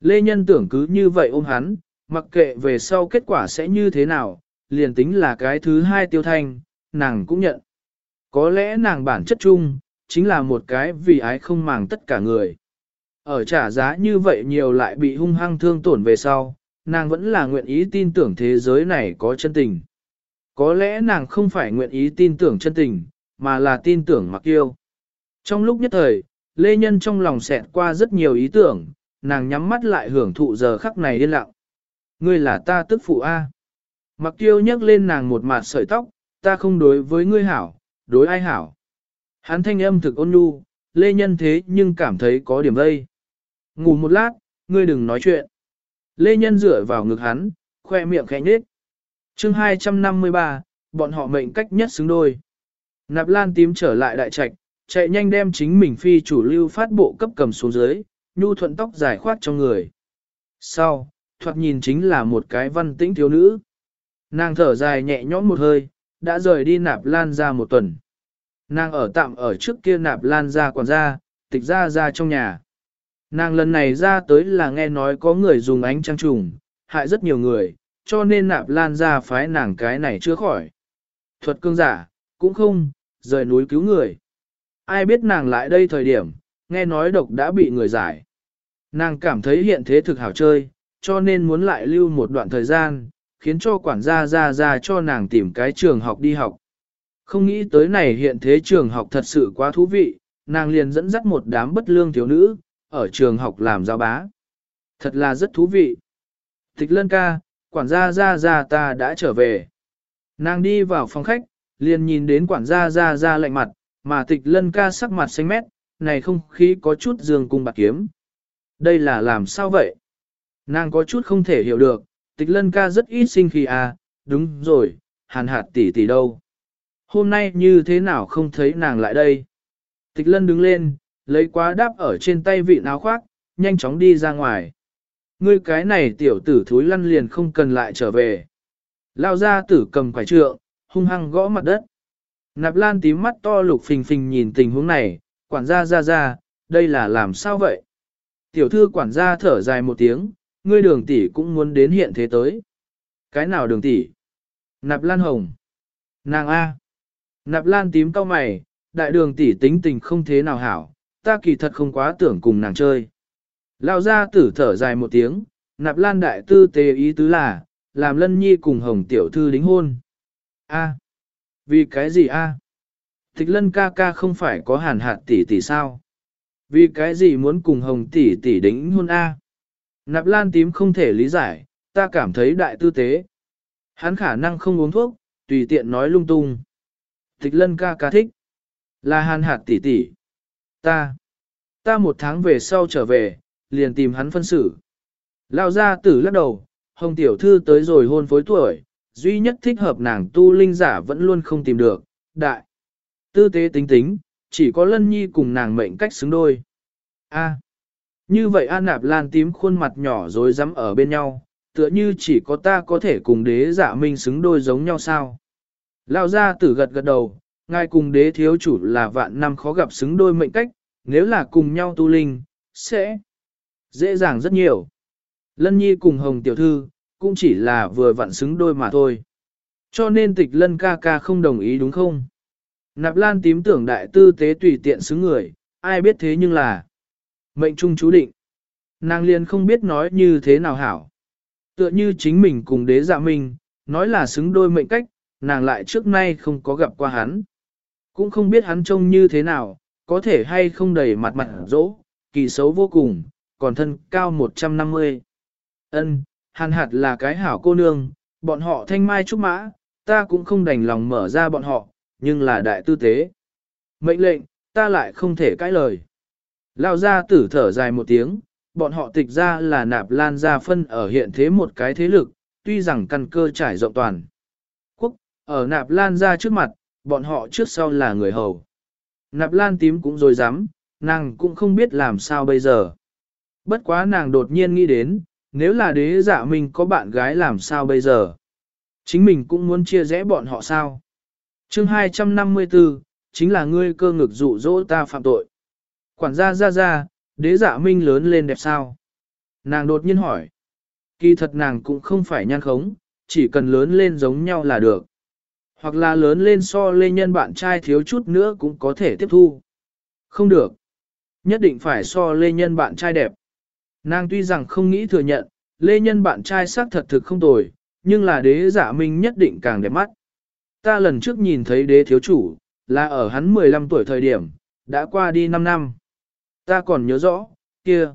Lê Nhân tưởng cứ như vậy ôm hắn, mặc kệ về sau kết quả sẽ như thế nào, liền tính là cái thứ hai tiêu thanh, nàng cũng nhận. Có lẽ nàng bản chất chung, chính là một cái vì ái không màng tất cả người. Ở trả giá như vậy nhiều lại bị hung hăng thương tổn về sau, nàng vẫn là nguyện ý tin tưởng thế giới này có chân tình. Có lẽ nàng không phải nguyện ý tin tưởng chân tình, mà là tin tưởng mặc yêu. Trong lúc nhất thời, Lê Nhân trong lòng xẹt qua rất nhiều ý tưởng, nàng nhắm mắt lại hưởng thụ giờ khắc này yên lặng. Ngươi là ta tức phụ A. Mặc tiêu nhấc lên nàng một mặt sợi tóc, ta không đối với ngươi hảo, đối ai hảo. Hắn thanh âm thực ôn nhu, Lê Nhân thế nhưng cảm thấy có điểm vây. Ngủ một lát, ngươi đừng nói chuyện. Lê Nhân dựa vào ngực hắn, khoe miệng khẽ nhếch. Chương 253, bọn họ mệnh cách nhất xứng đôi. Nạp Lan tím trở lại đại trạch, chạy nhanh đem chính mình phi chủ lưu phát bộ cấp cầm xuống dưới, nhu thuận tóc dài khoát trong người. Sau, thoạt nhìn chính là một cái văn tĩnh thiếu nữ. Nàng thở dài nhẹ nhõm một hơi, đã rời đi Nạp Lan ra một tuần. Nàng ở tạm ở trước kia Nạp Lan ra quản gia, tịch ra ra trong nhà. Nàng lần này ra tới là nghe nói có người dùng ánh trăng trùng, hại rất nhiều người, cho nên nạp lan ra phái nàng cái này chưa khỏi. Thuật cương giả, cũng không, rời núi cứu người. Ai biết nàng lại đây thời điểm, nghe nói độc đã bị người giải. Nàng cảm thấy hiện thế thực hảo chơi, cho nên muốn lại lưu một đoạn thời gian, khiến cho quản gia ra ra cho nàng tìm cái trường học đi học. Không nghĩ tới này hiện thế trường học thật sự quá thú vị, nàng liền dẫn dắt một đám bất lương thiếu nữ, ở trường học làm giáo bá. Thật là rất thú vị. Tịch lân ca, quản gia ra ra ta đã trở về. Nàng đi vào phòng khách, liền nhìn đến quản gia ra ra lạnh mặt, mà tịch lân ca sắc mặt xanh mét, này không khí có chút dương cung bạc kiếm. Đây là làm sao vậy? Nàng có chút không thể hiểu được, tịch lân ca rất ít sinh khi à, đúng rồi, hàn hạt tỷ tỷ đâu? Hôm nay như thế nào không thấy nàng lại đây? Tịch lân đứng lên, lấy quá đáp ở trên tay vị áo khoác, nhanh chóng đi ra ngoài. Ngươi cái này tiểu tử thúi lăn liền không cần lại trở về. Lao ra tử cầm quải trượng, hung hăng gõ mặt đất. Nạp lan tím mắt to lục phình phình nhìn tình huống này, quản gia ra ra, đây là làm sao vậy? Tiểu thư quản gia thở dài một tiếng, ngươi đường tỷ cũng muốn đến hiện thế tới. Cái nào đường tỷ? Nạp lan hồng. Nàng A. Nạp lan tím cao mày, đại đường tỷ tính tình không thế nào hảo, ta kỳ thật không quá tưởng cùng nàng chơi. Lao ra tử thở dài một tiếng, nạp lan đại tư tế ý tứ là, làm lân nhi cùng hồng tiểu thư đính hôn. A. Vì cái gì a? À? Lân ca ca không phải có hàn hạt tỷ tỷ sao? Vì cái gì muốn cùng hồng tỷ tỷ đính hôn a? Nạp lan tím không thể lý giải, ta cảm thấy đại tư tế. Hắn khả năng không uống thuốc, tùy tiện nói lung tung. Tịch lân ca ca thích. Là hàn hạt tỷ tỷ. Ta, ta một tháng về sau trở về, liền tìm hắn phân xử. Lao ra tử lắc đầu, hồng tiểu thư tới rồi hôn phối tuổi, duy nhất thích hợp nàng tu linh giả vẫn luôn không tìm được, đại. Tư tế tính tính, chỉ có lân nhi cùng nàng mệnh cách xứng đôi. A như vậy An Nạp Lan tím khuôn mặt nhỏ rồi rắm ở bên nhau, tựa như chỉ có ta có thể cùng đế giả minh xứng đôi giống nhau sao. Lao ra tử gật gật đầu, ngài cùng đế thiếu chủ là vạn năm khó gặp xứng đôi mệnh cách, nếu là cùng nhau tu linh, sẽ dễ dàng rất nhiều. Lân Nhi cùng Hồng Tiểu Thư, cũng chỉ là vừa vặn xứng đôi mà thôi. Cho nên tịch Lân ca ca không đồng ý đúng không? Nạp Lan tím tưởng đại tư tế tùy tiện xứng người, ai biết thế nhưng là mệnh trung chú định. Nàng liền không biết nói như thế nào hảo. Tựa như chính mình cùng đế dạ mình, nói là xứng đôi mệnh cách, nàng lại trước nay không có gặp qua hắn. Cũng không biết hắn trông như thế nào, có thể hay không đầy mặt mặt dỗ, kỳ xấu vô cùng, còn thân cao 150. Ân, hàn hạt là cái hảo cô nương, bọn họ thanh mai trúc mã, ta cũng không đành lòng mở ra bọn họ, nhưng là đại tư tế. Mệnh lệnh, ta lại không thể cãi lời. Lao ra tử thở dài một tiếng, bọn họ tịch ra là nạp lan ra phân ở hiện thế một cái thế lực, tuy rằng căn cơ trải rộng toàn. Quốc, ở nạp lan ra trước mặt, bọn họ trước sau là người hầu. Nạp lan tím cũng rồi dám, nàng cũng không biết làm sao bây giờ. Bất quá nàng đột nhiên nghĩ đến, nếu là đế giả mình có bạn gái làm sao bây giờ. Chính mình cũng muốn chia rẽ bọn họ sao. chương 254, chính là ngươi cơ ngực dụ dỗ ta phạm tội. Quản gia ra ra, đế giả minh lớn lên đẹp sao? Nàng đột nhiên hỏi. Kỳ thật nàng cũng không phải nhan khống, chỉ cần lớn lên giống nhau là được. Hoặc là lớn lên so lê nhân bạn trai thiếu chút nữa cũng có thể tiếp thu. Không được. Nhất định phải so lê nhân bạn trai đẹp. Nàng tuy rằng không nghĩ thừa nhận, lê nhân bạn trai xác thật thực không tồi, nhưng là đế giả minh nhất định càng đẹp mắt. Ta lần trước nhìn thấy đế thiếu chủ, là ở hắn 15 tuổi thời điểm, đã qua đi 5 năm. Ta còn nhớ rõ, kia.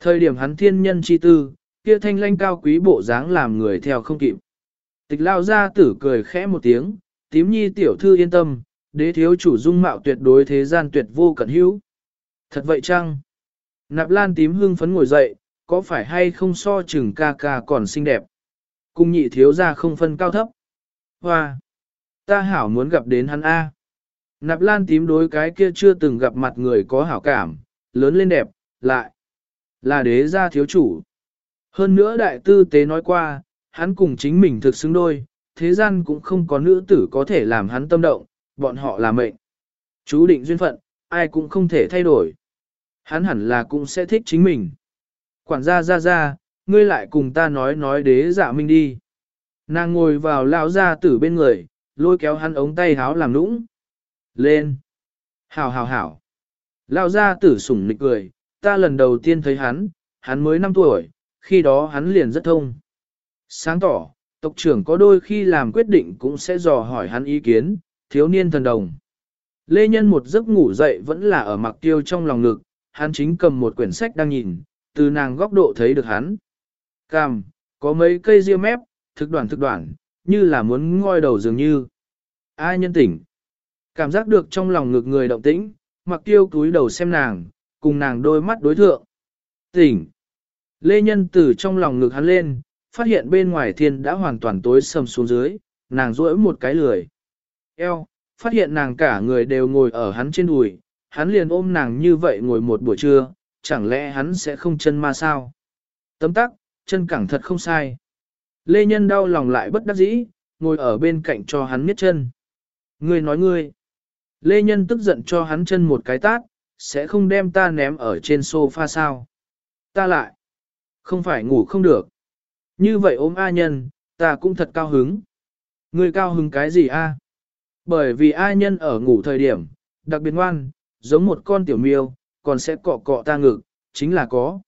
Thời điểm hắn thiên nhân chi tư, kia thanh lanh cao quý bộ dáng làm người theo không kịp. Tịch lao ra tử cười khẽ một tiếng, tím nhi tiểu thư yên tâm, đế thiếu chủ dung mạo tuyệt đối thế gian tuyệt vô cẩn hữu. Thật vậy chăng? Nạp lan tím hương phấn ngồi dậy, có phải hay không so chừng ca ca còn xinh đẹp? Cung nhị thiếu ra không phân cao thấp. Hoa! Ta hảo muốn gặp đến hắn A. Nạp lan tím đối cái kia chưa từng gặp mặt người có hảo cảm, lớn lên đẹp, lại là đế gia thiếu chủ. Hơn nữa đại tư tế nói qua, hắn cùng chính mình thực xứng đôi, thế gian cũng không có nữ tử có thể làm hắn tâm động, bọn họ là mệnh. Chú định duyên phận, ai cũng không thể thay đổi. Hắn hẳn là cũng sẽ thích chính mình. Quản gia ra ra, ngươi lại cùng ta nói nói đế dạ minh đi. Nàng ngồi vào lão gia tử bên người, lôi kéo hắn ống tay háo làm nũng. Lên! Hảo hảo hảo! Lao ra tử sủng nịch cười, ta lần đầu tiên thấy hắn, hắn mới 5 tuổi, khi đó hắn liền rất thông. Sáng tỏ, tộc trưởng có đôi khi làm quyết định cũng sẽ dò hỏi hắn ý kiến, thiếu niên thần đồng. Lê Nhân một giấc ngủ dậy vẫn là ở mặc tiêu trong lòng ngực, hắn chính cầm một quyển sách đang nhìn, từ nàng góc độ thấy được hắn. Cằm, có mấy cây ria mép, thực đoạn thực đoạn, như là muốn ngoi đầu dường như. Ai nhân tỉnh? Cảm giác được trong lòng ngực người động tĩnh, mặc tiêu túi đầu xem nàng, cùng nàng đôi mắt đối thượng. Tỉnh! Lê Nhân từ trong lòng ngực hắn lên, phát hiện bên ngoài thiên đã hoàn toàn tối sầm xuống dưới, nàng duỗi một cái lười. Eo, phát hiện nàng cả người đều ngồi ở hắn trên đùi, hắn liền ôm nàng như vậy ngồi một buổi trưa, chẳng lẽ hắn sẽ không chân ma sao? Tấm tắc, chân cẳng thật không sai. Lê Nhân đau lòng lại bất đắc dĩ, ngồi ở bên cạnh cho hắn miết chân. Ngươi nói ngươi. Lê Nhân tức giận cho hắn chân một cái tát, sẽ không đem ta ném ở trên sofa sao. Ta lại. Không phải ngủ không được. Như vậy ôm A nhân, ta cũng thật cao hứng. Ngươi cao hứng cái gì A? Bởi vì A nhân ở ngủ thời điểm, đặc biệt ngoan, giống một con tiểu miêu, còn sẽ cọ cọ ta ngực, chính là có.